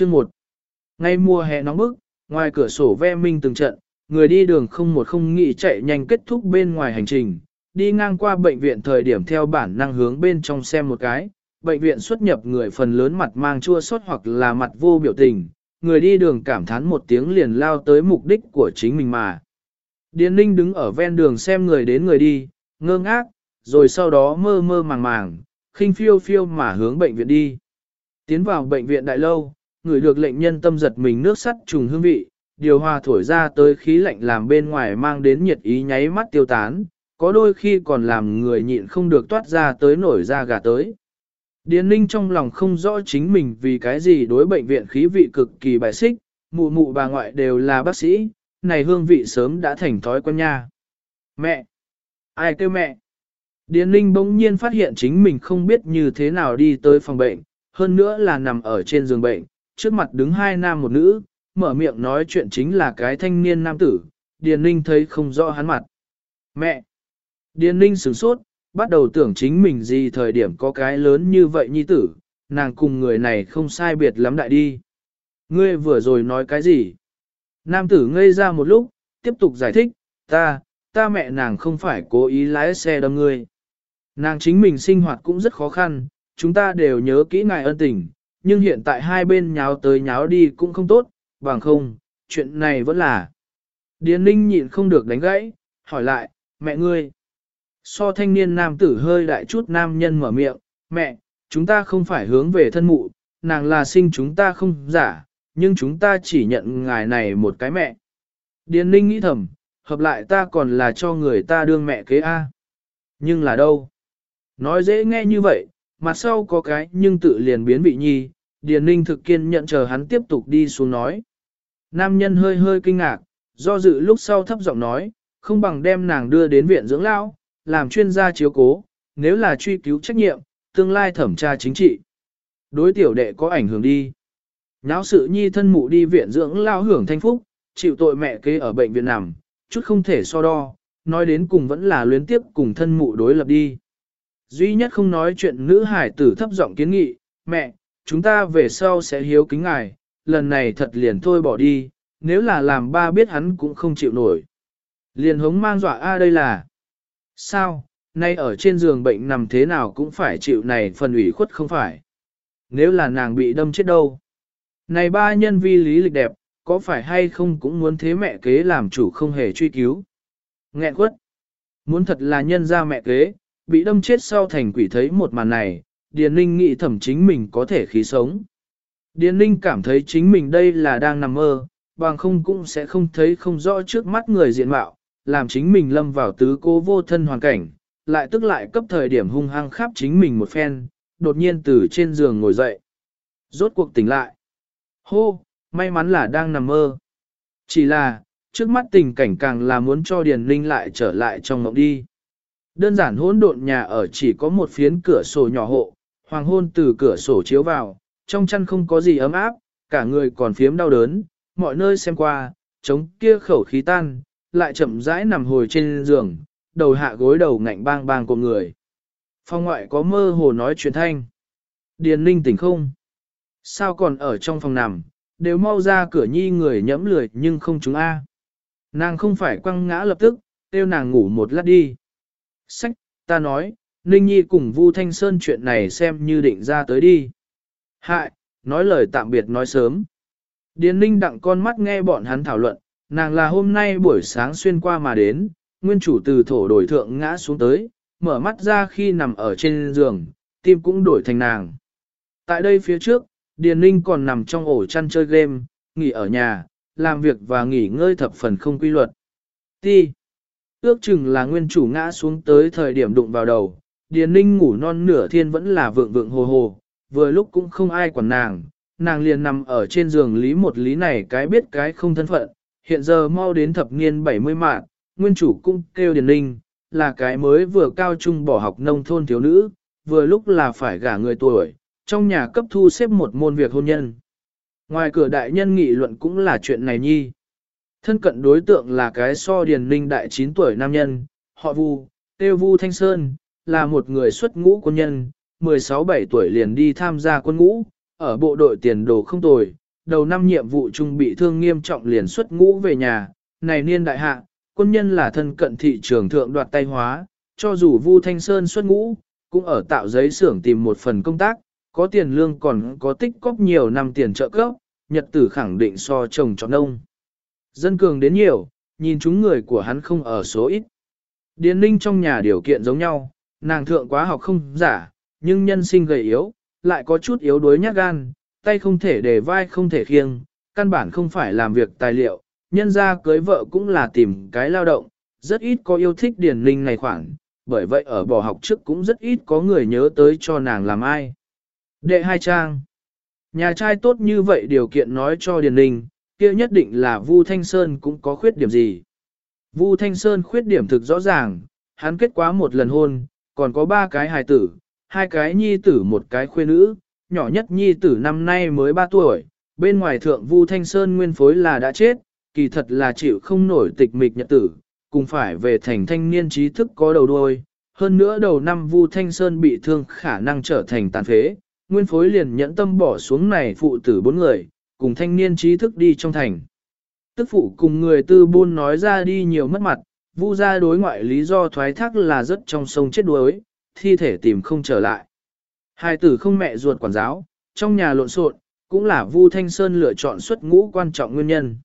Chương 1 Ngay mùa hè nóng bức, ngoài cửa sổ ve minh từng trận, người đi đường không một không nghĩ chạy nhanh kết thúc bên ngoài hành trình, đi ngang qua bệnh viện thời điểm theo bản năng hướng bên trong xem một cái. Bệnh viện xuất nhập người phần lớn mặt mang chua xót hoặc là mặt vô biểu tình, người đi đường cảm thán một tiếng liền lao tới mục đích của chính mình mà. Điền Ninh đứng ở ven đường xem người đến người đi, ngơ ngác, rồi sau đó mơ mơ màng màng, khinh phiêu phiêu mà hướng bệnh viện đi. Tiến vào bệnh viện đại lâu, người được lệnh nhân tâm giật mình nước sắt trùng hương vị, điều hòa thổi ra tới khí lạnh làm bên ngoài mang đến nhiệt ý nháy mắt tiêu tán, có đôi khi còn làm người nhịn không được toát ra tới nổi ra gà tới. Điền ninh trong lòng không rõ chính mình vì cái gì đối bệnh viện khí vị cực kỳ bài xích, mụ mụ bà ngoại đều là bác sĩ, này hương vị sớm đã thành thói quen nha. Mẹ! Ai kêu mẹ? Điền ninh bỗng nhiên phát hiện chính mình không biết như thế nào đi tới phòng bệnh, hơn nữa là nằm ở trên giường bệnh, trước mặt đứng hai nam một nữ, mở miệng nói chuyện chính là cái thanh niên nam tử, Điền ninh thấy không rõ hắn mặt. Mẹ! Điền ninh sửng sốt, bắt đầu tưởng chính mình gì thời điểm có cái lớn như vậy nhi tử, nàng cùng người này không sai biệt lắm đại đi. Ngươi vừa rồi nói cái gì? Nam tử ngây ra một lúc, tiếp tục giải thích, ta, ta mẹ nàng không phải cố ý lái xe đâm ngươi. Nàng chính mình sinh hoạt cũng rất khó khăn, chúng ta đều nhớ kỹ ngài ân tình, nhưng hiện tại hai bên nháo tới nháo đi cũng không tốt, bằng không, chuyện này vẫn là. Điền ninh nhịn không được đánh gãy, hỏi lại, mẹ ngươi. So thanh niên nam tử hơi đại chút nam nhân mở miệng, mẹ, chúng ta không phải hướng về thân mụ, nàng là sinh chúng ta không giả, nhưng chúng ta chỉ nhận ngài này một cái mẹ. Điền ninh nghĩ thầm, hợp lại ta còn là cho người ta đương mẹ kế A. Nhưng là đâu? Nói dễ nghe như vậy, mặt sau có cái nhưng tự liền biến vị nhi, Điền ninh thực kiên nhận chờ hắn tiếp tục đi xuống nói. Nam nhân hơi hơi kinh ngạc, do dự lúc sau thấp giọng nói, không bằng đem nàng đưa đến viện dưỡng lão, làm chuyên gia chiếu cố, nếu là truy cứu trách nhiệm, tương lai thẩm tra chính trị. Đối tiểu đệ có ảnh hưởng đi. náo sự nhi thân mụ đi viện dưỡng lao hưởng thanh phúc, chịu tội mẹ kế ở bệnh viện nằm, chút không thể so đo, nói đến cùng vẫn là luyến tiếp cùng thân mụ đối lập đi. Duy nhất không nói chuyện nữ hải tử thấp giọng kiến nghị, mẹ, chúng ta về sau sẽ hiếu kính ngài, lần này thật liền thôi bỏ đi, nếu là làm ba biết hắn cũng không chịu nổi. Liền hống mang dọa a đây là, sao, nay ở trên giường bệnh nằm thế nào cũng phải chịu này phần ủy khuất không phải. Nếu là nàng bị đâm chết đâu. Này ba nhân vi lý lịch đẹp, có phải hay không cũng muốn thế mẹ kế làm chủ không hề truy cứu. Nghẹn quất. Muốn thật là nhân ra mẹ kế, bị đâm chết sau thành quỷ thấy một màn này, Điền Ninh nghĩ thẩm chính mình có thể khí sống. Điền Ninh cảm thấy chính mình đây là đang nằm mơ, bằng không cũng sẽ không thấy không rõ trước mắt người diện mạo, làm chính mình lâm vào tứ cố vô thân hoàn cảnh, lại tức lại cấp thời điểm hung hăng khắp chính mình một phen, đột nhiên từ trên giường ngồi dậy. Rốt cuộc tỉnh lại. Hô, may mắn là đang nằm mơ. Chỉ là, trước mắt tình cảnh càng là muốn cho Điền Ninh lại trở lại trong mộng đi. Đơn giản hỗn độn nhà ở chỉ có một phiến cửa sổ nhỏ hộ, hoàng hôn từ cửa sổ chiếu vào, trong chăn không có gì ấm áp, cả người còn phiếm đau đớn, mọi nơi xem qua, chống kia khẩu khí tan, lại chậm rãi nằm hồi trên giường, đầu hạ gối đầu ngạnh bang bang của người. Phong ngoại có mơ hồ nói chuyện thanh. Điền Linh tỉnh không? Sao còn ở trong phòng nằm, đều mau ra cửa nhi người nhẫm lười nhưng không chúng a. Nàng không phải quăng ngã lập tức, kêu nàng ngủ một lát đi. Sách, ta nói, Ninh Nhi cùng Vu Thanh Sơn chuyện này xem như định ra tới đi. Hại, nói lời tạm biệt nói sớm. Điền Ninh đặng con mắt nghe bọn hắn thảo luận, nàng là hôm nay buổi sáng xuyên qua mà đến, nguyên chủ từ thổ đổi thượng ngã xuống tới, mở mắt ra khi nằm ở trên giường, tim cũng đổi thành nàng. Tại đây phía trước, Điền Ninh còn nằm trong ổ chăn chơi game, nghỉ ở nhà, làm việc và nghỉ ngơi thập phần không quy luật. Ti. Ước chừng là nguyên chủ ngã xuống tới thời điểm đụng vào đầu, Điền Ninh ngủ non nửa thiên vẫn là vượng vượng hồ hồ, vừa lúc cũng không ai quản nàng, nàng liền nằm ở trên giường lý một lý này cái biết cái không thân phận, hiện giờ mau đến thập niên 70 mạng, nguyên chủ cũng kêu Điền Ninh, là cái mới vừa cao trung bỏ học nông thôn thiếu nữ, vừa lúc là phải gả người tuổi, trong nhà cấp thu xếp một môn việc hôn nhân. Ngoài cửa đại nhân nghị luận cũng là chuyện này nhi. Thân cận đối tượng là cái so điền ninh đại 9 tuổi nam nhân, họ Vu, Têu Vu Thanh Sơn, là một người xuất ngũ quân nhân, 16-17 tuổi liền đi tham gia quân ngũ, ở bộ đội tiền đồ không tồi, đầu năm nhiệm vụ trung bị thương nghiêm trọng liền xuất ngũ về nhà, này niên đại hạ, quân nhân là thân cận thị trường thượng đoạt tay hóa, cho dù Vu Thanh Sơn xuất ngũ, cũng ở tạo giấy xưởng tìm một phần công tác, có tiền lương còn có tích cóp nhiều năm tiền trợ cấp, nhật tử khẳng định so chồng chọn nông. Dân cường đến nhiều, nhìn chúng người của hắn không ở số ít. Điền ninh trong nhà điều kiện giống nhau, nàng thượng quá học không giả, nhưng nhân sinh gầy yếu, lại có chút yếu đuối nhát gan, tay không thể để vai không thể khiêng, căn bản không phải làm việc tài liệu, nhân ra cưới vợ cũng là tìm cái lao động, rất ít có yêu thích điền ninh này khoảng, bởi vậy ở bỏ học trước cũng rất ít có người nhớ tới cho nàng làm ai. Đệ hai trang Nhà trai tốt như vậy điều kiện nói cho Điền Ninh, kia nhất định là Vu Thanh Sơn cũng có khuyết điểm gì. Vu Thanh Sơn khuyết điểm thực rõ ràng, hắn kết quá một lần hôn, còn có ba cái hài tử, hai cái nhi tử một cái khuê nữ, nhỏ nhất nhi tử năm nay mới ba tuổi, bên ngoài thượng Vu Thanh Sơn nguyên phối là đã chết, kỳ thật là chịu không nổi tịch mịch nhật tử, cùng phải về thành thanh niên trí thức có đầu đuôi. Hơn nữa đầu năm Vu Thanh Sơn bị thương khả năng trở thành tàn phế, nguyên phối liền nhẫn tâm bỏ xuống này phụ tử bốn người, cùng thanh niên trí thức đi trong thành. Tức phụ cùng người tư buôn nói ra đi nhiều mất mặt, vu ra đối ngoại lý do thoái thác là rất trong sông chết đuối, thi thể tìm không trở lại. Hai tử không mẹ ruột quản giáo, trong nhà lộn xộn, cũng là Vu Thanh Sơn lựa chọn xuất ngũ quan trọng nguyên nhân.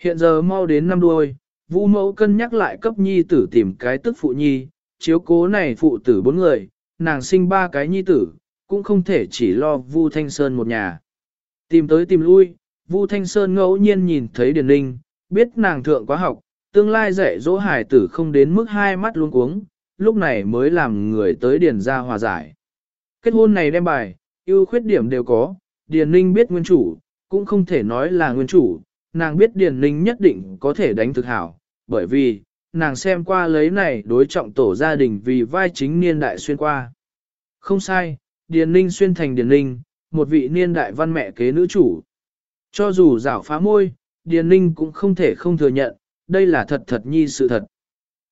Hiện giờ mau đến năm đuôi, Vu mẫu cân nhắc lại cấp nhi tử tìm cái tức phụ nhi, chiếu cố này phụ tử bốn người, nàng sinh ba cái nhi tử, cũng không thể chỉ lo Vu Thanh Sơn một nhà. Tìm tới tìm lui, Vu Thanh Sơn ngẫu nhiên nhìn thấy Điền Ninh, biết nàng thượng quá học, tương lai dạy dỗ hải tử không đến mức hai mắt luôn cuống, lúc này mới làm người tới Điền ra hòa giải. Kết hôn này đem bài, ưu khuyết điểm đều có, Điền Ninh biết nguyên chủ, cũng không thể nói là nguyên chủ, nàng biết Điền Ninh nhất định có thể đánh thực hảo, bởi vì, nàng xem qua lấy này đối trọng tổ gia đình vì vai chính niên đại xuyên qua. Không sai, Điền Ninh xuyên thành Điền Ninh, một vị niên đại văn mẹ kế nữ chủ. Cho dù rảo phá môi, Điền Ninh cũng không thể không thừa nhận, đây là thật thật nhi sự thật.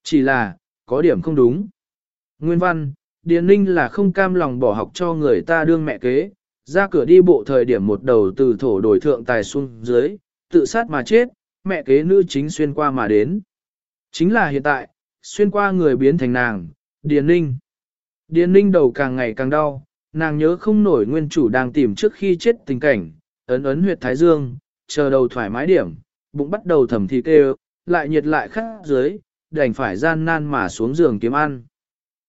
Chỉ là, có điểm không đúng. Nguyên văn, Điền Ninh là không cam lòng bỏ học cho người ta đương mẹ kế, ra cửa đi bộ thời điểm một đầu từ thổ đổi thượng tài xuống dưới, tự sát mà chết, mẹ kế nữ chính xuyên qua mà đến. Chính là hiện tại, xuyên qua người biến thành nàng, Điền Ninh. Điền Ninh đầu càng ngày càng đau, nàng nhớ không nổi nguyên chủ đang tìm trước khi chết tình cảnh, ấn ấn huyệt thái dương, chờ đầu thoải mái điểm, bụng bắt đầu thầm thì kêu, lại nhiệt lại khắc dưới, đành phải gian nan mà xuống giường kiếm ăn.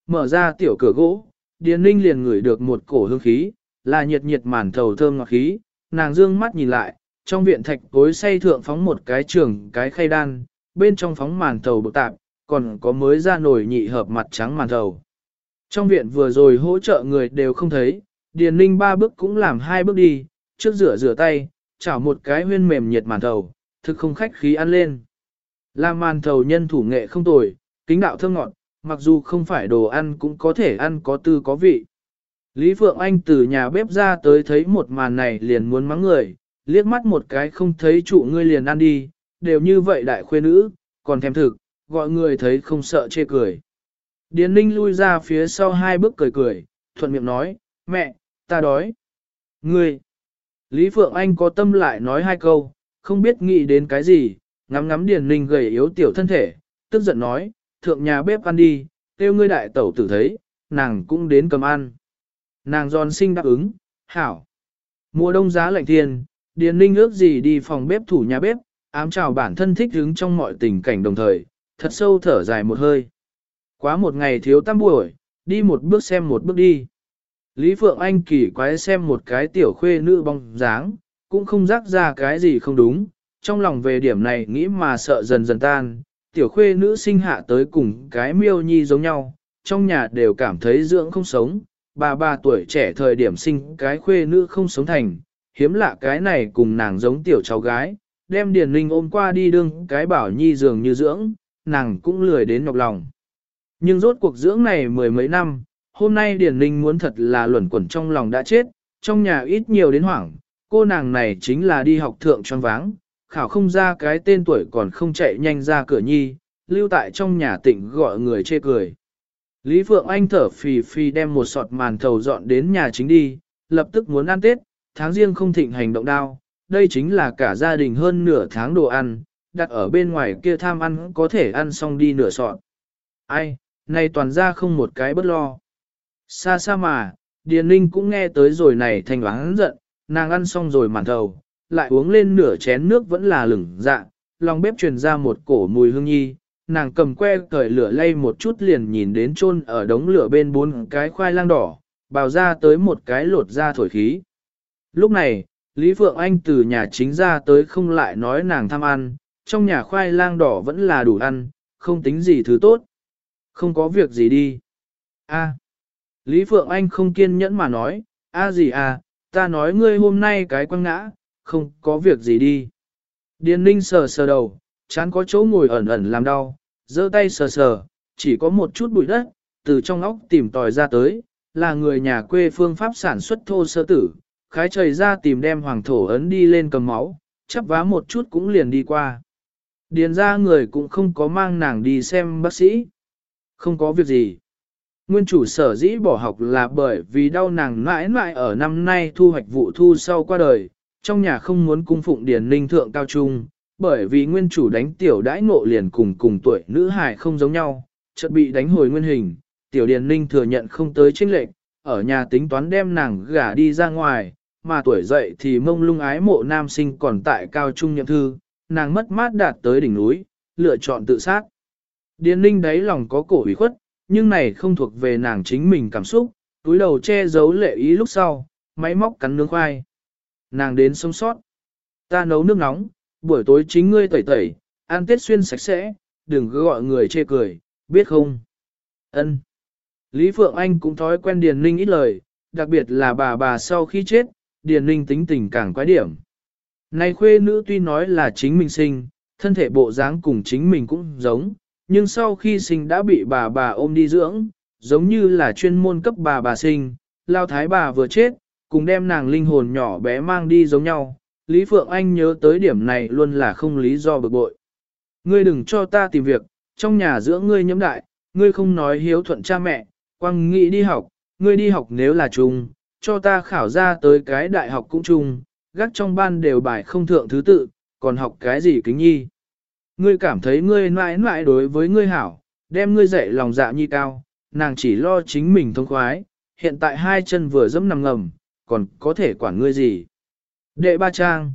Mở ra tiểu cửa gỗ, Điền Ninh liền ngửi được một cổ hương khí, là nhiệt nhiệt màn thầu thơm ngọt khí, nàng dương mắt nhìn lại, trong viện thạch cối xây thượng phóng một cái trường cái khay đan, bên trong phóng màn thầu bực tạp, còn có mới ra nổi nhị hợp mặt trắng màn thầu. Trong viện vừa rồi hỗ trợ người đều không thấy, Điền Ninh ba bước cũng làm hai bước đi, trước rửa rửa tay, chảo một cái huyên mềm nhiệt màn thầu, thực không khách khí ăn lên. Làm màn thầu nhân thủ nghệ không tồi, kính đạo thơm ngọt, mặc dù không phải đồ ăn cũng có thể ăn có tư có vị. Lý Phượng Anh từ nhà bếp ra tới thấy một màn này liền muốn mắng người, liếc mắt một cái không thấy trụ ngươi liền ăn đi, đều như vậy đại khuê nữ, còn thèm thực, gọi người thấy không sợ chê cười. Điền ninh lui ra phía sau hai bước cười cười, thuận miệng nói, mẹ, ta đói. Ngươi! Lý Phượng Anh có tâm lại nói hai câu, không biết nghĩ đến cái gì, ngắm ngắm Điền ninh gầy yếu tiểu thân thể, tức giận nói, thượng nhà bếp ăn đi, kêu ngươi đại tẩu tử thấy, nàng cũng đến cầm ăn. Nàng giòn sinh đáp ứng, hảo. Mùa đông giá lạnh thiên, Điền ninh ước gì đi phòng bếp thủ nhà bếp, ám chào bản thân thích hứng trong mọi tình cảnh đồng thời, thật sâu thở dài một hơi. Quá một ngày thiếu tam buổi, đi một bước xem một bước đi. Lý Phượng Anh kỳ quái xem một cái tiểu khuê nữ bóng dáng, cũng không rắc ra cái gì không đúng, trong lòng về điểm này nghĩ mà sợ dần dần tan, tiểu khuê nữ sinh hạ tới cùng cái miêu nhi giống nhau, trong nhà đều cảm thấy dưỡng không sống, bà ba tuổi trẻ thời điểm sinh cái khuê nữ không sống thành, hiếm lạ cái này cùng nàng giống tiểu cháu gái, đem Điền Linh ôm qua đi đương cái bảo nhi dường như dưỡng, nàng cũng lười đến nhọc lòng. Nhưng rốt cuộc dưỡng này mười mấy năm, hôm nay Điền Ninh muốn thật là luẩn quẩn trong lòng đã chết, trong nhà ít nhiều đến hoảng, cô nàng này chính là đi học thượng tròn váng, khảo không ra cái tên tuổi còn không chạy nhanh ra cửa nhi, lưu tại trong nhà tỉnh gọi người chê cười. Lý Phượng Anh thở phì phì đem một sọt màn thầu dọn đến nhà chính đi, lập tức muốn ăn Tết, tháng riêng không thịnh hành động đao, đây chính là cả gia đình hơn nửa tháng đồ ăn, đặt ở bên ngoài kia tham ăn có thể ăn xong đi nửa sọt. Ai, này toàn ra không một cái bất lo. Xa xa mà, Điền Ninh cũng nghe tới rồi này thành oán giận, nàng ăn xong rồi màn thầu, lại uống lên nửa chén nước vẫn là lửng dạ, lòng bếp truyền ra một cổ mùi hương nhi, nàng cầm que cởi lửa lay một chút liền nhìn đến chôn ở đống lửa bên bốn cái khoai lang đỏ, bào ra tới một cái lột ra thổi khí. Lúc này, Lý Phượng Anh từ nhà chính ra tới không lại nói nàng tham ăn, trong nhà khoai lang đỏ vẫn là đủ ăn, không tính gì thứ tốt. Không có việc gì đi. A. Lý Phượng Anh không kiên nhẫn mà nói, a gì à, ta nói ngươi hôm nay cái quăng ngã, không có việc gì đi. Điền ninh sờ sờ đầu, chán có chỗ ngồi ẩn ẩn làm đau, giơ tay sờ sờ, chỉ có một chút bụi đất, từ trong óc tìm tòi ra tới, là người nhà quê phương pháp sản xuất thô sơ tử, khái trời ra tìm đem hoàng thổ ấn đi lên cầm máu, chắp vá một chút cũng liền đi qua. Điền ra người cũng không có mang nàng đi xem bác sĩ. Không có việc gì. Nguyên chủ sở dĩ bỏ học là bởi vì đau nàng mãi mãi ở năm nay thu hoạch vụ thu sau qua đời, trong nhà không muốn cung phụng điền ninh thượng cao trung, bởi vì nguyên chủ đánh tiểu đãi ngộ liền cùng cùng tuổi nữ hài không giống nhau, chợt bị đánh hồi nguyên hình, tiểu điền ninh thừa nhận không tới trinh lệnh, ở nhà tính toán đem nàng gả đi ra ngoài, mà tuổi dậy thì mông lung ái mộ nam sinh còn tại cao trung nhậm thư, nàng mất mát đạt tới đỉnh núi, lựa chọn tự sát. Điền ninh đáy lòng có cổ ủy khuất, nhưng này không thuộc về nàng chính mình cảm xúc, túi đầu che giấu lệ ý lúc sau, máy móc cắn nướng khoai. Nàng đến sống sót. Ta nấu nước nóng, buổi tối chính ngươi tẩy tẩy, ăn tết xuyên sạch sẽ, đừng cứ gọi người chê cười, biết không? Ân. Lý Phượng Anh cũng thói quen Điền Ninh ít lời, đặc biệt là bà bà sau khi chết, Điền Ninh tính tình càng quái điểm. Này khuê nữ tuy nói là chính mình sinh, thân thể bộ dáng cùng chính mình cũng giống, nhưng sau khi sinh đã bị bà bà ôm đi dưỡng, giống như là chuyên môn cấp bà bà sinh, lao thái bà vừa chết, cùng đem nàng linh hồn nhỏ bé mang đi giống nhau. Lý Phượng Anh nhớ tới điểm này luôn là không lý do bực bội. Ngươi đừng cho ta tìm việc, trong nhà dưỡng ngươi nhẫm đại, ngươi không nói hiếu thuận cha mẹ, quăng nghĩ đi học, ngươi đi học nếu là chung, cho ta khảo ra tới cái đại học cũng chung, gác trong ban đều bài không thượng thứ tự, còn học cái gì kính nhi. Ngươi cảm thấy ngươi mãi mãi đối với ngươi hảo, đem ngươi dạy lòng dạ nhi cao, nàng chỉ lo chính mình thông khoái, hiện tại hai chân vừa dẫm nằm ngầm, còn có thể quản ngươi gì. Đệ ba trang.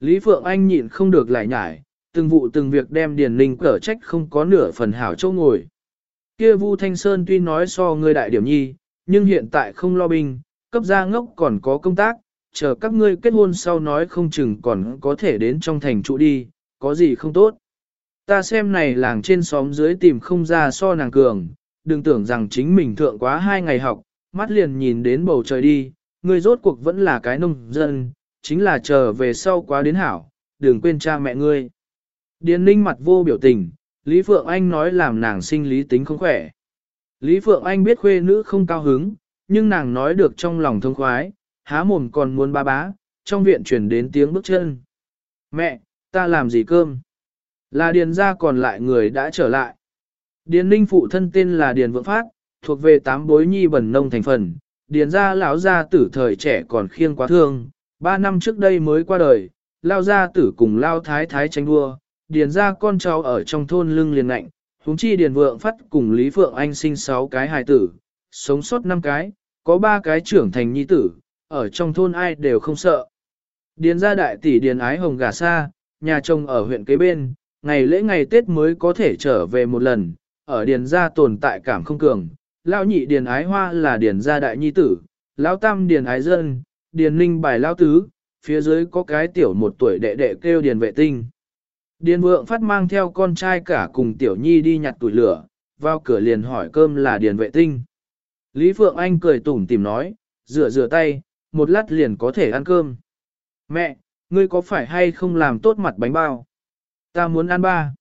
Lý Phượng Anh nhịn không được lại nhải, từng vụ từng việc đem Điền Ninh cở trách không có nửa phần hảo châu ngồi. Kia Vu Thanh Sơn tuy nói so ngươi đại điểm nhi, nhưng hiện tại không lo binh, cấp gia ngốc còn có công tác, chờ các ngươi kết hôn sau nói không chừng còn có thể đến trong thành trụ đi, có gì không tốt. Ta xem này làng trên xóm dưới tìm không ra so nàng cường, đừng tưởng rằng chính mình thượng quá hai ngày học, mắt liền nhìn đến bầu trời đi, người rốt cuộc vẫn là cái nông dân, chính là chờ về sau quá đến hảo, đừng quên cha mẹ ngươi. Điền ninh mặt vô biểu tình, Lý Phượng Anh nói làm nàng sinh lý tính không khỏe. Lý Phượng Anh biết khuê nữ không cao hứng, nhưng nàng nói được trong lòng thông khoái, há mồm còn muốn ba bá, trong viện chuyển đến tiếng bước chân. Mẹ, ta làm gì cơm? Là điền gia còn lại người đã trở lại. Điền ninh phụ thân tên là Điền Vượng Phát, thuộc về tám bối nhi bẩn nông thành phần. Điền gia lão gia tử thời trẻ còn khiêng quá thương, ba năm trước đây mới qua đời, lao gia tử cùng lao thái thái tranh đua, điền gia con cháu ở trong thôn lưng liền lạnh, huống chi điền vượng phát cùng Lý Phượng Anh sinh sáu cái hài tử, sống sót năm cái, có ba cái trưởng thành nhi tử, ở trong thôn ai đều không sợ. Điền gia đại tỷ điền ái hồng gà xa, nhà chồng ở huyện kế bên, ngày lễ ngày Tết mới có thể trở về một lần, ở điền gia tồn tại cảm không cường. Lão nhị điền ái hoa là điền gia đại nhi tử, lão tam điền ái dân, điền ninh bài lão tứ, phía dưới có cái tiểu một tuổi đệ đệ kêu điền vệ tinh. Điền vượng phát mang theo con trai cả cùng tiểu nhi đi nhặt tuổi lửa, vào cửa liền hỏi cơm là điền vệ tinh. Lý Phượng Anh cười tủm tìm nói, rửa rửa tay, một lát liền có thể ăn cơm. Mẹ, ngươi có phải hay không làm tốt mặt bánh bao? Ta muốn ăn ba.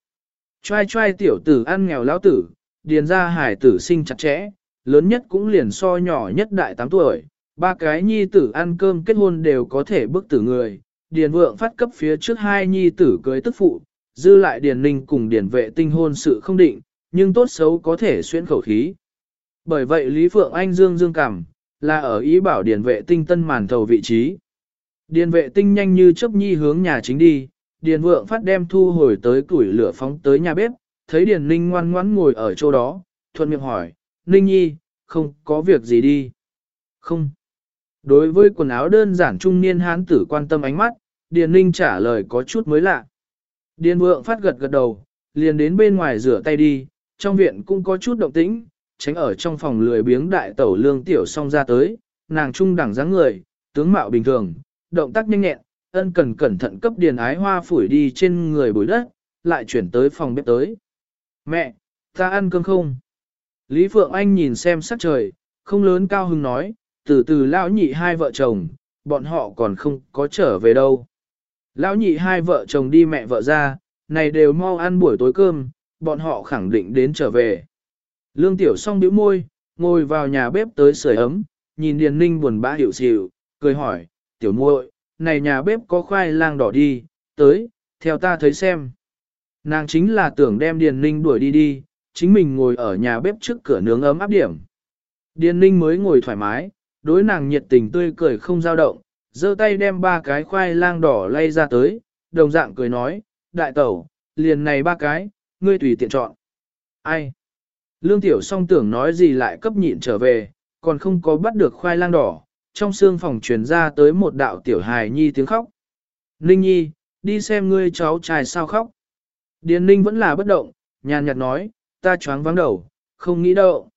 Choai choai tiểu tử ăn nghèo lão tử, điền ra hải tử sinh chặt chẽ, lớn nhất cũng liền so nhỏ nhất đại 8 tuổi, ba cái nhi tử ăn cơm kết hôn đều có thể bức tử người. Điền vượng phát cấp phía trước hai nhi tử cưới tức phụ, dư lại điền ninh cùng điền vệ tinh hôn sự không định, nhưng tốt xấu có thể xuyên khẩu khí. Bởi vậy Lý Phượng Anh dương dương cảm, là ở ý bảo điền vệ tinh tân màn thầu vị trí. Điền vệ tinh nhanh như chớp nhi hướng nhà chính đi, điền vượng phát đem thu hồi tới củi lửa phóng tới nhà bếp, thấy điền ninh ngoan ngoãn ngồi ở chỗ đó, thuận miệng hỏi, ninh nhi, không có việc gì đi. Không. Đối với quần áo đơn giản trung niên hán tử quan tâm ánh mắt, điền ninh trả lời có chút mới lạ. Điền vượng phát gật gật đầu, liền đến bên ngoài rửa tay đi, trong viện cũng có chút động tĩnh, tránh ở trong phòng lười biếng đại tẩu lương tiểu xong ra tới, nàng trung đẳng dáng người, tướng mạo bình thường, động tác nhanh nhẹn, ân cần cẩn thận cấp điền ái hoa phủi đi trên người bụi đất, lại chuyển tới phòng bếp tới. Mẹ, ta ăn cơm không? Lý Phượng Anh nhìn xem sắc trời, không lớn cao hưng nói, từ từ lão nhị hai vợ chồng, bọn họ còn không có trở về đâu. Lão nhị hai vợ chồng đi mẹ vợ ra, này đều mau ăn buổi tối cơm, bọn họ khẳng định đến trở về. Lương Tiểu song bĩu môi, ngồi vào nhà bếp tới sưởi ấm, nhìn Điền Ninh buồn bã hiểu xỉu, cười hỏi, Tiểu muội, này nhà bếp có khoai lang đỏ đi, tới, theo ta thấy xem. Nàng chính là tưởng đem Điền Ninh đuổi đi đi, chính mình ngồi ở nhà bếp trước cửa nướng ấm áp điểm. Điền Ninh mới ngồi thoải mái, đối nàng nhiệt tình tươi cười không dao động, giơ tay đem ba cái khoai lang đỏ lay ra tới, đồng dạng cười nói, đại tẩu, liền này ba cái, ngươi tùy tiện chọn. Ai? Lương Tiểu song tưởng nói gì lại cấp nhịn trở về, còn không có bắt được khoai lang đỏ, trong xương phòng truyền ra tới một đạo tiểu hài nhi tiếng khóc. Ninh nhi, đi xem ngươi cháu trai sao khóc. Điền ninh vẫn là bất động, nhàn nhạt nói, ta choáng vắng đầu, không nghĩ đâu.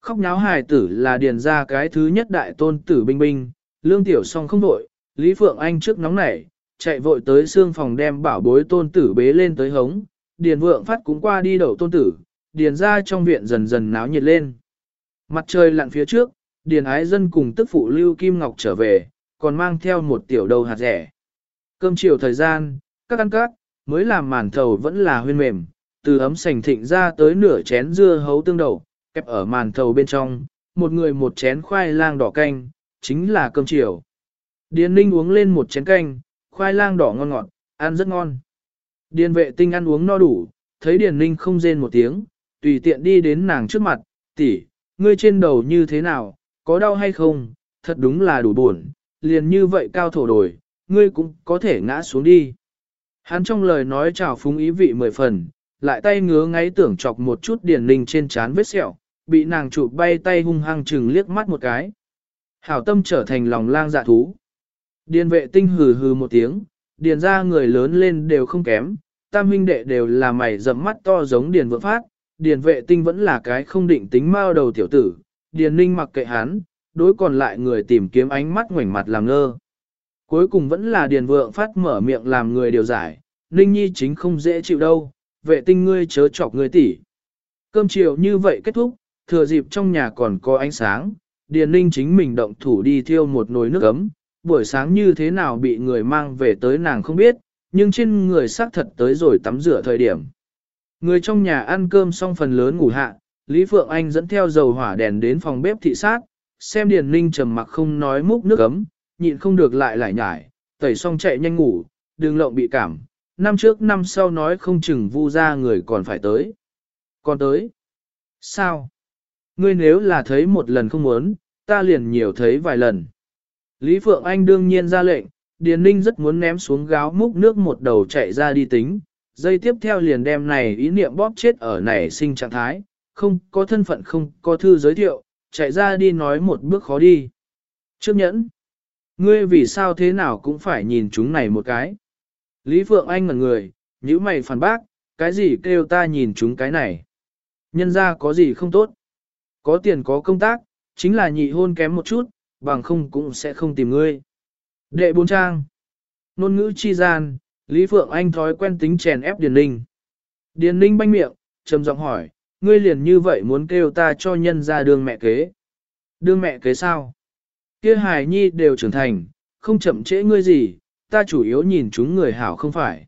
Khóc nháo hài tử là điền ra cái thứ nhất đại tôn tử binh binh, lương tiểu song không vội, Lý Phượng Anh trước nóng nảy, chạy vội tới xương phòng đem bảo bối tôn tử bế lên tới hống, điền vượng phát cũng qua đi đầu tôn tử, điền ra trong viện dần dần náo nhiệt lên. Mặt trời lặn phía trước, điền ái dân cùng tức phụ Lưu Kim Ngọc trở về, còn mang theo một tiểu đầu hạt rẻ. Cơm chiều thời gian, các ăn cát, mới làm màn thầu vẫn là huyên mềm, từ ấm sành thịnh ra tới nửa chén dưa hấu tương đầu, kẹp ở màn thầu bên trong, một người một chén khoai lang đỏ canh, chính là cơm chiều. Điền ninh uống lên một chén canh, khoai lang đỏ ngon ngọt, ăn rất ngon. Điền vệ tinh ăn uống no đủ, thấy Điền ninh không rên một tiếng, tùy tiện đi đến nàng trước mặt, tỷ, ngươi trên đầu như thế nào, có đau hay không, thật đúng là đủ buồn, liền như vậy cao thổ đổi, ngươi cũng có thể ngã xuống đi. Hắn trong lời nói chào phúng ý vị mười phần, lại tay ngứa ngáy tưởng chọc một chút điển ninh trên trán vết sẹo, bị nàng chụp bay tay hung hăng chừng liếc mắt một cái. Hảo tâm trở thành lòng lang dạ thú. Điền vệ tinh hừ hừ một tiếng, điền ra người lớn lên đều không kém, tam huynh đệ đều là mày rậm mắt to giống điền vượng phát, điền vệ tinh vẫn là cái không định tính mao đầu tiểu tử, điền ninh mặc kệ hắn, đối còn lại người tìm kiếm ánh mắt ngoảnh mặt làm ngơ. Cuối cùng vẫn là điền vượng phát mở miệng làm người điều giải, ninh nhi chính không dễ chịu đâu, vệ tinh ngươi chớ chọc ngươi tỷ. Cơm chiều như vậy kết thúc, thừa dịp trong nhà còn có ánh sáng, điền ninh chính mình động thủ đi thiêu một nồi nước ấm, buổi sáng như thế nào bị người mang về tới nàng không biết, nhưng trên người xác thật tới rồi tắm rửa thời điểm. Người trong nhà ăn cơm xong phần lớn ngủ hạ, Lý Phượng Anh dẫn theo dầu hỏa đèn đến phòng bếp thị sát, xem Điền Ninh trầm mặc không nói múc nước ấm, nhịn không được lại lại nhải, tẩy xong chạy nhanh ngủ, đường lộng bị cảm, năm trước năm sau nói không chừng vu ra người còn phải tới. Còn tới? Sao? Ngươi nếu là thấy một lần không muốn, ta liền nhiều thấy vài lần. Lý Phượng Anh đương nhiên ra lệnh, Điền Ninh rất muốn ném xuống gáo múc nước một đầu chạy ra đi tính, dây tiếp theo liền đem này ý niệm bóp chết ở nảy sinh trạng thái, không có thân phận không có thư giới thiệu, chạy ra đi nói một bước khó đi. Trước nhẫn, ngươi vì sao thế nào cũng phải nhìn chúng này một cái. Lý Phượng Anh ngẩn người, nhíu mày phản bác, cái gì kêu ta nhìn chúng cái này. Nhân ra có gì không tốt. Có tiền có công tác, chính là nhị hôn kém một chút, bằng không cũng sẽ không tìm ngươi. Đệ bốn trang. Nôn ngữ chi gian, Lý Phượng Anh thói quen tính chèn ép Điền Ninh. Điền Ninh banh miệng, trầm giọng hỏi, ngươi liền như vậy muốn kêu ta cho nhân ra đương mẹ kế. Đương mẹ kế sao? Kia hài nhi đều trưởng thành, không chậm trễ ngươi gì, ta chủ yếu nhìn chúng người hảo không phải.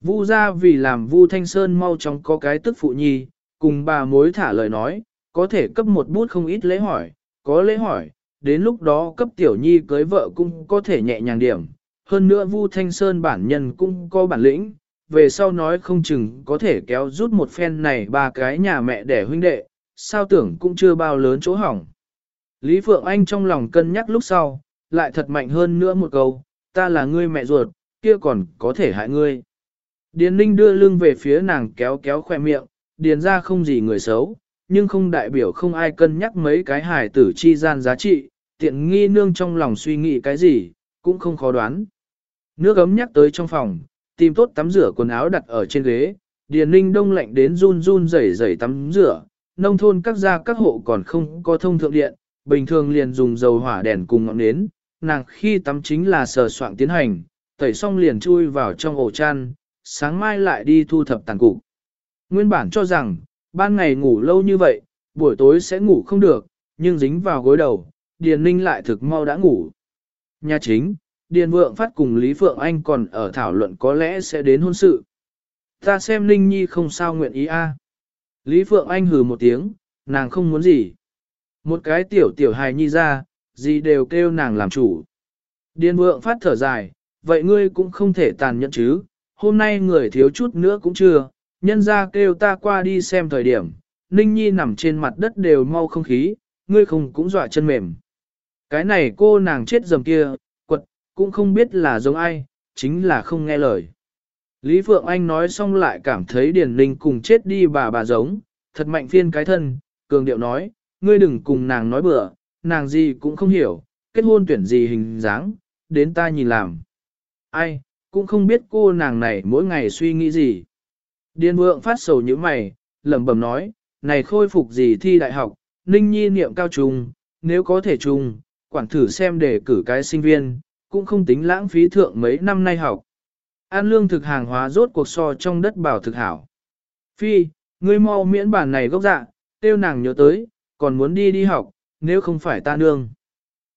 Vu ra vì làm Vu Thanh Sơn mau chóng có cái tức phụ nhi, cùng bà mối thả lời nói, có thể cấp một bút không ít lễ hỏi, có lễ hỏi, đến lúc đó cấp tiểu nhi cưới vợ cũng có thể nhẹ nhàng điểm. Hơn nữa Vu Thanh Sơn bản nhân cũng có bản lĩnh, về sau nói không chừng có thể kéo rút một phen này ba cái nhà mẹ đẻ huynh đệ, sao tưởng cũng chưa bao lớn chỗ hỏng. Lý Phượng Anh trong lòng cân nhắc lúc sau, lại thật mạnh hơn nữa một câu, ta là ngươi mẹ ruột, kia còn có thể hại ngươi. Điền Ninh đưa lưng về phía nàng kéo kéo khoe miệng, điền ra không gì người xấu, nhưng không đại biểu không ai cân nhắc mấy cái hài tử chi gian giá trị, tiện nghi nương trong lòng suy nghĩ cái gì, cũng không khó đoán. Nước ấm nhắc tới trong phòng, tìm tốt tắm rửa quần áo đặt ở trên ghế, Điền Ninh đông lạnh đến run run rẩy rẩy tắm rửa, nông thôn các gia các hộ còn không có thông thượng điện, bình thường liền dùng dầu hỏa đèn cùng ngọn nến, nàng khi tắm chính là sờ soạn tiến hành, tẩy xong liền chui vào trong ổ chăn, sáng mai lại đi thu thập tàn cục. Nguyên bản cho rằng, ban ngày ngủ lâu như vậy, buổi tối sẽ ngủ không được, nhưng dính vào gối đầu, Điền Ninh lại thực mau đã ngủ. Nhà chính, Điền Vượng Phát cùng Lý Phượng Anh còn ở thảo luận có lẽ sẽ đến hôn sự. Ta xem Linh Nhi không sao nguyện ý a. À. Lý Phượng Anh hừ một tiếng, nàng không muốn gì. Một cái tiểu tiểu hài nhi ra, gì đều kêu nàng làm chủ. Điền Vượng Phát thở dài, vậy ngươi cũng không thể tàn nhẫn chứ, hôm nay người thiếu chút nữa cũng chưa, nhân ra kêu ta qua đi xem thời điểm, Ninh Nhi nằm trên mặt đất đều mau không khí, ngươi không cũng dọa chân mềm. Cái này cô nàng chết dầm kia, cũng không biết là giống ai, chính là không nghe lời. Lý Phượng Anh nói xong lại cảm thấy Điền Ninh cùng chết đi bà bà giống, thật mạnh phiên cái thân, cường điệu nói, ngươi đừng cùng nàng nói bừa, nàng gì cũng không hiểu, kết hôn tuyển gì hình dáng, đến ta nhìn làm. Ai, cũng không biết cô nàng này mỗi ngày suy nghĩ gì. Điền vượng phát sầu như mày, lẩm bẩm nói, này khôi phục gì thi đại học, ninh nhi niệm cao trung, nếu có thể trung, quản thử xem để cử cái sinh viên, cũng không tính lãng phí thượng mấy năm nay học. An lương thực hàng hóa rốt cuộc so trong đất bảo thực hảo. Phi, ngươi mau miễn bản này gốc dạ, tiêu nàng nhớ tới, còn muốn đi đi học, nếu không phải ta nương.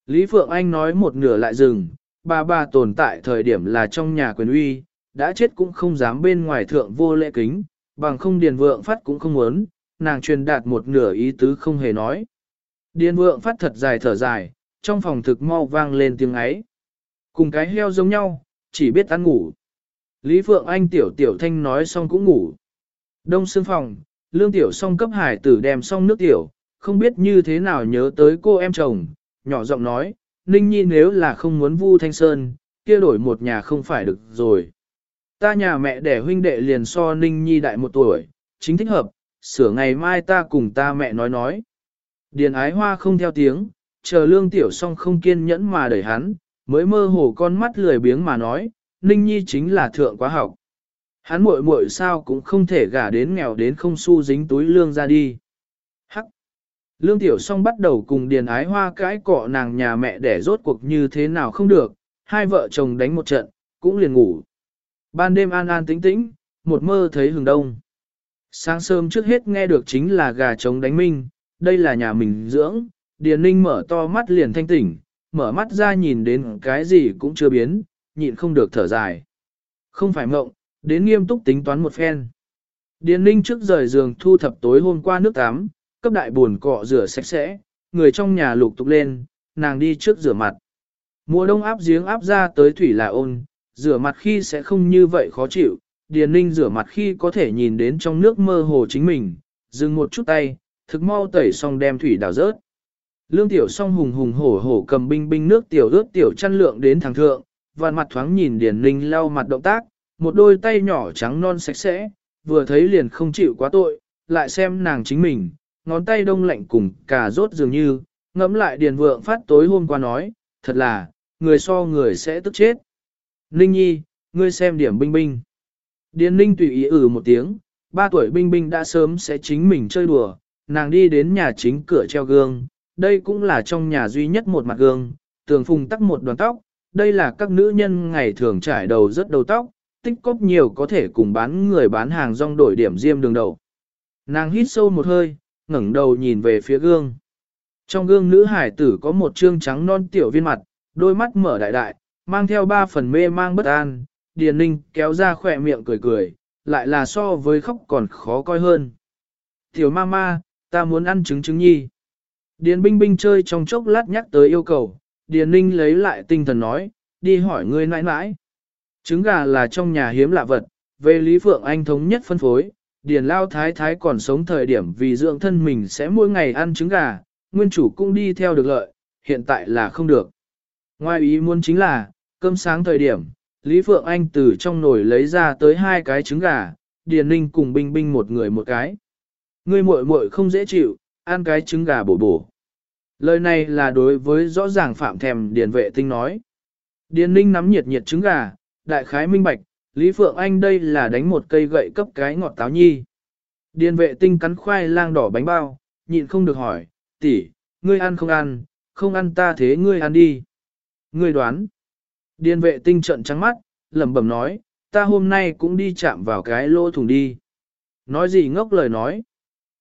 Lý Phượng Anh nói một nửa lại dừng, bà bà tồn tại thời điểm là trong nhà quyền uy, đã chết cũng không dám bên ngoài thượng vô lễ kính, bằng không điền vượng phát cũng không muốn, nàng truyền đạt một nửa ý tứ không hề nói. Điền vượng phát thật dài thở dài, trong phòng thực mau vang lên tiếng ấy. Cùng cái heo giống nhau, chỉ biết ăn ngủ. Lý Phượng Anh tiểu tiểu thanh nói xong cũng ngủ. Đông xương phòng, lương tiểu xong cấp hải tử đem xong nước tiểu, không biết như thế nào nhớ tới cô em chồng, nhỏ giọng nói, Ninh Nhi nếu là không muốn Vu Thanh Sơn, kia đổi một nhà không phải được rồi. Ta nhà mẹ đẻ huynh đệ liền so Ninh Nhi đại một tuổi, chính thích hợp, sửa ngày mai ta cùng ta mẹ nói nói. Điền ái hoa không theo tiếng, chờ lương tiểu song không kiên nhẫn mà đẩy hắn, mới mơ hồ con mắt lười biếng mà nói, Ninh Nhi chính là thượng quá học. Hắn muội muội sao cũng không thể gả đến nghèo đến không xu dính túi lương ra đi. Hắc! Lương Tiểu Song bắt đầu cùng Điền Ái Hoa cãi cọ nàng nhà mẹ để rốt cuộc như thế nào không được, hai vợ chồng đánh một trận, cũng liền ngủ. Ban đêm an an tĩnh tĩnh, một mơ thấy hừng đông. Sáng sớm trước hết nghe được chính là gà trống đánh minh, đây là nhà mình dưỡng, Điền Ninh mở to mắt liền thanh tỉnh, mở mắt ra nhìn đến cái gì cũng chưa biến, nhịn không được thở dài. Không phải mộng, đến nghiêm túc tính toán một phen. Điền Ninh trước rời giường thu thập tối hôm qua nước tắm, cấp đại buồn cọ rửa sạch sẽ, người trong nhà lục tục lên, nàng đi trước rửa mặt. Mùa đông áp giếng áp ra tới thủy là ôn, rửa mặt khi sẽ không như vậy khó chịu, Điền Ninh rửa mặt khi có thể nhìn đến trong nước mơ hồ chính mình, dừng một chút tay, thực mau tẩy xong đem thủy đào rớt. Lương tiểu song hùng hùng hổ hổ cầm binh binh nước tiểu ướt tiểu chăn lượng đến thằng thượng, và mặt thoáng nhìn Điền Ninh lau mặt động tác, một đôi tay nhỏ trắng non sạch sẽ, vừa thấy liền không chịu quá tội, lại xem nàng chính mình, ngón tay đông lạnh cùng cà rốt dường như, ngẫm lại Điền Vượng phát tối hôm qua nói, thật là, người so người sẽ tức chết. Ninh nhi, ngươi xem điểm binh binh. Điền Ninh tùy ý ử ừ một tiếng, ba tuổi binh binh đã sớm sẽ chính mình chơi đùa, nàng đi đến nhà chính cửa treo gương, đây cũng là trong nhà duy nhất một mặt gương, tường phùng tắc một đoàn tóc, đây là các nữ nhân ngày thường trải đầu rất đầu tóc, tích cóp nhiều có thể cùng bán người bán hàng rong đổi điểm diêm đường đầu. Nàng hít sâu một hơi, ngẩng đầu nhìn về phía gương. Trong gương nữ hải tử có một trương trắng non tiểu viên mặt, đôi mắt mở đại đại, mang theo ba phần mê mang bất an, Điền Ninh kéo ra khỏe miệng cười cười, lại là so với khóc còn khó coi hơn. Tiểu mama, ta muốn ăn trứng trứng nhi. Điền Binh Binh chơi trong chốc lát nhắc tới yêu cầu, Điền Ninh lấy lại tinh thần nói, đi hỏi người nãi nãi. Trứng gà là trong nhà hiếm lạ vật, về Lý Phượng Anh thống nhất phân phối, Điền Lao Thái Thái còn sống thời điểm vì dưỡng thân mình sẽ mỗi ngày ăn trứng gà, nguyên chủ cũng đi theo được lợi, hiện tại là không được. Ngoài ý muốn chính là, Cơm sáng thời điểm, Lý Phượng Anh từ trong nồi lấy ra tới hai cái trứng gà, Điền Ninh cùng Binh Binh một người một cái. Ngươi muội muội không dễ chịu, ăn cái trứng gà bổ bổ. Lời này là đối với rõ ràng phạm thèm Điền vệ tinh nói. Điền Ninh nắm nhiệt nhiệt trứng gà, đại khái minh bạch, Lý Phượng Anh đây là đánh một cây gậy cấp cái ngọt táo nhi. Điền vệ tinh cắn khoai lang đỏ bánh bao, nhịn không được hỏi, tỷ, ngươi ăn không ăn, không ăn ta thế ngươi ăn đi. Ngươi đoán. Điền vệ tinh trận trắng mắt, lẩm bẩm nói, ta hôm nay cũng đi chạm vào cái lỗ thùng đi. Nói gì ngốc lời nói.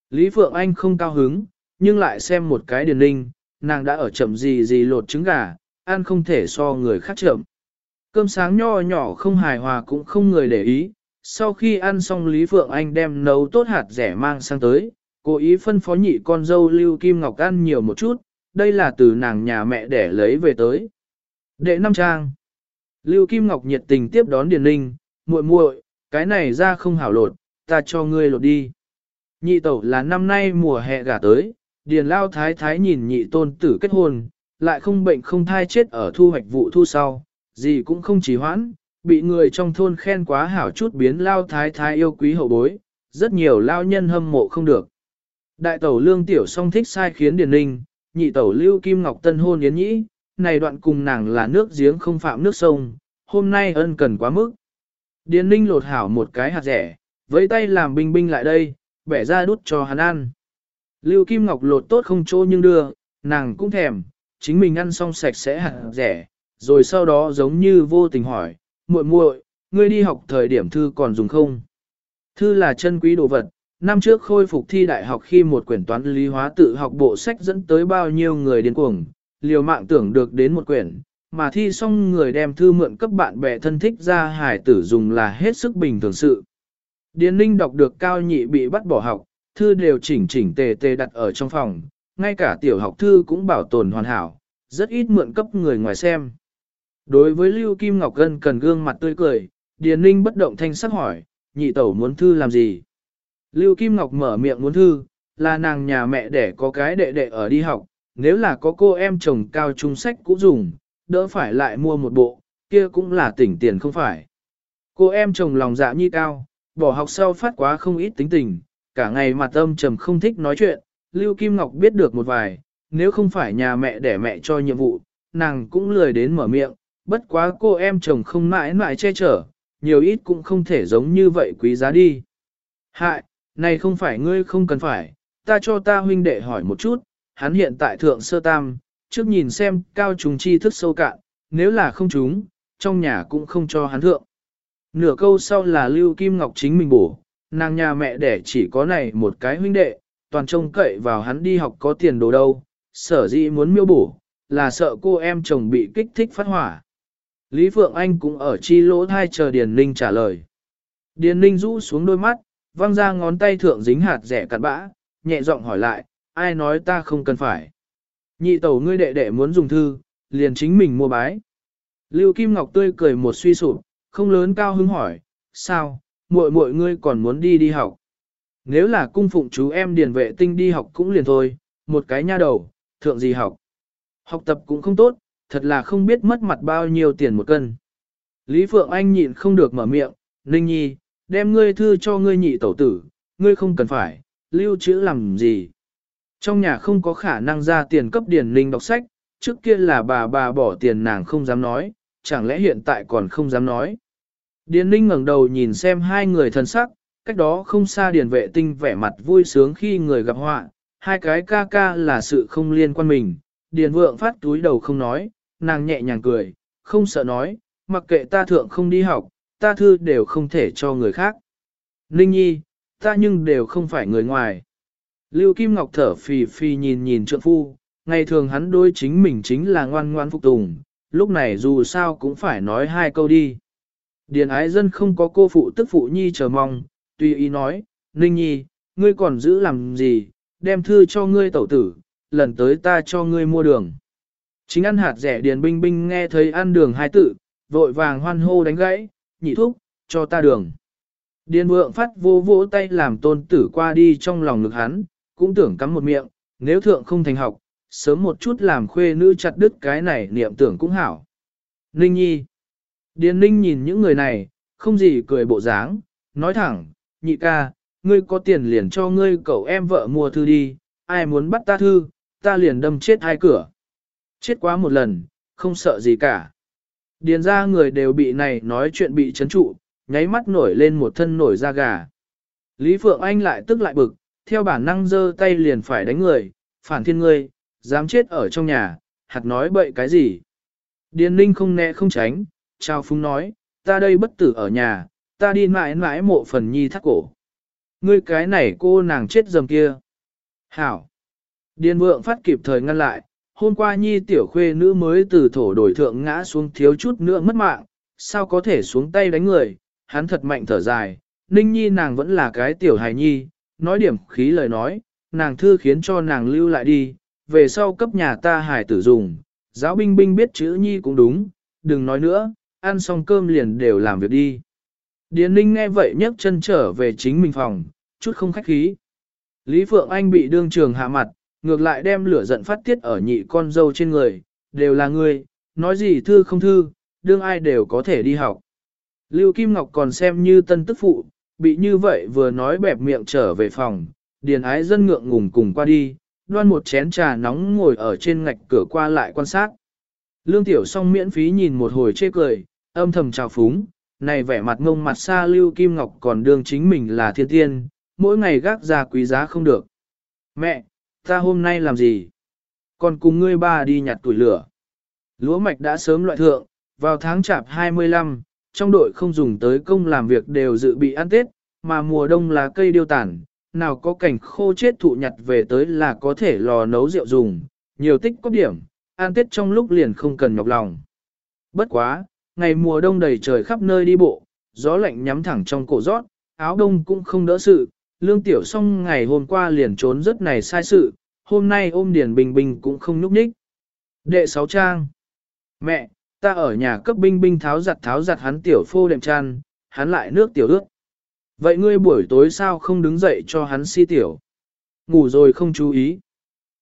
Lý Phượng Anh không cao hứng, nhưng lại xem một cái điền Ninh nàng đã ở chậm gì gì lột trứng gà, ăn không thể so người khác chậm. Cơm sáng nho nhỏ không hài hòa cũng không người để ý, sau khi ăn xong Lý Phượng Anh đem nấu tốt hạt rẻ mang sang tới, cố ý phân phó nhị con dâu Lưu Kim Ngọc ăn nhiều một chút, đây là từ nàng nhà mẹ để lấy về tới. Đệ năm trang Lưu Kim Ngọc nhiệt tình tiếp đón Điền Ninh, muội muội, cái này ra không hảo lột, ta cho ngươi lột đi. Nhị tẩu là năm nay mùa hè gả tới, Điền Lao Thái Thái nhìn nhị tôn tử kết hôn, lại không bệnh không thai chết ở thu hoạch vụ thu sau, gì cũng không chỉ hoãn, bị người trong thôn khen quá hảo chút biến Lao Thái Thái yêu quý hậu bối, rất nhiều Lao nhân hâm mộ không được. Đại tẩu lương tiểu song thích sai khiến Điền Ninh, nhị tẩu lưu Kim Ngọc tân hôn yến nhĩ, này đoạn cùng nàng là nước giếng không phạm nước sông, hôm nay ân cần quá mức. Điền ninh lột hảo một cái hạt rẻ, với tay làm binh binh lại đây, bẻ ra đút cho hắn ăn. Lưu Kim Ngọc lột tốt không chỗ nhưng đưa, nàng cũng thèm, chính mình ăn xong sạch sẽ hẳn rẻ, rồi sau đó giống như vô tình hỏi, muội muội, ngươi đi học thời điểm thư còn dùng không? Thư là chân quý đồ vật, năm trước khôi phục thi đại học khi một quyển toán lý hóa tự học bộ sách dẫn tới bao nhiêu người điên cuồng, liều mạng tưởng được đến một quyển, mà thi xong người đem thư mượn cấp bạn bè thân thích ra hải tử dùng là hết sức bình thường sự. Điền Ninh đọc được cao nhị bị bắt bỏ học, thư đều chỉnh chỉnh tề tề đặt ở trong phòng, ngay cả tiểu học thư cũng bảo tồn hoàn hảo, rất ít mượn cấp người ngoài xem. Đối với Lưu Kim Ngọc Gân cần gương mặt tươi cười, Điền Ninh bất động thanh sắc hỏi, nhị tẩu muốn thư làm gì? Lưu Kim Ngọc mở miệng muốn thư, là nàng nhà mẹ để có cái đệ đệ ở đi học, nếu là có cô em chồng cao trung sách cũng dùng, đỡ phải lại mua một bộ, kia cũng là tỉnh tiền không phải. Cô em chồng lòng dạ nhi cao, bỏ học sau phát quá không ít tính tình, cả ngày mặt âm trầm không thích nói chuyện, Lưu Kim Ngọc biết được một vài, nếu không phải nhà mẹ để mẹ cho nhiệm vụ, nàng cũng lười đến mở miệng, bất quá cô em chồng không mãi mãi che chở, nhiều ít cũng không thể giống như vậy quý giá đi. Hại, này không phải ngươi không cần phải, ta cho ta huynh đệ hỏi một chút, hắn hiện tại thượng sơ tam, trước nhìn xem cao trùng chi thức sâu cạn, nếu là không chúng, trong nhà cũng không cho hắn thượng. Nửa câu sau là Lưu Kim Ngọc chính mình bổ, nàng nhà mẹ đẻ chỉ có này một cái huynh đệ, toàn trông cậy vào hắn đi học có tiền đồ đâu, sở dĩ muốn miêu bổ, là sợ cô em chồng bị kích thích phát hỏa. Lý Phượng Anh cũng ở chi lỗ thai chờ Điền Ninh trả lời. Điền Ninh rũ xuống đôi mắt, văng ra ngón tay thượng dính hạt rẻ cặn bã, nhẹ giọng hỏi lại, ai nói ta không cần phải. Nhị tẩu ngươi đệ đệ muốn dùng thư, liền chính mình mua bái. Lưu Kim Ngọc tươi cười một suy sụp, không lớn cao hứng hỏi, sao, muội muội ngươi còn muốn đi đi học. Nếu là cung phụng chú em điền vệ tinh đi học cũng liền thôi, một cái nha đầu, thượng gì học. Học tập cũng không tốt, thật là không biết mất mặt bao nhiêu tiền một cân. Lý Phượng Anh nhịn không được mở miệng, Ninh Nhi, đem ngươi thư cho ngươi nhị tẩu tử, ngươi không cần phải, lưu trữ làm gì. Trong nhà không có khả năng ra tiền cấp điển ninh đọc sách, trước kia là bà bà bỏ tiền nàng không dám nói, chẳng lẽ hiện tại còn không dám nói. Điền ninh ngẩng đầu nhìn xem hai người thân sắc, cách đó không xa điền vệ tinh vẻ mặt vui sướng khi người gặp họa, hai cái ca ca là sự không liên quan mình. Điền vượng phát túi đầu không nói, nàng nhẹ nhàng cười, không sợ nói, mặc kệ ta thượng không đi học, ta thư đều không thể cho người khác. Ninh nhi, ta nhưng đều không phải người ngoài. Lưu Kim Ngọc thở phì phì nhìn nhìn trượng phu, ngày thường hắn đôi chính mình chính là ngoan ngoan phục tùng, lúc này dù sao cũng phải nói hai câu đi. Điền ái dân không có cô phụ tức phụ nhi chờ mong, tùy ý nói, Ninh Nhi, ngươi còn giữ làm gì, đem thư cho ngươi tẩu tử, lần tới ta cho ngươi mua đường. Chính ăn hạt rẻ Điền Binh Binh nghe thấy ăn đường hai tự, vội vàng hoan hô đánh gãy, nhị thúc, cho ta đường. Điền vượng phát vô vỗ tay làm tôn tử qua đi trong lòng ngực hắn, cũng tưởng cắm một miệng, nếu thượng không thành học, sớm một chút làm khuê nữ chặt đứt cái này niệm tưởng cũng hảo. Ninh nhi, Điền ninh nhìn những người này, không gì cười bộ dáng, nói thẳng, nhị ca, ngươi có tiền liền cho ngươi cậu em vợ mua thư đi, ai muốn bắt ta thư, ta liền đâm chết hai cửa. Chết quá một lần, không sợ gì cả. Điền ra người đều bị này nói chuyện bị chấn trụ, nháy mắt nổi lên một thân nổi da gà. Lý Phượng Anh lại tức lại bực, theo bản năng giơ tay liền phải đánh người, phản thiên ngươi, dám chết ở trong nhà, hạt nói bậy cái gì. Điền ninh không né không tránh, trao phúng nói, ta đây bất tử ở nhà, ta đi mãi mãi mộ phần nhi thắt cổ. Ngươi cái này cô nàng chết dầm kia. Hảo. Điền vượng phát kịp thời ngăn lại, hôm qua nhi tiểu khuê nữ mới từ thổ đổi thượng ngã xuống thiếu chút nữa mất mạng, sao có thể xuống tay đánh người, hắn thật mạnh thở dài, ninh nhi nàng vẫn là cái tiểu hài nhi, nói điểm khí lời nói, nàng thư khiến cho nàng lưu lại đi, về sau cấp nhà ta hài tử dùng, giáo binh binh biết chữ nhi cũng đúng, đừng nói nữa, ăn xong cơm liền đều làm việc đi. Điền ninh nghe vậy nhấc chân trở về chính mình phòng, chút không khách khí. Lý Phượng Anh bị đương trường hạ mặt, ngược lại đem lửa giận phát tiết ở nhị con dâu trên người, đều là người, nói gì thư không thư, đương ai đều có thể đi học. Lưu Kim Ngọc còn xem như tân tức phụ, bị như vậy vừa nói bẹp miệng trở về phòng, điền ái dân ngượng ngùng cùng qua đi, đoan một chén trà nóng ngồi ở trên ngạch cửa qua lại quan sát. Lương Tiểu song miễn phí nhìn một hồi chê cười, âm thầm chào phúng, này vẻ mặt ngông mặt xa Lưu Kim Ngọc còn đương chính mình là thiên tiên, mỗi ngày gác ra quý giá không được. Mẹ, ta hôm nay làm gì? Còn cùng ngươi ba đi nhặt tuổi lửa. Lúa mạch đã sớm loại thượng, vào tháng chạp 25, trong đội không dùng tới công làm việc đều dự bị ăn Tết, mà mùa đông là cây điêu tản, nào có cảnh khô chết thụ nhặt về tới là có thể lò nấu rượu dùng, nhiều tích có điểm, ăn Tết trong lúc liền không cần nhọc lòng. Bất quá, ngày mùa đông đầy trời khắp nơi đi bộ, gió lạnh nhắm thẳng trong cổ rót, áo đông cũng không đỡ sự, lương tiểu song ngày hôm qua liền trốn rất này sai sự, hôm nay ôm điển bình bình cũng không nhúc nhích. Đệ sáu trang Mẹ, ta ở nhà cấp binh binh tháo giặt tháo giặt hắn tiểu phô đệm chăn, hắn lại nước tiểu ướt. Vậy ngươi buổi tối sao không đứng dậy cho hắn si tiểu? Ngủ rồi không chú ý.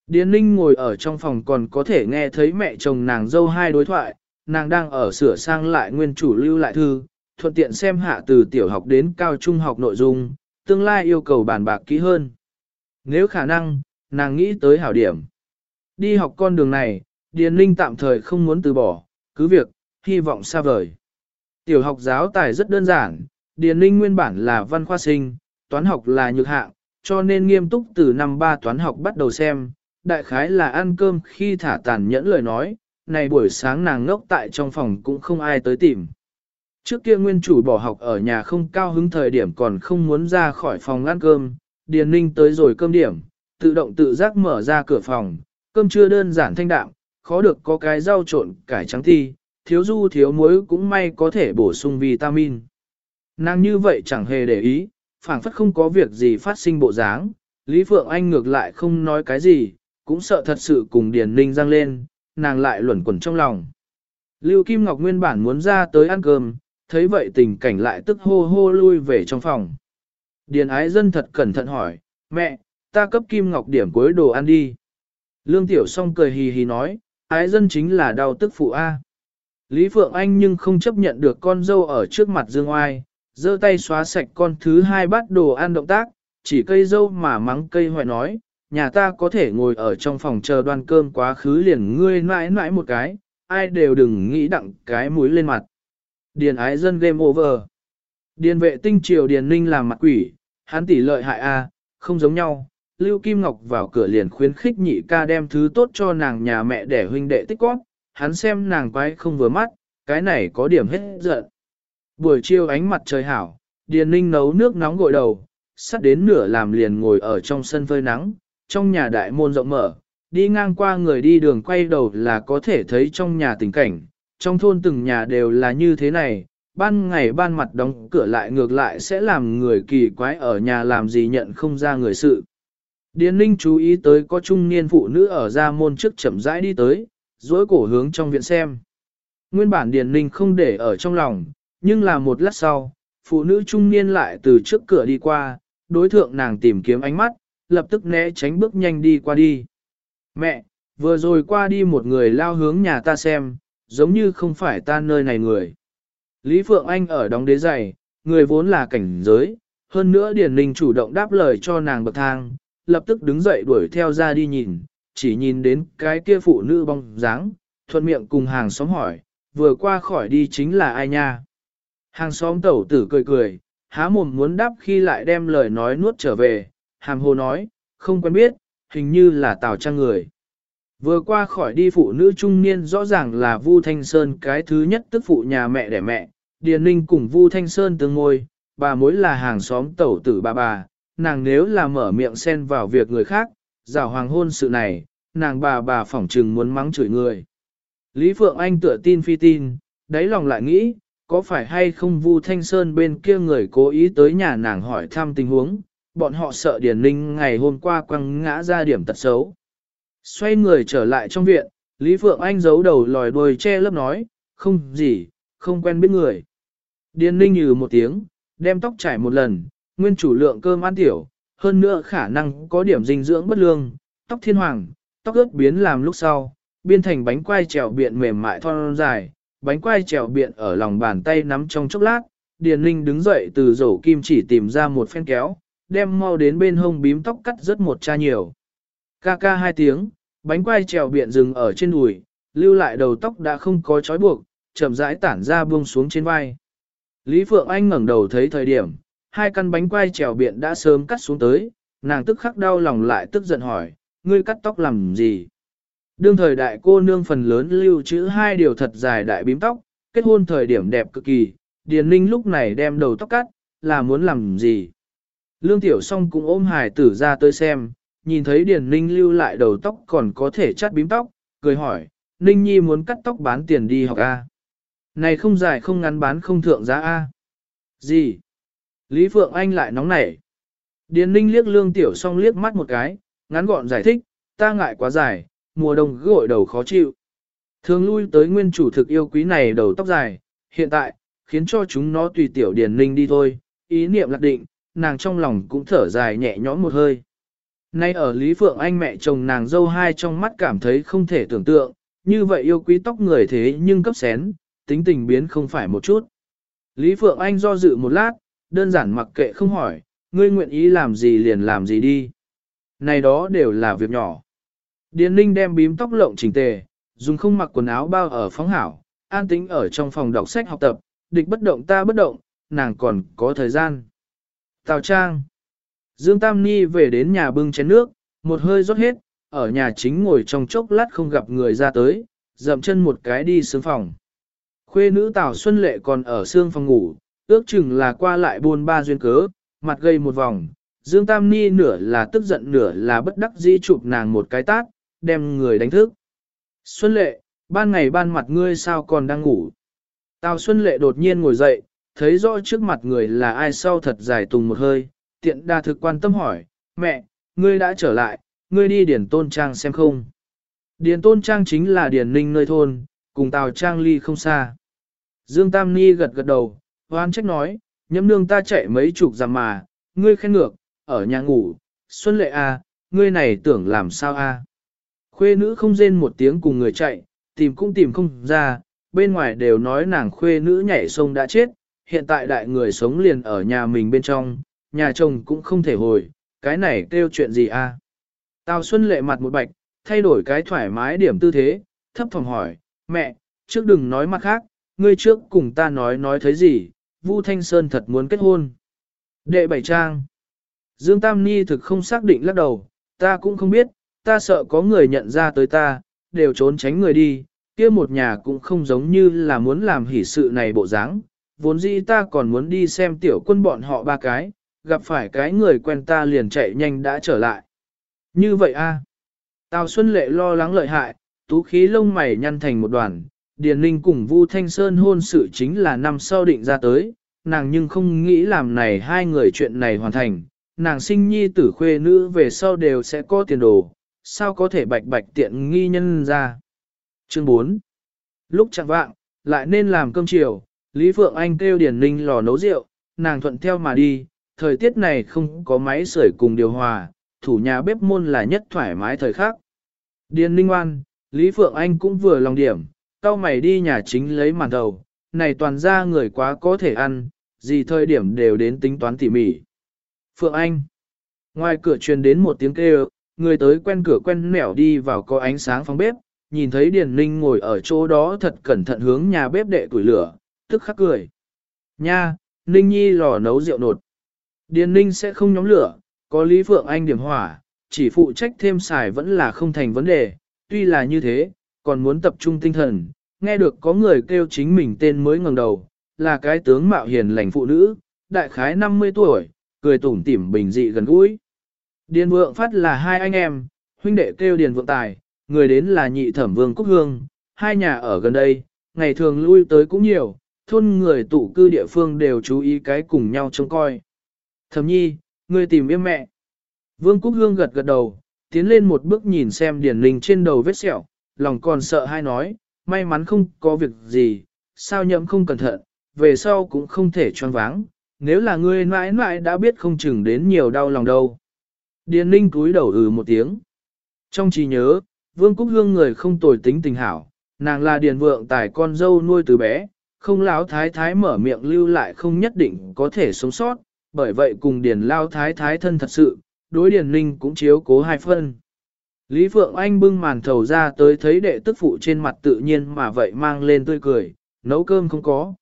Điền Ninh ngồi ở trong phòng còn có thể nghe thấy mẹ chồng nàng dâu hai đối thoại, nàng đang ở sửa sang lại nguyên chủ lưu lại thư, thuận tiện xem hạ từ tiểu học đến cao trung học nội dung, tương lai yêu cầu bàn bạc kỹ hơn. Nếu khả năng, nàng nghĩ tới hảo điểm. Đi học con đường này, Điền Linh tạm thời không muốn từ bỏ, cứ việc, hy vọng xa vời. Tiểu học giáo tài rất đơn giản, Điền Linh nguyên bản là văn khoa sinh, toán học là nhược hạng, cho nên nghiêm túc từ năm ba toán học bắt đầu xem, đại khái là ăn cơm khi thả tàn nhẫn lời nói, này buổi sáng nàng ngốc tại trong phòng cũng không ai tới tìm. Trước kia nguyên chủ bỏ học ở nhà không cao hứng thời điểm còn không muốn ra khỏi phòng ăn cơm, Điền Ninh tới rồi cơm điểm, tự động tự giác mở ra cửa phòng, cơm chưa đơn giản thanh đạm, khó được có cái rau trộn cải trắng thi, thiếu du thiếu muối cũng may có thể bổ sung vitamin. Nàng như vậy chẳng hề để ý, phảng phất không có việc gì phát sinh bộ dáng, Lý Phượng Anh ngược lại không nói cái gì, cũng sợ thật sự cùng Điền Ninh răng lên, nàng lại luẩn quẩn trong lòng. Lưu Kim Ngọc nguyên bản muốn ra tới ăn cơm, thấy vậy tình cảnh lại tức hô hô lui về trong phòng. Điền ái dân thật cẩn thận hỏi, mẹ, ta cấp Kim Ngọc điểm cuối đồ ăn đi. Lương Tiểu Song cười hì hì nói, ái dân chính là đau tức phụ A. Lý Phượng Anh nhưng không chấp nhận được con dâu ở trước mặt Dương Oai, giơ tay xóa sạch con thứ hai bắt đồ ăn động tác, chỉ cây dâu mà mắng cây hoại nói, nhà ta có thể ngồi ở trong phòng chờ đoan cơm quá khứ liền ngươi mãi mãi một cái, ai đều đừng nghĩ đặng cái mũi lên mặt. Điền ái dân game over. Điền vệ tinh triều Điền Ninh làm mặt quỷ, hắn tỷ lợi hại a, không giống nhau. Lưu Kim Ngọc vào cửa liền khuyến khích nhị ca đem thứ tốt cho nàng nhà mẹ để huynh đệ tích quát, hắn xem nàng quái không vừa mắt, cái này có điểm hết giận. Buổi chiều ánh mặt trời hảo, Điền Ninh nấu nước nóng gội đầu, sắt đến nửa làm liền ngồi ở trong sân phơi nắng, trong nhà đại môn rộng mở, đi ngang qua người đi đường quay đầu là có thể thấy trong nhà tình cảnh, trong thôn từng nhà đều là như thế này, ban ngày ban mặt đóng cửa lại ngược lại sẽ làm người kỳ quái ở nhà làm gì nhận không ra người sự. Điền Ninh chú ý tới có trung niên phụ nữ ở ra môn trước chậm rãi đi tới, duỗi cổ hướng trong viện xem. Nguyên bản Điền Ninh không để ở trong lòng, nhưng là một lát sau, phụ nữ trung niên lại từ trước cửa đi qua, đối thượng nàng tìm kiếm ánh mắt, lập tức né tránh bước nhanh đi qua đi. Mẹ, vừa rồi qua đi một người lao hướng nhà ta xem, giống như không phải ta nơi này người. Lý Phượng Anh ở đóng đế giày, người vốn là cảnh giới, hơn nữa Điền Ninh chủ động đáp lời cho nàng bậc thang, lập tức đứng dậy đuổi theo ra đi nhìn, chỉ nhìn đến cái kia phụ nữ bóng dáng, thuận miệng cùng hàng xóm hỏi, vừa qua khỏi đi chính là ai nha. Hàng xóm tẩu tử cười cười, há mồm muốn đáp khi lại đem lời nói nuốt trở về, hàm hồ nói, không quen biết, hình như là tào trang người. Vừa qua khỏi đi phụ nữ trung niên rõ ràng là Vu Thanh Sơn cái thứ nhất tức phụ nhà mẹ đẻ mẹ, Điền Ninh cùng Vu Thanh Sơn tương ngôi, bà mối là hàng xóm tẩu tử bà bà, nàng nếu là mở miệng xen vào việc người khác, rào hoàng hôn sự này, nàng bà bà phỏng trừng muốn mắng chửi người. Lý Phượng Anh tựa tin phi tin, đáy lòng lại nghĩ, có phải hay không Vu Thanh Sơn bên kia người cố ý tới nhà nàng hỏi thăm tình huống, bọn họ sợ Điền Ninh ngày hôm qua quăng ngã ra điểm tật xấu. Xoay người trở lại trong viện, Lý Phượng Anh giấu đầu lòi đuôi che lớp nói, không gì, không quen biết người. Điền Ninh như một tiếng, đem tóc trải một lần, nguyên chủ lượng cơm ăn tiểu, hơn nữa khả năng có điểm dinh dưỡng bất lương, tóc thiên hoàng, tóc ướt biến làm lúc sau, biên thành bánh quai trèo biện mềm mại thon dài, bánh quai trèo biện ở lòng bàn tay nắm trong chốc lát, Điền Ninh đứng dậy từ rổ kim chỉ tìm ra một phen kéo, đem mau đến bên hông bím tóc cắt rất một cha nhiều. Ca ca hai tiếng, bánh quai trèo biện rừng ở trên đùi, lưu lại đầu tóc đã không có trói buộc, chậm rãi tản ra buông xuống trên vai. Lý Phượng Anh ngẩng đầu thấy thời điểm, hai căn bánh quai trèo biện đã sớm cắt xuống tới, nàng tức khắc đau lòng lại tức giận hỏi, ngươi cắt tóc làm gì? Đương thời đại cô nương phần lớn lưu trữ hai điều thật dài đại bím tóc, kết hôn thời điểm đẹp cực kỳ, Điền Ninh lúc này đem đầu tóc cắt, là muốn làm gì? Lương Tiểu Song cũng ôm hài tử ra tới xem, nhìn thấy Điền Ninh lưu lại đầu tóc còn có thể chắt bím tóc, cười hỏi, Ninh Nhi muốn cắt tóc bán tiền đi học A. Này không dài không ngắn bán không thượng giá A. Gì? Lý Phượng Anh lại nóng nảy. Điền Ninh liếc Lương Tiểu Song liếc mắt một cái, ngắn gọn giải thích, ta ngại quá dài, mùa đông gội đầu khó chịu. Thường lui tới nguyên chủ thực yêu quý này đầu tóc dài, hiện tại, khiến cho chúng nó tùy tiểu Điền Ninh đi thôi, ý niệm lạc định, nàng trong lòng cũng thở dài nhẹ nhõm một hơi. Nay ở Lý Phượng Anh mẹ chồng nàng dâu hai trong mắt cảm thấy không thể tưởng tượng, như vậy yêu quý tóc người thế nhưng cấp xén, tính tình biến không phải một chút. Lý Phượng Anh do dự một lát, đơn giản mặc kệ không hỏi, ngươi nguyện ý làm gì liền làm gì đi. Này đó đều là việc nhỏ. Điền Ninh đem bím tóc lộng chỉnh tề, dùng không mặc quần áo bao ở phóng hảo, an tĩnh ở trong phòng đọc sách học tập, địch bất động ta bất động, nàng còn có thời gian. Tào Trang Dương Tam Ni về đến nhà bưng chén nước, một hơi rót hết, ở nhà chính ngồi trong chốc lát không gặp người ra tới, dậm chân một cái đi sướng phòng. Khuê nữ Tào Xuân Lệ còn ở xương phòng ngủ, ước chừng là qua lại buôn ba duyên cớ, mặt gây một vòng. Dương Tam Ni nửa là tức giận nửa là bất đắc dĩ chụp nàng một cái tát, đem người đánh thức. Xuân Lệ, ban ngày ban mặt ngươi sao còn đang ngủ? Tào Xuân Lệ đột nhiên ngồi dậy, thấy rõ trước mặt người là ai sau thật dài tùng một hơi, tiện đa thực quan tâm hỏi, mẹ, ngươi đã trở lại, ngươi đi điển tôn trang xem không? Điền tôn trang chính là điền ninh nơi thôn, cùng tào trang ly không xa. Dương Tam Ni gật gật đầu, hoan trách nói, nhậm nương ta chạy mấy chục dặm mà, ngươi khen ngược, ở nhà ngủ, Xuân Lệ a, à, ngươi này tưởng làm sao a? À? Khuê nữ không rên một tiếng cùng người chạy, tìm cũng tìm không ra, bên ngoài đều nói nàng khuê nữ nhảy sông đã chết, hiện tại đại người sống liền ở nhà mình bên trong, nhà chồng cũng không thể hồi, cái này kêu chuyện gì a? À? Tào Xuân lệ mặt một bạch, thay đổi cái thoải mái điểm tư thế, thấp phòng hỏi, mẹ, trước đừng nói mặt khác, ngươi trước cùng ta nói nói thấy gì, Vu Thanh Sơn thật muốn kết hôn. Đệ bảy trang. Dương Tam Ni thực không xác định lắc đầu, ta cũng không biết, ta sợ có người nhận ra tới ta, đều trốn tránh người đi, kia một nhà cũng không giống như là muốn làm hỷ sự này bộ dáng. Vốn dĩ ta còn muốn đi xem tiểu quân bọn họ ba cái, gặp phải cái người quen ta liền chạy nhanh đã trở lại. Như vậy a? Tào Xuân Lệ lo lắng lợi hại, tú khí lông mày nhăn thành một đoàn, Điền Ninh cùng Vu Thanh Sơn hôn sự chính là năm sau định ra tới, nàng nhưng không nghĩ làm này hai người chuyện này hoàn thành, nàng sinh nhi tử khuê nữ về sau đều sẽ có tiền đồ, sao có thể bạch bạch tiện nghi nhân ra. Chương 4 Lúc chẳng vạng, lại nên làm cơm chiều, Lý Phượng Anh kêu Điền Ninh lò nấu rượu, nàng thuận theo mà đi, thời tiết này không có máy sưởi cùng điều hòa, thủ nhà bếp môn là nhất thoải mái thời khắc. Điền Ninh oan, Lý Phượng Anh cũng vừa lòng điểm, cao mày đi nhà chính lấy màn đầu, này toàn ra người quá có thể ăn, gì thời điểm đều đến tính toán tỉ mỉ. Phượng Anh. Ngoài cửa truyền đến một tiếng kêu, người tới quen cửa quen nẻo đi vào có ánh sáng phòng bếp, nhìn thấy Điền Ninh ngồi ở chỗ đó thật cẩn thận hướng nhà bếp đệ tuổi lửa, tức khắc cười. Nha, Ninh Nhi lò nấu rượu nột. Điền Ninh sẽ không nhóm lửa, có Lý Phượng Anh điểm hỏa, chỉ phụ trách thêm xài vẫn là không thành vấn đề, tuy là như thế, còn muốn tập trung tinh thần, nghe được có người kêu chính mình tên mới ngẩng đầu, là cái tướng mạo hiền lành phụ nữ, đại khái 50 tuổi, cười tủm tỉm bình dị gần gũi. Điền vượng phát là hai anh em, huynh đệ kêu điền vượng tài, người đến là nhị thẩm vương Cúc Hương, hai nhà ở gần đây, ngày thường lui tới cũng nhiều, thôn người tụ cư địa phương đều chú ý cái cùng nhau trông coi. Thẩm nhi, người tìm yêm mẹ. Vương Cúc Hương gật gật đầu, tiến lên một bước nhìn xem điển linh trên đầu vết sẹo, lòng còn sợ hai nói, may mắn không có việc gì, sao nhậm không cẩn thận, về sau cũng không thể choáng váng, nếu là ngươi mãi mãi đã biết không chừng đến nhiều đau lòng đâu. Điền Linh cúi đầu ừ một tiếng. Trong trí nhớ, Vương Cúc Hương người không tồi tính tình hảo, nàng là điền vượng tài con dâu nuôi từ bé, không láo thái thái mở miệng lưu lại không nhất định có thể sống sót, bởi vậy cùng điền lao thái thái thân thật sự, đối điền Ninh cũng chiếu cố hai phân. Lý Phượng Anh bưng màn thầu ra tới thấy đệ tức phụ trên mặt tự nhiên mà vậy mang lên tươi cười, nấu cơm không có.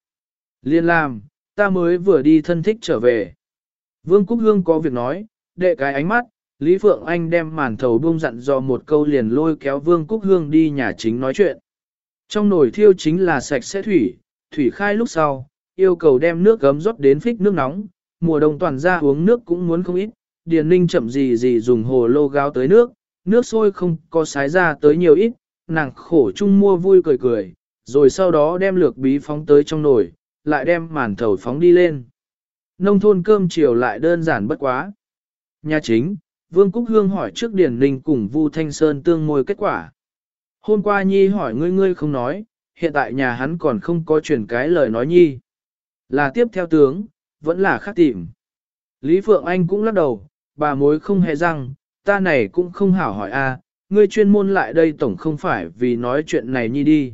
Liên làm, ta mới vừa đi thân thích trở về. Vương Cúc Hương có việc nói, đệ cái ánh mắt, Lý Phượng Anh đem màn thầu buông dặn do một câu liền lôi kéo Vương Cúc Hương đi nhà chính nói chuyện. Trong nồi thiêu chính là sạch sẽ thủy, thủy khai lúc sau, yêu cầu đem nước gấm rót đến phích nước nóng, mùa đông toàn ra uống nước cũng muốn không ít, Điền Ninh chậm gì gì dùng hồ lô gáo tới nước, nước sôi không có sái ra tới nhiều ít, nàng khổ chung mua vui cười cười, rồi sau đó đem lược bí phóng tới trong nồi, lại đem màn thầu phóng đi lên. Nông thôn cơm chiều lại đơn giản bất quá. Nhà chính, Vương Cúc Hương hỏi trước Điền Ninh cùng Vu Thanh Sơn tương môi kết quả. Hôm qua Nhi hỏi ngươi ngươi không nói, hiện tại nhà hắn còn không có truyền cái lời nói Nhi. Là tiếp theo tướng, vẫn là khác tìm. Lý Phượng Anh cũng lắc đầu, bà mối không hề răng, ta này cũng không hảo hỏi a, ngươi chuyên môn lại đây tổng không phải vì nói chuyện này Nhi đi.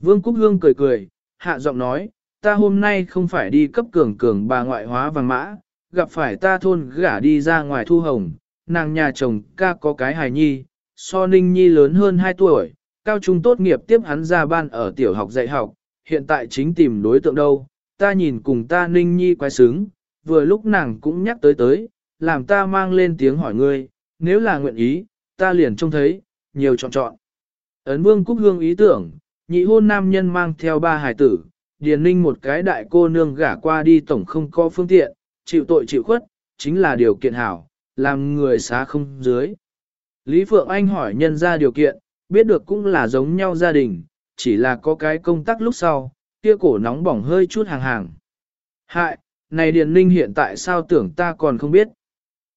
Vương Cúc Hương cười cười, hạ giọng nói, ta hôm nay không phải đi cấp cường cường bà ngoại hóa vàng mã, gặp phải ta thôn gả đi ra ngoài thu hồng, nàng nhà chồng ca có cái hài nhi, so ninh nhi lớn hơn 2 tuổi, cao trung tốt nghiệp tiếp hắn ra ban ở tiểu học dạy học, hiện tại chính tìm đối tượng đâu, ta nhìn cùng ta ninh nhi quái sướng, vừa lúc nàng cũng nhắc tới tới, làm ta mang lên tiếng hỏi ngươi, nếu là nguyện ý, ta liền trông thấy, nhiều chọn chọn. Ấn vương Cúc Hương ý tưởng, nhị hôn nam nhân mang theo ba hài tử, điền ninh một cái đại cô nương gả qua đi tổng không có phương tiện, chịu tội chịu khuất, chính là điều kiện hảo, làm người xá không dưới. Lý Phượng Anh hỏi nhân ra điều kiện, biết được cũng là giống nhau gia đình, chỉ là có cái công tác lúc sau, kia cổ nóng bỏng hơi chút hàng hàng. Hại, này Điền Ninh hiện tại sao tưởng ta còn không biết.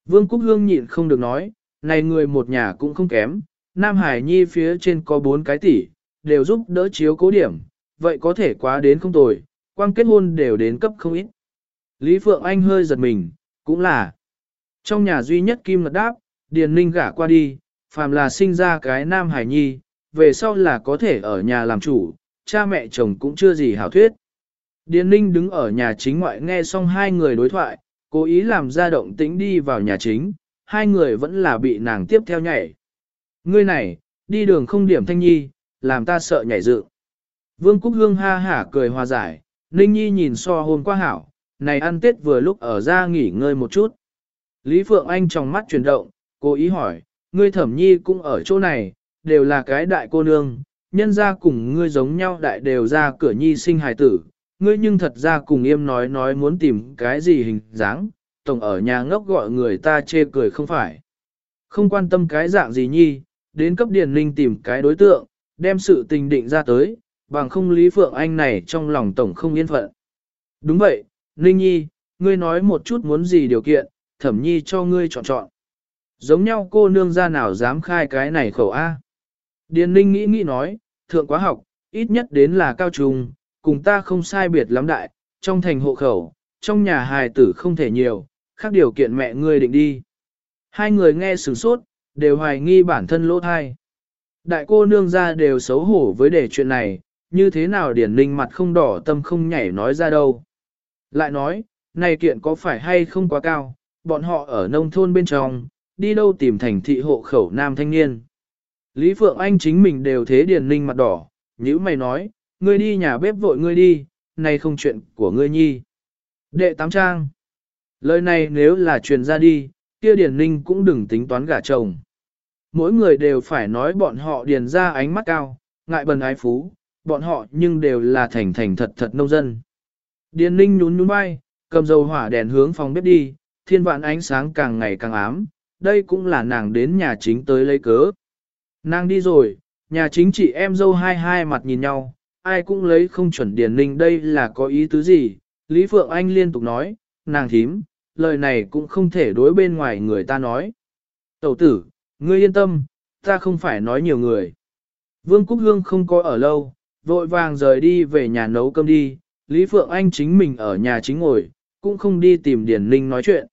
Vương Cúc Hương nhịn không được nói, này người một nhà cũng không kém, Nam Hải Nhi phía trên có bốn cái tỷ, đều giúp đỡ chiếu cố điểm, vậy có thể quá đến không tồi, quan kết hôn đều đến cấp không ít. Lý Phượng Anh hơi giật mình, cũng là. Trong nhà duy nhất Kim Ngật đáp, Điền Ninh gả qua đi, phàm là sinh ra cái Nam Hải Nhi, về sau là có thể ở nhà làm chủ, cha mẹ chồng cũng chưa gì hảo thuyết. Điền Ninh đứng ở nhà chính ngoại nghe xong hai người đối thoại, cố ý làm ra động tĩnh đi vào nhà chính, hai người vẫn là bị nàng tiếp theo nhảy. Ngươi này, đi đường không điểm thanh nhi, làm ta sợ nhảy dự. Vương Cúc Hương ha hả cười hòa giải, Ninh Nhi nhìn so hôm qua hảo, này ăn tết vừa lúc ở ra nghỉ ngơi một chút. Lý Phượng Anh trong mắt chuyển động, cố ý hỏi, ngươi thẩm nhi cũng ở chỗ này, đều là cái đại cô nương, nhân ra cùng ngươi giống nhau đại đều ra cửa nhi sinh hài tử, ngươi nhưng thật ra cùng im nói nói muốn tìm cái gì hình dáng, tổng ở nhà ngốc gọi người ta chê cười không phải. Không quan tâm cái dạng gì nhi, đến cấp điền linh tìm cái đối tượng, đem sự tình định ra tới, bằng không Lý Phượng Anh này trong lòng tổng không yên phận. Đúng vậy, Ninh Nhi, ngươi nói một chút muốn gì điều kiện, thẩm nhi cho ngươi chọn chọn. Giống nhau cô nương ra nào dám khai cái này khẩu A. Điền Ninh nghĩ nghĩ nói, thượng quá học, ít nhất đến là cao trung, cùng ta không sai biệt lắm đại, trong thành hộ khẩu, trong nhà hài tử không thể nhiều, khác điều kiện mẹ ngươi định đi. Hai người nghe sửng sốt, đều hoài nghi bản thân lỗ thai. Đại cô nương ra đều xấu hổ với đề chuyện này, như thế nào điển Ninh mặt không đỏ tâm không nhảy nói ra đâu. Lại nói, này kiện có phải hay không quá cao, bọn họ ở nông thôn bên trong, đi đâu tìm thành thị hộ khẩu nam thanh niên. Lý Phượng Anh chính mình đều thế Điền Ninh mặt đỏ, như mày nói, ngươi đi nhà bếp vội ngươi đi, này không chuyện của ngươi nhi. Đệ tám trang. Lời này nếu là truyền ra đi, kia Điền Ninh cũng đừng tính toán gả chồng. Mỗi người đều phải nói bọn họ điền ra ánh mắt cao, ngại bần ái phú, bọn họ nhưng đều là thành thành thật thật nông dân. Điền Ninh nhún nhún vai, cầm dầu hỏa đèn hướng phòng bếp đi, thiên vạn ánh sáng càng ngày càng ám, đây cũng là nàng đến nhà chính tới lấy cớ. Nàng đi rồi, nhà chính chị em dâu hai hai mặt nhìn nhau, ai cũng lấy không chuẩn Điền Ninh đây là có ý tứ gì. Lý Phượng Anh liên tục nói, nàng thím, lời này cũng không thể đối bên ngoài người ta nói. Tẩu tử, ngươi yên tâm, ta không phải nói nhiều người. Vương Cúc Hương không có ở lâu, vội vàng rời đi về nhà nấu cơm đi, Lý Phượng Anh chính mình ở nhà chính ngồi, cũng không đi tìm Điền Ninh nói chuyện.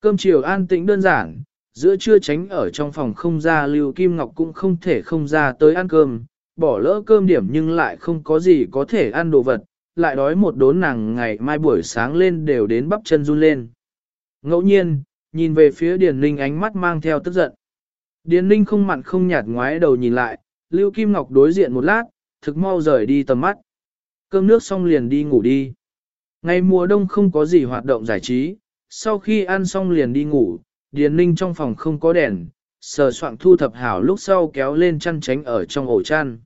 Cơm chiều an tĩnh đơn giản, giữa trưa tránh ở trong phòng không ra Lưu Kim Ngọc cũng không thể không ra tới ăn cơm, bỏ lỡ cơm điểm nhưng lại không có gì có thể ăn đồ vật, lại đói một đốn nàng ngày mai buổi sáng lên đều đến bắp chân run lên. Ngẫu nhiên, nhìn về phía Điền Ninh ánh mắt mang theo tức giận. Điền Ninh không mặn không nhạt ngoái đầu nhìn lại, Lưu Kim Ngọc đối diện một lát, thực mau rời đi tầm mắt. Cơm nước xong liền đi ngủ đi. Ngày mùa đông không có gì hoạt động giải trí, sau khi ăn xong liền đi ngủ, Điền Ninh trong phòng không có đèn, sờ soạn thu thập hảo lúc sau kéo lên chăn tránh ở trong ổ chăn.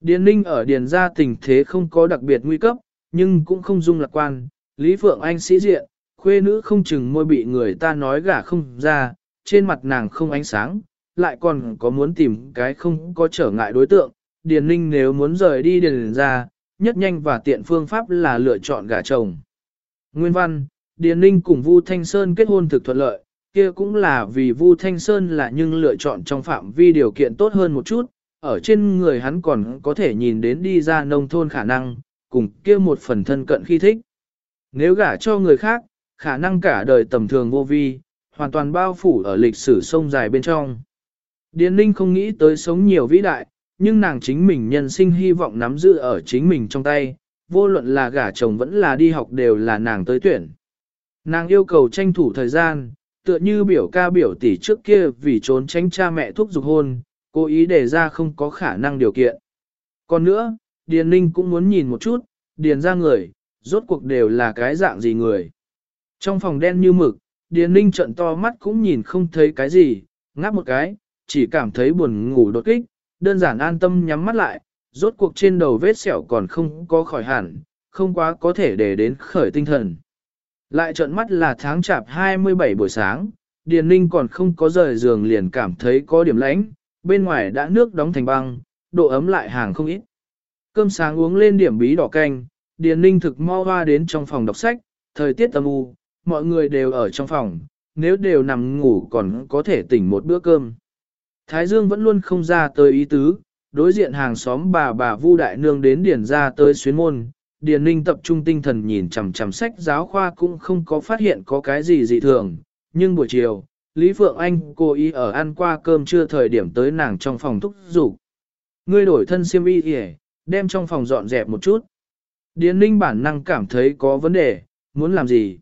Điền Ninh ở Điền gia tình thế không có đặc biệt nguy cấp, nhưng cũng không dung lạc quan, Lý Phượng Anh sĩ diện, khuê nữ không chừng môi bị người ta nói gả không ra, trên mặt nàng không ánh sáng, lại còn có muốn tìm cái không có trở ngại đối tượng, Điền Ninh nếu muốn rời đi Điền ra, nhất nhanh và tiện phương pháp là lựa chọn gả chồng. Nguyên văn, Điền Ninh cùng Vu Thanh Sơn kết hôn thực thuận lợi, kia cũng là vì Vu Thanh Sơn là nhưng lựa chọn trong phạm vi điều kiện tốt hơn một chút, ở trên người hắn còn có thể nhìn đến đi ra nông thôn khả năng, cùng kia một phần thân cận khi thích. Nếu gả cho người khác, khả năng cả đời tầm thường vô vi, hoàn toàn bao phủ ở lịch sử sông dài bên trong. Điền Linh không nghĩ tới sống nhiều vĩ đại, nhưng nàng chính mình nhân sinh hy vọng nắm giữ ở chính mình trong tay, vô luận là gả chồng vẫn là đi học đều là nàng tới tuyển. Nàng yêu cầu tranh thủ thời gian, tựa như biểu ca biểu tỷ trước kia vì trốn tránh cha mẹ thúc giục hôn, cố ý đề ra không có khả năng điều kiện. Còn nữa, Điền Ninh cũng muốn nhìn một chút, Điền ra người, rốt cuộc đều là cái dạng gì người. Trong phòng đen như mực, Điền Ninh trận to mắt cũng nhìn không thấy cái gì, ngáp một cái, chỉ cảm thấy buồn ngủ đột kích, đơn giản an tâm nhắm mắt lại, rốt cuộc trên đầu vết sẹo còn không có khỏi hẳn, không quá có thể để đến khởi tinh thần. Lại trợn mắt là tháng chạp 27 buổi sáng, Điền Ninh còn không có rời giường liền cảm thấy có điểm lãnh, bên ngoài đã nước đóng thành băng, độ ấm lại hàng không ít. Cơm sáng uống lên điểm bí đỏ canh, Điền Ninh thực mau hoa đến trong phòng đọc sách, thời tiết âm u, mọi người đều ở trong phòng, nếu đều nằm ngủ còn có thể tỉnh một bữa cơm. Thái Dương vẫn luôn không ra tới ý tứ, đối diện hàng xóm bà bà Vu Đại Nương đến Điền ra tới xuyến môn. Điền Ninh tập trung tinh thần nhìn chằm chằm sách giáo khoa cũng không có phát hiện có cái gì dị thường, nhưng buổi chiều, Lý Phượng Anh cố ý ở ăn qua cơm trưa thời điểm tới nàng trong phòng thúc dục Ngươi đổi thân xiêm y kìa, đem trong phòng dọn dẹp một chút. Điền Ninh bản năng cảm thấy có vấn đề, muốn làm gì?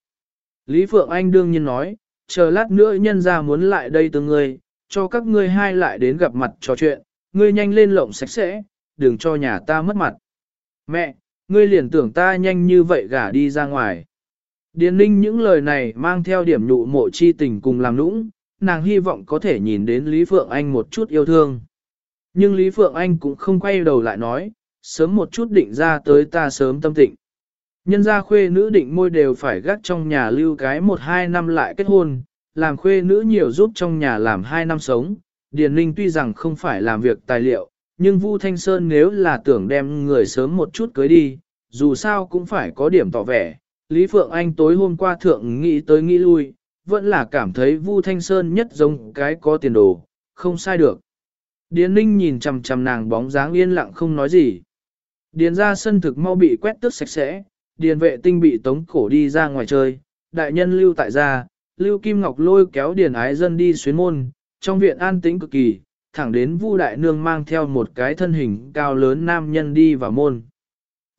Lý Phượng Anh đương nhiên nói, chờ lát nữa nhân ra muốn lại đây từ ngươi, cho các ngươi hai lại đến gặp mặt trò chuyện, ngươi nhanh lên lộng sạch sẽ, đừng cho nhà ta mất mặt. Mẹ, ngươi liền tưởng ta nhanh như vậy gả đi ra ngoài. Điền ninh những lời này mang theo điểm nhụ mộ chi tình cùng làm nũng, nàng hy vọng có thể nhìn đến Lý Phượng Anh một chút yêu thương. Nhưng Lý Phượng Anh cũng không quay đầu lại nói, sớm một chút định ra tới ta sớm tâm tịnh. Nhân gia khuê nữ định môi đều phải gác trong nhà lưu cái một hai năm lại kết hôn, làm khuê nữ nhiều giúp trong nhà làm hai năm sống. Điền Linh tuy rằng không phải làm việc tài liệu, nhưng Vu Thanh Sơn nếu là tưởng đem người sớm một chút cưới đi, dù sao cũng phải có điểm tỏ vẻ. Lý Phượng Anh tối hôm qua thượng nghĩ tới nghĩ lui, vẫn là cảm thấy Vu Thanh Sơn nhất giống cái có tiền đồ, không sai được. Điền Ninh nhìn chằm chằm nàng bóng dáng yên lặng không nói gì. Điền ra sân thực mau bị quét tước sạch sẽ, điền vệ tinh bị tống cổ đi ra ngoài chơi, đại nhân lưu tại gia, Lưu Kim Ngọc lôi kéo Điền Ái Dân đi xuyến môn, trong viện an tĩnh cực kỳ, thẳng đến Vu Đại Nương mang theo một cái thân hình cao lớn nam nhân đi vào môn.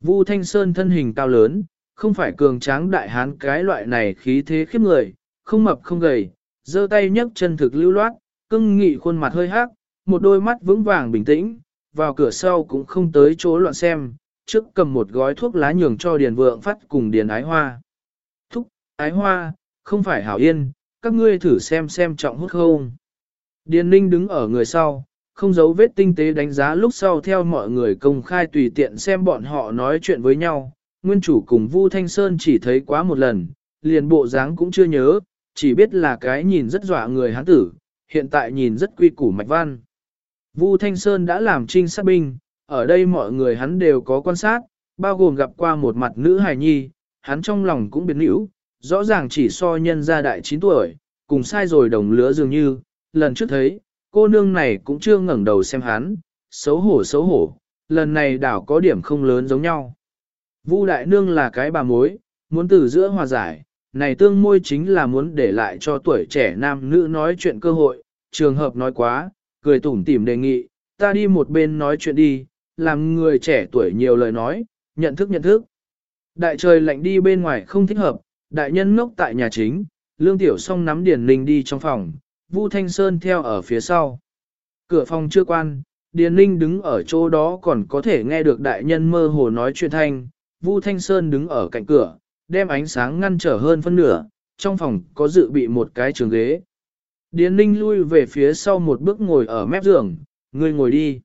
Vu Thanh Sơn thân hình cao lớn, không phải cường tráng đại hán cái loại này khí thế khiếp người, không mập không gầy, giơ tay nhấc chân thực lưu loát, cưng nghị khuôn mặt hơi hắc, một đôi mắt vững vàng bình tĩnh, vào cửa sau cũng không tới chỗ loạn xem, trước cầm một gói thuốc lá nhường cho Điền Vượng phát cùng Điền Ái Hoa. Thúc, Ái Hoa, không phải Hảo Yên, các ngươi thử xem xem trọng hút không. Điền Ninh đứng ở người sau, không giấu vết tinh tế đánh giá lúc sau theo mọi người công khai tùy tiện xem bọn họ nói chuyện với nhau. Nguyên chủ cùng Vu Thanh Sơn chỉ thấy quá một lần, liền bộ dáng cũng chưa nhớ, chỉ biết là cái nhìn rất dọa người hán tử, hiện tại nhìn rất quy củ mạch văn. Vu Thanh Sơn đã làm trinh sát binh, ở đây mọi người hắn đều có quan sát, bao gồm gặp qua một mặt nữ hài nhi, hắn trong lòng cũng biến hữu, rõ ràng chỉ so nhân gia đại 9 tuổi, cùng sai rồi đồng lứa dường như, lần trước thấy, cô nương này cũng chưa ngẩng đầu xem hắn, xấu hổ xấu hổ, lần này đảo có điểm không lớn giống nhau. Vu đại nương là cái bà mối, muốn từ giữa hòa giải, này tương môi chính là muốn để lại cho tuổi trẻ nam nữ nói chuyện cơ hội, trường hợp nói quá, cười tủm tỉm đề nghị, ta đi một bên nói chuyện đi, làm người trẻ tuổi nhiều lời nói, nhận thức nhận thức. Đại trời lạnh đi bên ngoài không thích hợp, đại nhân ngốc tại nhà chính, lương tiểu song nắm điển linh đi trong phòng, Vu Thanh Sơn theo ở phía sau. Cửa phòng chưa quan, Điền Ninh đứng ở chỗ đó còn có thể nghe được đại nhân mơ hồ nói chuyện thanh, Vu Thanh Sơn đứng ở cạnh cửa, đem ánh sáng ngăn trở hơn phân nửa, trong phòng có dự bị một cái trường ghế. Điền Ninh lui về phía sau một bước ngồi ở mép giường, người ngồi đi.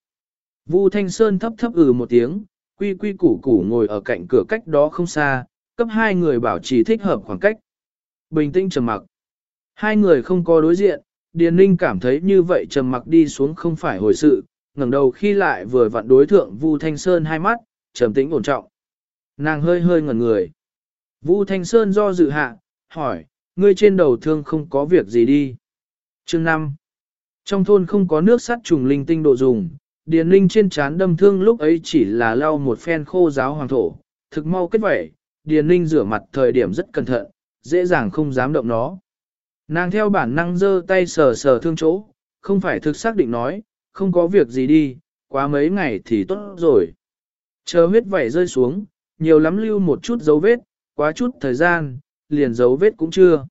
Vu Thanh Sơn thấp thấp ừ một tiếng, quy quy củ củ ngồi ở cạnh cửa cách đó không xa, cấp hai người bảo trì thích hợp khoảng cách. Bình tĩnh trầm mặc. Hai người không có đối diện, Điền Ninh cảm thấy như vậy trầm mặc đi xuống không phải hồi sự, ngẩng đầu khi lại vừa vặn đối thượng Vu Thanh Sơn hai mắt, trầm tĩnh ổn trọng. Nàng hơi hơi ngẩn người. Vu Thanh Sơn do dự hạ, hỏi, ngươi trên đầu thương không có việc gì đi. Chương 5. Trong thôn không có nước sắt trùng linh tinh độ dùng, Điền Ninh trên trán đâm thương lúc ấy chỉ là lau một phen khô giáo hoàng thổ, thực mau kết vẩy, Điền Ninh rửa mặt thời điểm rất cẩn thận, dễ dàng không dám động nó. Nàng theo bản năng giơ tay sờ sờ thương chỗ, không phải thực xác định nói, không có việc gì đi, quá mấy ngày thì tốt rồi. Chờ huyết vảy rơi xuống, nhiều lắm lưu một chút dấu vết, quá chút thời gian, liền dấu vết cũng chưa.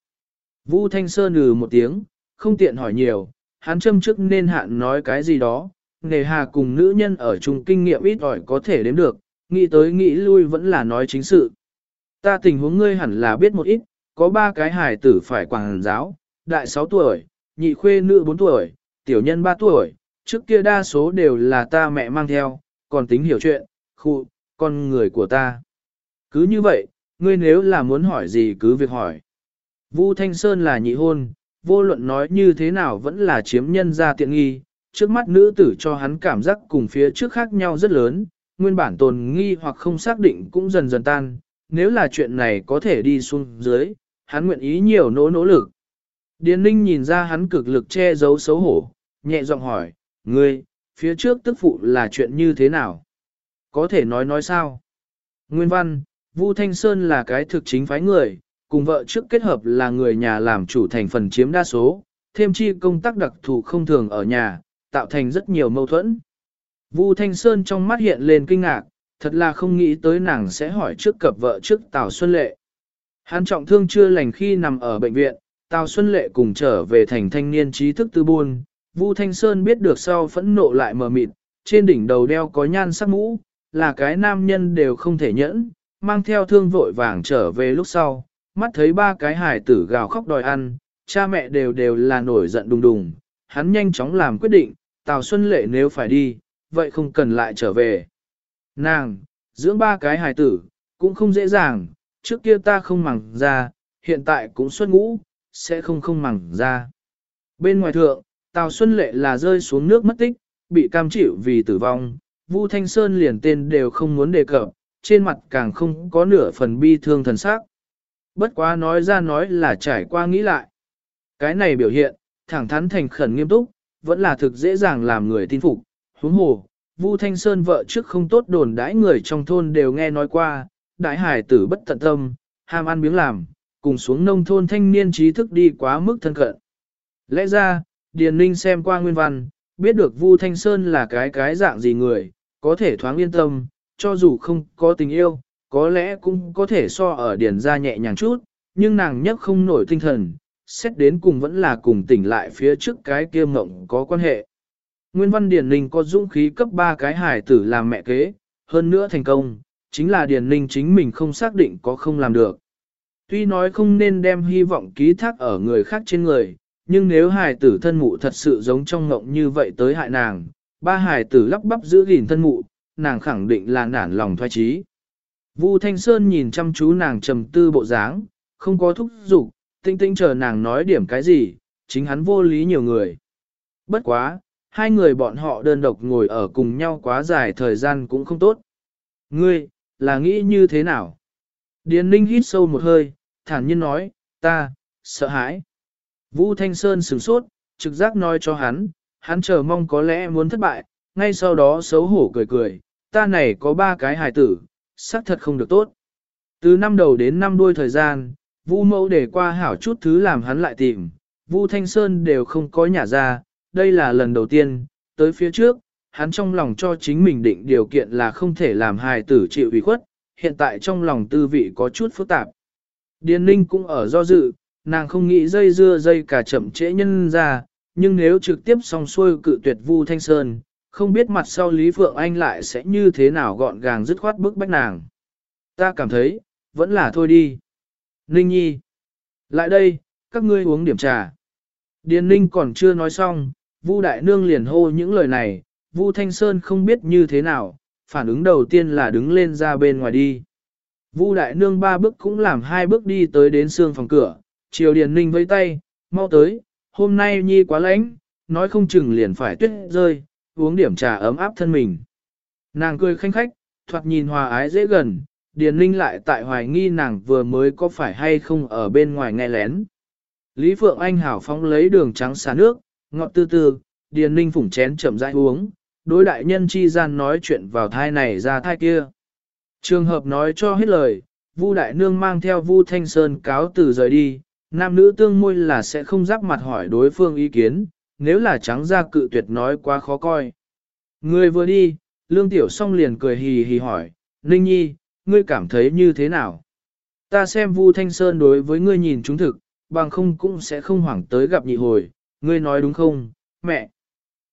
Vu Thanh Sơn ừ một tiếng, không tiện hỏi nhiều, hắn châm trước nên hạn nói cái gì đó, nề hà cùng nữ nhân ở chung kinh nghiệm ít ỏi có thể đếm được, nghĩ tới nghĩ lui vẫn là nói chính sự. Ta tình huống ngươi hẳn là biết một ít, có ba cái hài tử phải quảng giáo, đại 6 tuổi, nhị khuê nữ 4 tuổi, tiểu nhân 3 tuổi, trước kia đa số đều là ta mẹ mang theo, còn tính hiểu chuyện, khu, con người của ta. Cứ như vậy, ngươi nếu là muốn hỏi gì cứ việc hỏi. Vu Thanh Sơn là nhị hôn, vô luận nói như thế nào vẫn là chiếm nhân ra tiện nghi, trước mắt nữ tử cho hắn cảm giác cùng phía trước khác nhau rất lớn, nguyên bản tồn nghi hoặc không xác định cũng dần dần tan, nếu là chuyện này có thể đi xuống dưới, hắn nguyện ý nhiều nỗ nỗ lực. Điền Ninh nhìn ra hắn cực lực che giấu xấu hổ, nhẹ giọng hỏi, ngươi, phía trước tức phụ là chuyện như thế nào? Có thể nói nói sao? Nguyên văn, Vu Thanh Sơn là cái thực chính phái người, cùng vợ trước kết hợp là người nhà làm chủ thành phần chiếm đa số, thêm chi công tác đặc thù không thường ở nhà, tạo thành rất nhiều mâu thuẫn. Vu Thanh Sơn trong mắt hiện lên kinh ngạc, thật là không nghĩ tới nàng sẽ hỏi trước cặp vợ trước Tào Xuân Lệ. Hắn trọng thương chưa lành khi nằm ở bệnh viện, Tào Xuân Lệ cùng trở về thành thanh niên trí thức tư buôn. Vu Thanh Sơn biết được sau phẫn nộ lại mờ mịt, trên đỉnh đầu đeo có nhan sắc mũ, là cái nam nhân đều không thể nhẫn, mang theo thương vội vàng trở về lúc sau, mắt thấy ba cái hài tử gào khóc đòi ăn, cha mẹ đều đều là nổi giận đùng đùng, hắn nhanh chóng làm quyết định, Tào Xuân Lệ nếu phải đi, vậy không cần lại trở về. Nàng, dưỡng ba cái hài tử, cũng không dễ dàng, trước kia ta không mẳng ra, hiện tại cũng xuất ngũ, sẽ không không mẳng ra. Bên ngoài thượng, Tào Xuân Lệ là rơi xuống nước mất tích, bị cam chịu vì tử vong, Vu Thanh Sơn liền tên đều không muốn đề cập, trên mặt càng không có nửa phần bi thương thần sắc. Bất quá nói ra nói là trải qua nghĩ lại. Cái này biểu hiện, thẳng thắn thành khẩn nghiêm túc, vẫn là thực dễ dàng làm người tin phục. Huống hồ, Vu Thanh Sơn vợ trước không tốt đồn đãi người trong thôn đều nghe nói qua, đại hải tử bất tận tâm, ham ăn miếng làm, cùng xuống nông thôn thanh niên trí thức đi quá mức thân cận. Lẽ ra, Điền Ninh xem qua nguyên văn, biết được Vu Thanh Sơn là cái cái dạng gì người, có thể thoáng yên tâm, cho dù không có tình yêu, có lẽ cũng có thể so ở Điền ra nhẹ nhàng chút, nhưng nàng nhất không nổi tinh thần, xét đến cùng vẫn là cùng tỉnh lại phía trước cái kia mộng có quan hệ. Nguyên văn Điền Ninh có dũng khí cấp 3 cái hải tử làm mẹ kế, hơn nữa thành công, chính là Điền Ninh chính mình không xác định có không làm được. Tuy nói không nên đem hy vọng ký thác ở người khác trên người, nhưng nếu hải tử thân mụ thật sự giống trong ngộng như vậy tới hại nàng, ba hải tử lắp bắp giữ gìn thân mụ, nàng khẳng định là nản lòng thoái trí. Vu Thanh Sơn nhìn chăm chú nàng trầm tư bộ dáng, không có thúc giục, tinh tinh chờ nàng nói điểm cái gì, chính hắn vô lý nhiều người. Bất quá, hai người bọn họ đơn độc ngồi ở cùng nhau quá dài thời gian cũng không tốt. Ngươi, là nghĩ như thế nào? Điền Ninh hít sâu một hơi, thản nhiên nói, ta, sợ hãi. Vũ Thanh Sơn sửng sốt, trực giác nói cho hắn, hắn chờ mong có lẽ muốn thất bại, ngay sau đó xấu hổ cười cười, ta này có ba cái hài tử, xác thật không được tốt. Từ năm đầu đến năm đuôi thời gian, Vu mẫu để qua hảo chút thứ làm hắn lại tìm, Vu Thanh Sơn đều không có nhả ra, đây là lần đầu tiên, tới phía trước, hắn trong lòng cho chính mình định điều kiện là không thể làm hài tử chịu ủy khuất, hiện tại trong lòng tư vị có chút phức tạp. Điền Ninh cũng ở do dự, nàng không nghĩ dây dưa dây cả chậm trễ nhân ra, nhưng nếu trực tiếp song xuôi cự tuyệt Vu Thanh Sơn, không biết mặt sau Lý Phượng Anh lại sẽ như thế nào gọn gàng dứt khoát bức bách nàng. Ta cảm thấy, vẫn là thôi đi. Ninh Nhi. Lại đây, các ngươi uống điểm trà. Điền Ninh còn chưa nói xong, Vu Đại Nương liền hô những lời này, Vu Thanh Sơn không biết như thế nào, phản ứng đầu tiên là đứng lên ra bên ngoài đi. Vu Đại Nương ba bước cũng làm hai bước đi tới đến xương phòng cửa, chiều Điền Ninh với tay, mau tới, hôm nay Nhi quá lạnh, nói không chừng liền phải tuyết rơi, uống điểm trà ấm áp thân mình. Nàng cười khanh khách, thoạt nhìn hòa ái dễ gần, Điền Ninh lại tại hoài nghi nàng vừa mới có phải hay không ở bên ngoài nghe lén. Lý Phượng Anh hảo phóng lấy đường trắng xả nước, ngọt tư tư, Điền Ninh phủng chén chậm rãi uống, đối đại nhân chi gian nói chuyện vào thai này ra thai kia. Trường hợp nói cho hết lời, Vu Đại Nương mang theo Vu Thanh Sơn cáo từ rời đi, nam nữ tương môi là sẽ không giáp mặt hỏi đối phương ý kiến, nếu là trắng ra cự tuyệt nói quá khó coi. Người vừa đi, Lương Tiểu Song liền cười hì hì hỏi, Ninh Nhi, ngươi cảm thấy như thế nào? Ta xem Vu Thanh Sơn đối với ngươi nhìn chúng thực, bằng không cũng sẽ không hoảng tới gặp nhị hồi, ngươi nói đúng không, mẹ?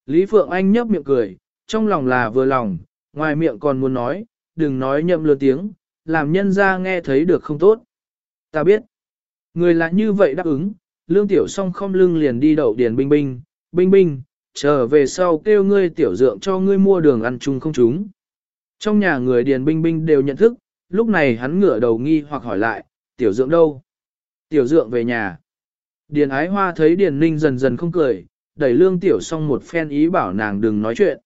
Lý Phượng Anh nhấp miệng cười, trong lòng là vừa lòng, ngoài miệng còn muốn nói, đừng nói nhậm lừa tiếng, làm nhân ra nghe thấy được không tốt. Ta biết, người là như vậy đáp ứng, lương tiểu song không lưng liền đi đậu điền binh binh, binh binh, trở về sau kêu ngươi tiểu dượng cho ngươi mua đường ăn chung không chúng. Trong nhà người điền binh binh đều nhận thức, lúc này hắn ngửa đầu nghi hoặc hỏi lại, tiểu dượng đâu? Tiểu dượng về nhà. Điền ái hoa thấy điền ninh dần dần không cười, đẩy lương tiểu xong một phen ý bảo nàng đừng nói chuyện.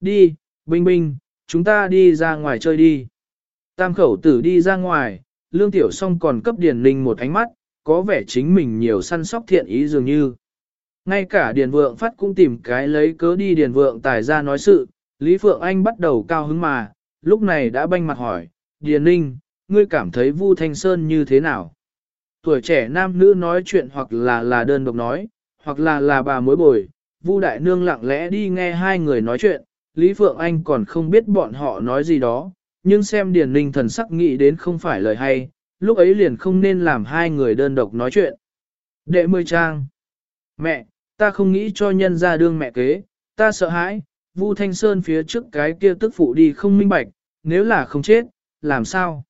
Đi, binh binh, chúng ta đi ra ngoài chơi đi. Tam khẩu tử đi ra ngoài, lương tiểu xong còn cấp điền ninh một ánh mắt, có vẻ chính mình nhiều săn sóc thiện ý dường như. Ngay cả điền vượng phát cũng tìm cái lấy cớ đi điền vượng tài ra nói sự, Lý Phượng Anh bắt đầu cao hứng mà, lúc này đã banh mặt hỏi, Điền Ninh, ngươi cảm thấy Vu Thanh Sơn như thế nào? Tuổi trẻ nam nữ nói chuyện hoặc là là đơn độc nói, hoặc là là bà mối bồi, Vu Đại Nương lặng lẽ đi nghe hai người nói chuyện, Lý Phượng Anh còn không biết bọn họ nói gì đó, nhưng xem Điền Ninh thần sắc nghĩ đến không phải lời hay, lúc ấy liền không nên làm hai người đơn độc nói chuyện. Đệ mười trang Mẹ, ta không nghĩ cho nhân ra đương mẹ kế, ta sợ hãi, Vu Thanh Sơn phía trước cái kia tức phụ đi không minh bạch, nếu là không chết, làm sao?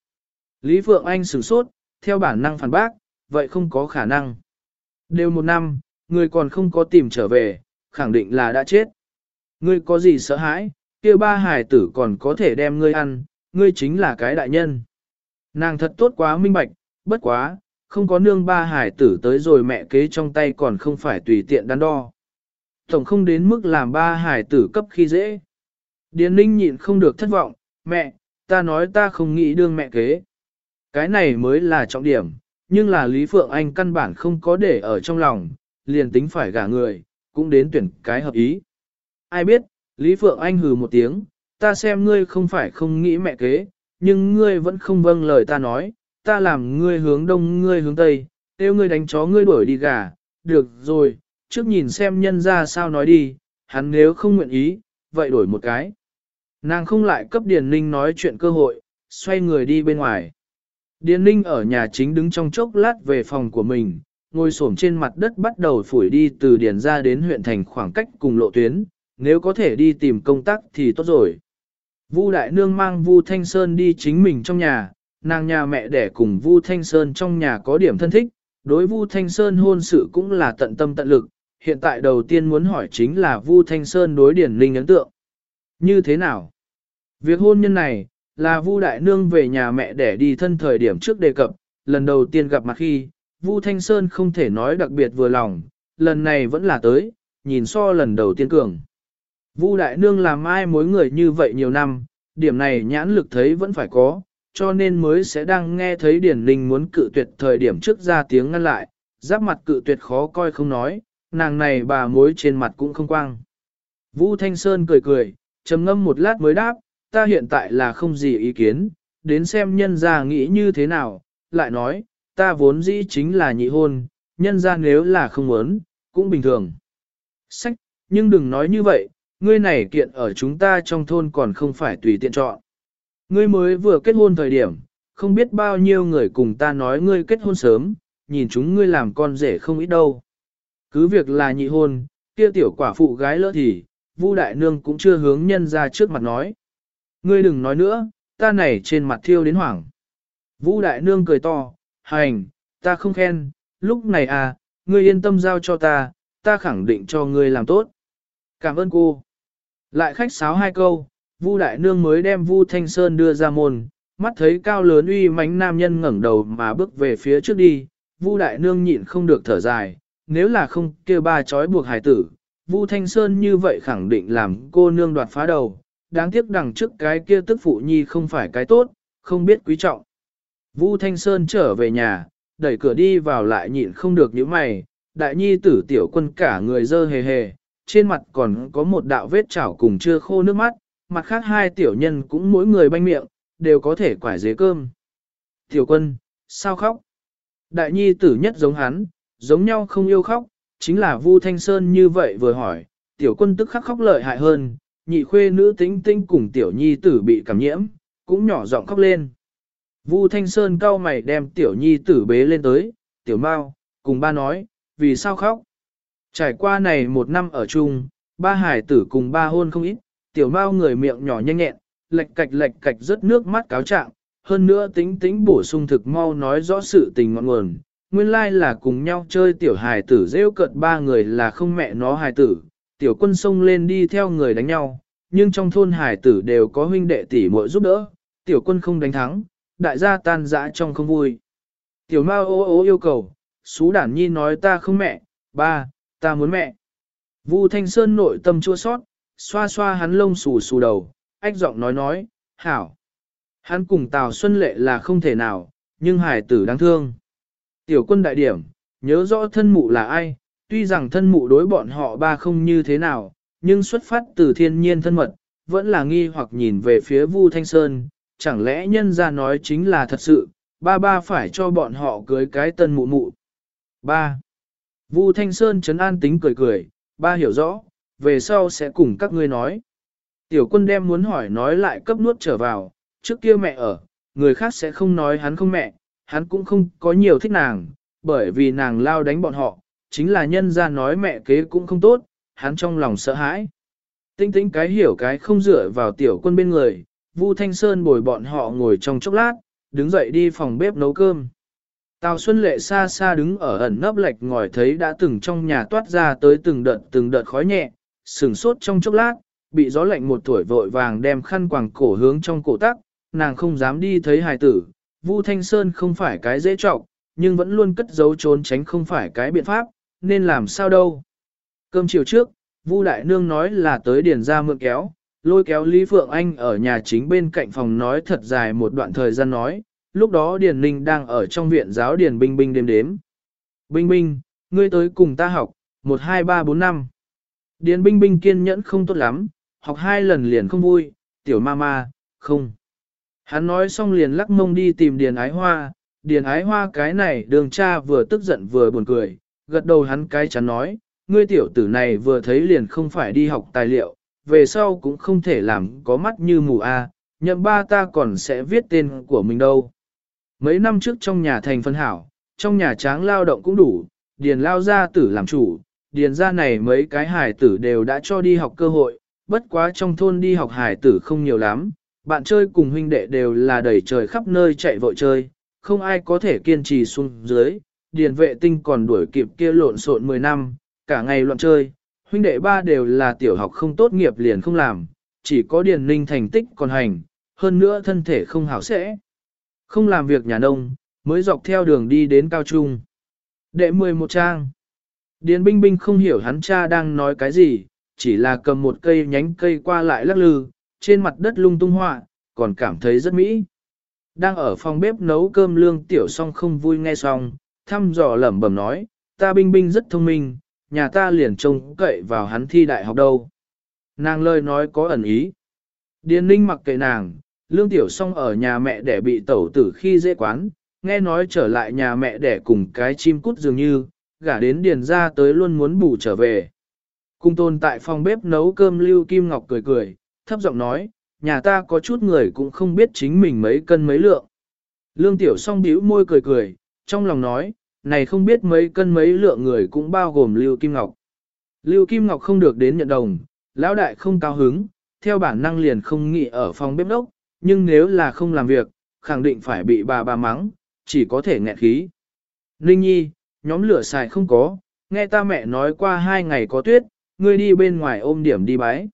Lý Phượng Anh sửng sốt, theo bản năng phản bác, vậy không có khả năng. Đều một năm, người còn không có tìm trở về, khẳng định là đã chết. Ngươi có gì sợ hãi, kia ba hải tử còn có thể đem ngươi ăn, ngươi chính là cái đại nhân. Nàng thật tốt quá minh bạch, bất quá, không có nương ba hải tử tới rồi mẹ kế trong tay còn không phải tùy tiện đắn đo. Tổng không đến mức làm ba hải tử cấp khi dễ. Điền ninh nhịn không được thất vọng, mẹ, ta nói ta không nghĩ đương mẹ kế. Cái này mới là trọng điểm, nhưng là Lý Phượng Anh căn bản không có để ở trong lòng, liền tính phải gả người, cũng đến tuyển cái hợp ý. Ai biết, Lý Phượng Anh hừ một tiếng, ta xem ngươi không phải không nghĩ mẹ kế, nhưng ngươi vẫn không vâng lời ta nói, ta làm ngươi hướng đông ngươi hướng tây, tiêu ngươi đánh chó ngươi đuổi đi gà, được rồi, trước nhìn xem nhân ra sao nói đi, hắn nếu không nguyện ý, vậy đổi một cái. Nàng không lại cấp Điền Ninh nói chuyện cơ hội, xoay người đi bên ngoài. Điền Ninh ở nhà chính đứng trong chốc lát về phòng của mình, ngồi xổm trên mặt đất bắt đầu phủi đi từ Điền ra đến huyện thành khoảng cách cùng lộ tuyến, nếu có thể đi tìm công tác thì tốt rồi. Vu Đại Nương mang Vu Thanh Sơn đi chính mình trong nhà, nàng nhà mẹ đẻ cùng Vu Thanh Sơn trong nhà có điểm thân thích, đối Vu Thanh Sơn hôn sự cũng là tận tâm tận lực, hiện tại đầu tiên muốn hỏi chính là Vu Thanh Sơn đối Điển Linh ấn tượng. Như thế nào? Việc hôn nhân này, là Vu Đại Nương về nhà mẹ để đi thân thời điểm trước đề cập, lần đầu tiên gặp mặt khi, Vu Thanh Sơn không thể nói đặc biệt vừa lòng, lần này vẫn là tới, nhìn so lần đầu tiên cường. Vu Đại Nương làm ai mối người như vậy nhiều năm, điểm này nhãn lực thấy vẫn phải có, cho nên mới sẽ đang nghe thấy Điển Linh muốn cự tuyệt thời điểm trước ra tiếng ngăn lại, giáp mặt cự tuyệt khó coi không nói, nàng này bà mối trên mặt cũng không quang. Vu Thanh Sơn cười cười, trầm ngâm một lát mới đáp, ta hiện tại là không gì ý kiến, đến xem nhân gia nghĩ như thế nào, lại nói, ta vốn dĩ chính là nhị hôn, nhân gia nếu là không muốn, cũng bình thường. Sách, nhưng đừng nói như vậy, ngươi này kiện ở chúng ta trong thôn còn không phải tùy tiện chọn. Ngươi mới vừa kết hôn thời điểm, không biết bao nhiêu người cùng ta nói ngươi kết hôn sớm, nhìn chúng ngươi làm con rể không ít đâu. Cứ việc là nhị hôn, kia tiểu quả phụ gái lỡ thì, Vu đại nương cũng chưa hướng nhân ra trước mặt nói. Ngươi đừng nói nữa, ta này trên mặt thiêu đến hoảng. Vũ đại nương cười to, hành, ta không khen, lúc này à, ngươi yên tâm giao cho ta, ta khẳng định cho ngươi làm tốt. Cảm ơn cô. Lại khách sáo hai câu, Vu đại nương mới đem Vu Thanh Sơn đưa ra môn, mắt thấy cao lớn uy mãnh nam nhân ngẩng đầu mà bước về phía trước đi, Vu đại nương nhịn không được thở dài, nếu là không kia ba chói buộc hải tử, Vu Thanh Sơn như vậy khẳng định làm cô nương đoạt phá đầu, đáng tiếc đằng trước cái kia tức phụ nhi không phải cái tốt, không biết quý trọng. Vu Thanh Sơn trở về nhà, đẩy cửa đi vào lại nhịn không được những mày, đại nhi tử tiểu quân cả người dơ hề hề, trên mặt còn có một đạo vết chảo cùng chưa khô nước mắt, mặt khác hai tiểu nhân cũng mỗi người banh miệng, đều có thể quải dế cơm. Tiểu quân, sao khóc? Đại nhi tử nhất giống hắn, giống nhau không yêu khóc, chính là Vu Thanh Sơn như vậy vừa hỏi, tiểu quân tức khắc khóc lợi hại hơn, nhị khuê nữ tính tinh cùng tiểu nhi tử bị cảm nhiễm, cũng nhỏ giọng khóc lên. Vu Thanh Sơn cau mày đem tiểu nhi tử bế lên tới, tiểu mau, cùng ba nói, vì sao khóc? Trải qua này một năm ở chung, ba hải tử cùng ba hôn không ít, tiểu mau người miệng nhỏ nhanh nhẹn, lệch cạch lệch cạch rớt nước mắt cáo trạng, hơn nữa tính tính bổ sung thực mau nói rõ sự tình ngọn nguồn. Nguyên lai là cùng nhau chơi tiểu hài tử rêu cợt ba người là không mẹ nó hài tử, tiểu quân xông lên đi theo người đánh nhau, nhưng trong thôn Hải tử đều có huynh đệ tỷ muội giúp đỡ, tiểu quân không đánh thắng, đại gia tan dã trong không vui. Tiểu ma ô ô yêu cầu, xú đản nhi nói ta không mẹ, ba, ta muốn mẹ. Vu Thanh Sơn nội tâm chua sót, xoa xoa hắn lông xù xù đầu, ách giọng nói nói, hảo. Hắn cùng Tào Xuân Lệ là không thể nào, nhưng hải tử đáng thương. Tiểu quân đại điểm, nhớ rõ thân mụ là ai, tuy rằng thân mụ đối bọn họ ba không như thế nào, nhưng xuất phát từ thiên nhiên thân mật, vẫn là nghi hoặc nhìn về phía Vu Thanh Sơn, chẳng lẽ nhân ra nói chính là thật sự, ba ba phải cho bọn họ cưới cái tân mụ mụ. Ba. Vu Thanh Sơn chấn an tính cười cười, ba hiểu rõ, về sau sẽ cùng các ngươi nói. Tiểu quân đem muốn hỏi nói lại cấp nuốt trở vào, trước kia mẹ ở, người khác sẽ không nói hắn không mẹ, hắn cũng không có nhiều thích nàng, bởi vì nàng lao đánh bọn họ, chính là nhân ra nói mẹ kế cũng không tốt, hắn trong lòng sợ hãi. Tinh tinh cái hiểu cái không dựa vào tiểu quân bên người, Vu Thanh Sơn bồi bọn họ ngồi trong chốc lát, đứng dậy đi phòng bếp nấu cơm. Tào Xuân Lệ xa xa đứng ở ẩn nấp lệch ngồi thấy đã từng trong nhà toát ra tới từng đợt từng đợt khói nhẹ, sừng sốt trong chốc lát, bị gió lạnh một tuổi vội vàng đem khăn quàng cổ hướng trong cổ tắc, nàng không dám đi thấy hài tử. Vu Thanh Sơn không phải cái dễ trọng, nhưng vẫn luôn cất giấu trốn tránh không phải cái biện pháp, nên làm sao đâu. Cơm chiều trước, Vu Đại Nương nói là tới điền ra mượn kéo, lôi kéo Lý Phượng Anh ở nhà chính bên cạnh phòng nói thật dài một đoạn thời gian nói, lúc đó Điền Ninh đang ở trong viện giáo Điền Binh Binh đêm đếm. Binh Binh, ngươi tới cùng ta học, 1, 2, 3, 4, 5. Điền Binh Binh kiên nhẫn không tốt lắm, học hai lần liền không vui, tiểu ma ma, không. Hắn nói xong liền lắc mông đi tìm Điền Ái Hoa, Điền Ái Hoa cái này đường cha vừa tức giận vừa buồn cười, gật đầu hắn cái chắn nói, ngươi tiểu tử này vừa thấy liền không phải đi học tài liệu, về sau cũng không thể làm có mắt như mù a, nhậm ba ta còn sẽ viết tên của mình đâu. Mấy năm trước trong nhà thành phân hảo, trong nhà tráng lao động cũng đủ, điền lao gia tử làm chủ, điền ra này mấy cái hải tử đều đã cho đi học cơ hội, bất quá trong thôn đi học hải tử không nhiều lắm, bạn chơi cùng huynh đệ đều là đẩy trời khắp nơi chạy vội chơi, không ai có thể kiên trì xuống dưới, điền vệ tinh còn đuổi kịp kia lộn xộn 10 năm, cả ngày loạn chơi, huynh đệ ba đều là tiểu học không tốt nghiệp liền không làm, chỉ có điền ninh thành tích còn hành, hơn nữa thân thể không hảo sẽ. Không làm việc nhà nông, mới dọc theo đường đi đến cao trung. Đệ 11 trang. Điền binh binh không hiểu hắn cha đang nói cái gì, chỉ là cầm một cây nhánh cây qua lại lắc lư, trên mặt đất lung tung họa, còn cảm thấy rất mỹ. Đang ở phòng bếp nấu cơm lương tiểu song không vui nghe xong, thăm dò lẩm bẩm nói, ta binh binh rất thông minh, nhà ta liền trông cậy vào hắn thi đại học đâu. Nàng lời nói có ẩn ý. Điền ninh mặc kệ nàng, lương tiểu song ở nhà mẹ để bị tẩu tử khi dễ quán, nghe nói trở lại nhà mẹ để cùng cái chim cút dường như, gả đến điền ra tới luôn muốn bù trở về. Cung tôn tại phòng bếp nấu cơm Lưu Kim Ngọc cười cười, thấp giọng nói, nhà ta có chút người cũng không biết chính mình mấy cân mấy lượng. Lương Tiểu song bĩu môi cười cười, trong lòng nói, này không biết mấy cân mấy lượng người cũng bao gồm Lưu Kim Ngọc. Lưu Kim Ngọc không được đến nhận đồng, lão đại không cao hứng, theo bản năng liền không nghĩ ở phòng bếp đốc, nhưng nếu là không làm việc, khẳng định phải bị bà bà mắng, chỉ có thể nghẹn khí. Ninh nhi, nhóm lửa xài không có, nghe ta mẹ nói qua hai ngày có tuyết, ngươi đi bên ngoài ôm điểm đi bái.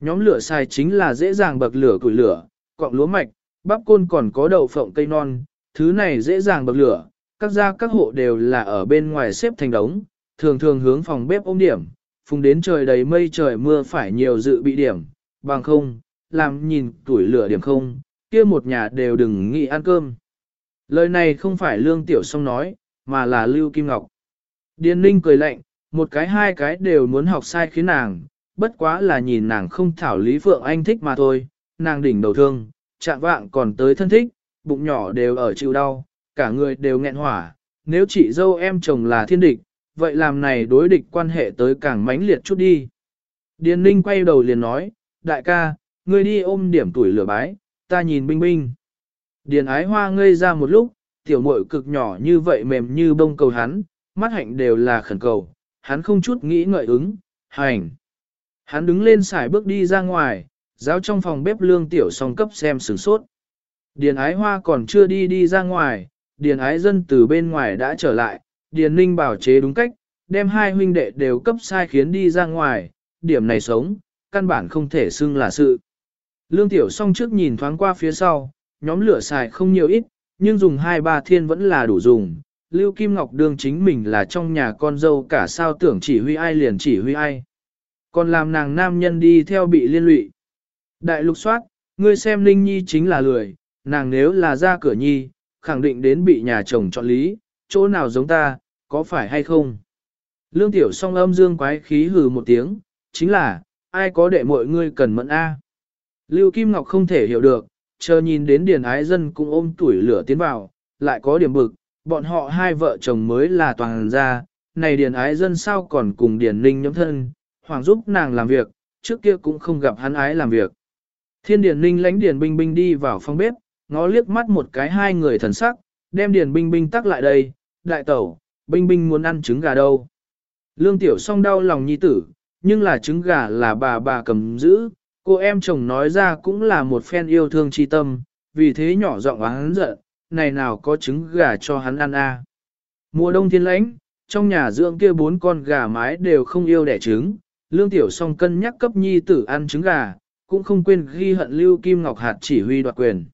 Nhóm lửa xài chính là dễ dàng bậc lửa củi lửa, cọng lúa mạch, bắp côn còn có đậu phộng cây non, thứ này dễ dàng bậc lửa, các gia các hộ đều là ở bên ngoài xếp thành đống, thường thường hướng phòng bếp ôm điểm, phùng đến trời đầy mây trời mưa phải nhiều dự bị điểm, bằng không, làm nhìn tuổi lửa điểm không, kia một nhà đều đừng nghĩ ăn cơm. Lời này không phải lương tiểu song nói, mà là lưu kim ngọc. Điền ninh cười lạnh, một cái hai cái đều muốn học sai khiến nàng, bất quá là nhìn nàng không thảo Lý Phượng Anh thích mà thôi, nàng đỉnh đầu thương, chạm vạng còn tới thân thích, bụng nhỏ đều ở chịu đau, cả người đều nghẹn hỏa, nếu chị dâu em chồng là thiên địch, vậy làm này đối địch quan hệ tới càng mãnh liệt chút đi. Điền Ninh quay đầu liền nói, đại ca, ngươi đi ôm điểm tuổi lửa bái, ta nhìn binh binh. Điền ái hoa ngây ra một lúc, tiểu muội cực nhỏ như vậy mềm như bông cầu hắn, mắt hạnh đều là khẩn cầu, hắn không chút nghĩ ngợi ứng, hành. Hắn đứng lên xài bước đi ra ngoài, giáo trong phòng bếp lương tiểu song cấp xem sửng sốt. Điền ái hoa còn chưa đi đi ra ngoài, điền ái dân từ bên ngoài đã trở lại, điền ninh bảo chế đúng cách, đem hai huynh đệ đều cấp sai khiến đi ra ngoài, điểm này sống, căn bản không thể xưng là sự. Lương tiểu song trước nhìn thoáng qua phía sau, nhóm lửa xài không nhiều ít, nhưng dùng hai ba thiên vẫn là đủ dùng. Lưu Kim Ngọc đương chính mình là trong nhà con dâu cả sao tưởng chỉ huy ai liền chỉ huy ai. Còn làm nàng nam nhân đi theo bị liên lụy. Đại lục soát, ngươi xem Ninh Nhi chính là lười, nàng nếu là ra cửa nhi, khẳng định đến bị nhà chồng chọn lý, chỗ nào giống ta, có phải hay không? Lương tiểu song âm dương quái khí hừ một tiếng, chính là, ai có đệ mọi ngươi cần mẫn A. Lưu Kim Ngọc không thể hiểu được, chờ nhìn đến điền ái dân cũng ôm tuổi lửa tiến vào, lại có điểm bực, bọn họ hai vợ chồng mới là toàn gia, này điền ái dân sao còn cùng điền ninh nhóm thân, hoàng giúp nàng làm việc, trước kia cũng không gặp hắn ái làm việc. Thiên điền ninh lãnh điền binh binh đi vào phòng bếp, ngó liếc mắt một cái hai người thần sắc, đem điền binh binh tắc lại đây, đại tẩu, binh binh muốn ăn trứng gà đâu. Lương tiểu song đau lòng nhi tử, nhưng là trứng gà là bà bà cầm giữ, cô em chồng nói ra cũng là một phen yêu thương chi tâm, vì thế nhỏ giọng hắn giận, này nào có trứng gà cho hắn ăn a. À. Mùa đông thiên lãnh, trong nhà dưỡng kia bốn con gà mái đều không yêu đẻ trứng, lương tiểu song cân nhắc cấp nhi tử ăn trứng gà, cũng không quên ghi hận lưu kim ngọc hạt chỉ huy đoạt quyền.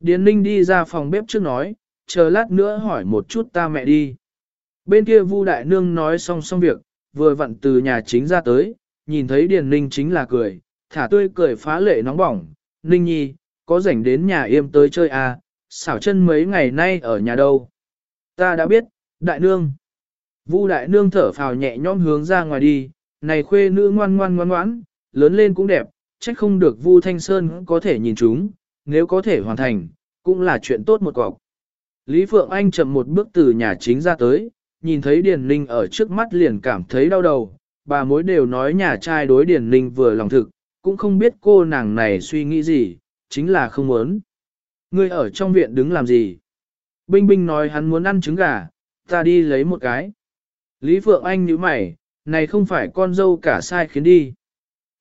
Điền ninh đi ra phòng bếp trước nói, chờ lát nữa hỏi một chút ta mẹ đi. Bên kia Vu đại nương nói xong xong việc, vừa vặn từ nhà chính ra tới, nhìn thấy Điền ninh chính là cười, thả tươi cười phá lệ nóng bỏng, ninh nhi, có rảnh đến nhà yêm tới chơi à, xảo chân mấy ngày nay ở nhà đâu. Ta đã biết, đại nương. Vu đại nương thở phào nhẹ nhõm hướng ra ngoài đi, này khuê nữ ngoan ngoan ngoan ngoãn, lớn lên cũng đẹp, trách không được Vu Thanh Sơn có thể nhìn chúng, nếu có thể hoàn thành, cũng là chuyện tốt một cọc. Lý Phượng Anh chậm một bước từ nhà chính ra tới, nhìn thấy Điền Ninh ở trước mắt liền cảm thấy đau đầu, bà mối đều nói nhà trai đối Điền Ninh vừa lòng thực, cũng không biết cô nàng này suy nghĩ gì, chính là không muốn. Ngươi ở trong viện đứng làm gì? Binh Binh nói hắn muốn ăn trứng gà, ta đi lấy một cái. Lý Phượng Anh nhíu mày, này không phải con dâu cả sai khiến đi.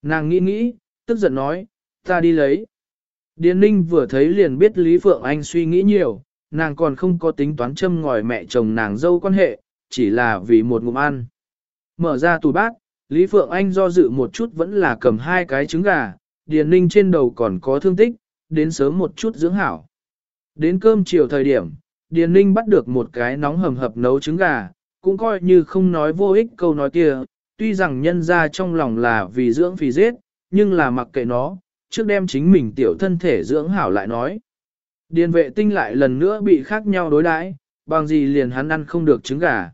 Nàng nghĩ nghĩ, tức giận nói, ta đi lấy. Điền Ninh vừa thấy liền biết Lý Phượng Anh suy nghĩ nhiều, nàng còn không có tính toán châm ngòi mẹ chồng nàng dâu quan hệ, chỉ là vì một ngụm ăn. Mở ra tủ bát, Lý Phượng Anh do dự một chút vẫn là cầm hai cái trứng gà, Điền Ninh trên đầu còn có thương tích, đến sớm một chút dưỡng hảo. Đến cơm chiều thời điểm, Điền Ninh bắt được một cái nóng hầm hập nấu trứng gà, cũng coi như không nói vô ích câu nói kia, tuy rằng nhân ra trong lòng là vì dưỡng vì giết, nhưng là mặc kệ nó, trước đem chính mình tiểu thân thể dưỡng hảo lại nói. Điền vệ tinh lại lần nữa bị khác nhau đối đãi, bằng gì liền hắn ăn không được trứng gà.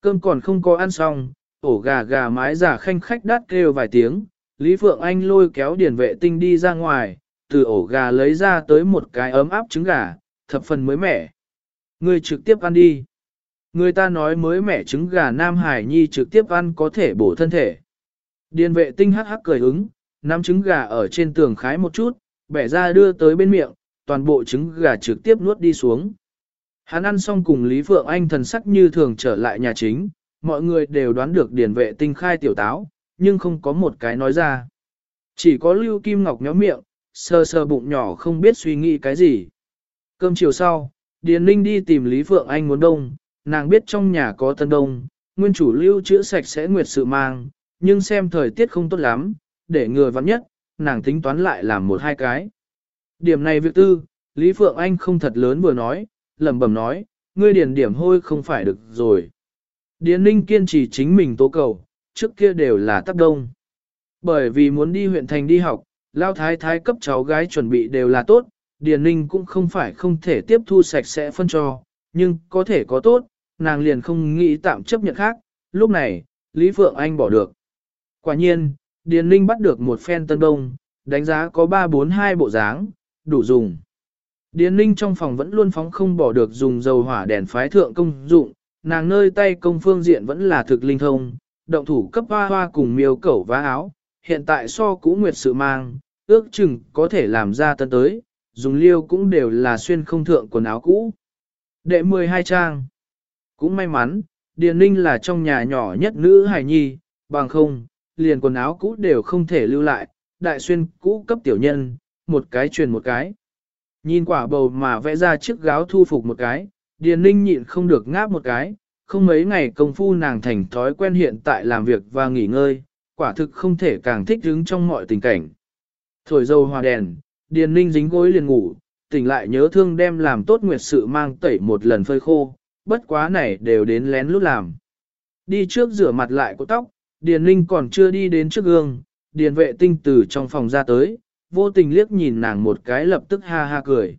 Cơm còn không có ăn xong, ổ gà gà mái giả khanh khách đắt kêu vài tiếng, Lý Phượng Anh lôi kéo điền vệ tinh đi ra ngoài, từ ổ gà lấy ra tới một cái ấm áp trứng gà, thập phần mới mẻ. Người trực tiếp ăn đi. Người ta nói mới mẻ trứng gà Nam Hải Nhi trực tiếp ăn có thể bổ thân thể. Điền vệ tinh hắc hắc cười ứng, nắm trứng gà ở trên tường khái một chút, bẻ ra đưa tới bên miệng, toàn bộ trứng gà trực tiếp nuốt đi xuống. Hắn ăn xong cùng Lý Phượng Anh thần sắc như thường trở lại nhà chính, mọi người đều đoán được điền vệ tinh khai tiểu táo, nhưng không có một cái nói ra. Chỉ có Lưu Kim Ngọc nhóm miệng, sờ sờ bụng nhỏ không biết suy nghĩ cái gì. Cơm chiều sau, Điền Linh đi tìm Lý Phượng Anh muốn đông, nàng biết trong nhà có tân đông, nguyên chủ lưu chữa sạch sẽ nguyệt sự mang, nhưng xem thời tiết không tốt lắm, để người vắn nhất, nàng tính toán lại làm một hai cái. Điểm này việc tư, Lý Phượng Anh không thật lớn vừa nói, lẩm bẩm nói, ngươi điền điểm hôi không phải được rồi. Điền Ninh kiên trì chính mình tố cầu, trước kia đều là tác đông. Bởi vì muốn đi huyện thành đi học, lao thái thái cấp cháu gái chuẩn bị đều là tốt, Điền Ninh cũng không phải không thể tiếp thu sạch sẽ phân cho, nhưng có thể có tốt, nàng liền không nghĩ tạm chấp nhận khác, lúc này, Lý Phượng Anh bỏ được. Quả nhiên, Điền Ninh bắt được một phen tân đông, đánh giá có 3-4-2 bộ dáng, đủ dùng. Điền Ninh trong phòng vẫn luôn phóng không bỏ được dùng dầu hỏa đèn phái thượng công dụng, nàng nơi tay công phương diện vẫn là thực linh thông, động thủ cấp hoa hoa cùng miêu cẩu vá áo, hiện tại so cũ nguyệt sự mang, ước chừng có thể làm ra tân tới, dùng liêu cũng đều là xuyên không thượng quần áo cũ. Đệ 12 trang. Cũng may mắn, Điền Ninh là trong nhà nhỏ nhất nữ hài nhi, bằng không, liền quần áo cũ đều không thể lưu lại, đại xuyên cũ cấp tiểu nhân, một cái truyền một cái. Nhìn quả bầu mà vẽ ra chiếc gáo thu phục một cái, Điền Ninh nhịn không được ngáp một cái, không mấy ngày công phu nàng thành thói quen hiện tại làm việc và nghỉ ngơi, quả thực không thể càng thích ứng trong mọi tình cảnh. Thổi dầu hòa đèn, Điền Ninh dính gối liền ngủ, tỉnh lại nhớ thương đem làm tốt nguyệt sự mang tẩy một lần phơi khô, bất quá này đều đến lén lút làm. Đi trước rửa mặt lại của tóc, Điền Ninh còn chưa đi đến trước gương, Điền vệ tinh từ trong phòng ra tới, vô tình liếc nhìn nàng một cái lập tức ha ha cười.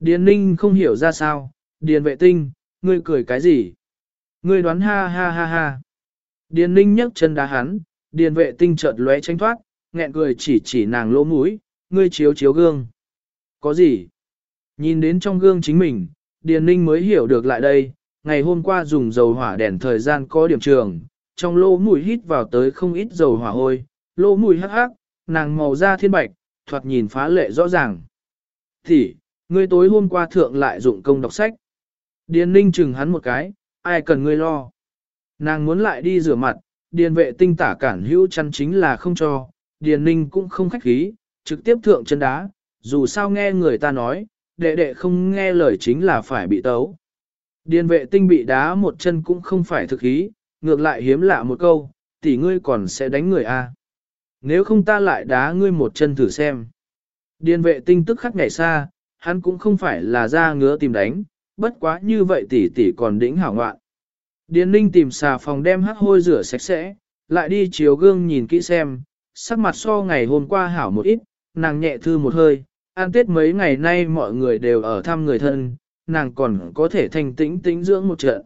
Điền Ninh không hiểu ra sao, Điền vệ tinh, ngươi cười cái gì? Ngươi đoán ha ha ha ha. Điền Ninh nhấc chân đá hắn, Điền vệ tinh chợt lóe tránh thoát, nghẹn cười chỉ chỉ nàng lỗ mũi, ngươi chiếu chiếu gương. Có gì? Nhìn đến trong gương chính mình, Điền Ninh mới hiểu được lại đây, ngày hôm qua dùng dầu hỏa đèn thời gian có điểm trường, trong lỗ mũi hít vào tới không ít dầu hỏa hôi, lỗ mũi hắc hắc, nàng màu da thiên bạch, thoạt nhìn phá lệ rõ ràng. Thì, ngươi tối hôm qua thượng lại dụng công đọc sách. Điền Ninh chừng hắn một cái, ai cần ngươi lo. Nàng muốn lại đi rửa mặt, điền vệ tinh tả cản hữu chăn chính là không cho, điền Ninh cũng không khách khí, trực tiếp thượng chân đá, dù sao nghe người ta nói, đệ đệ không nghe lời chính là phải bị tấu. Điền vệ tinh bị đá một chân cũng không phải thực ý, ngược lại hiếm lạ một câu, tỷ ngươi còn sẽ đánh người a. À. Nếu không ta lại đá ngươi một chân thử xem. Điền vệ tinh tức khắc nhảy xa, hắn cũng không phải là ra ngứa tìm đánh, bất quá như vậy tỷ tỷ còn đỉnh hảo ngoạn. Điền ninh tìm xà phòng đem hắc hôi rửa sạch sẽ, lại đi chiếu gương nhìn kỹ xem, sắc mặt so ngày hôm qua hảo một ít, nàng nhẹ thư một hơi, an tết mấy ngày nay mọi người đều ở thăm người thân, nàng còn có thể thành tĩnh tĩnh dưỡng một trận.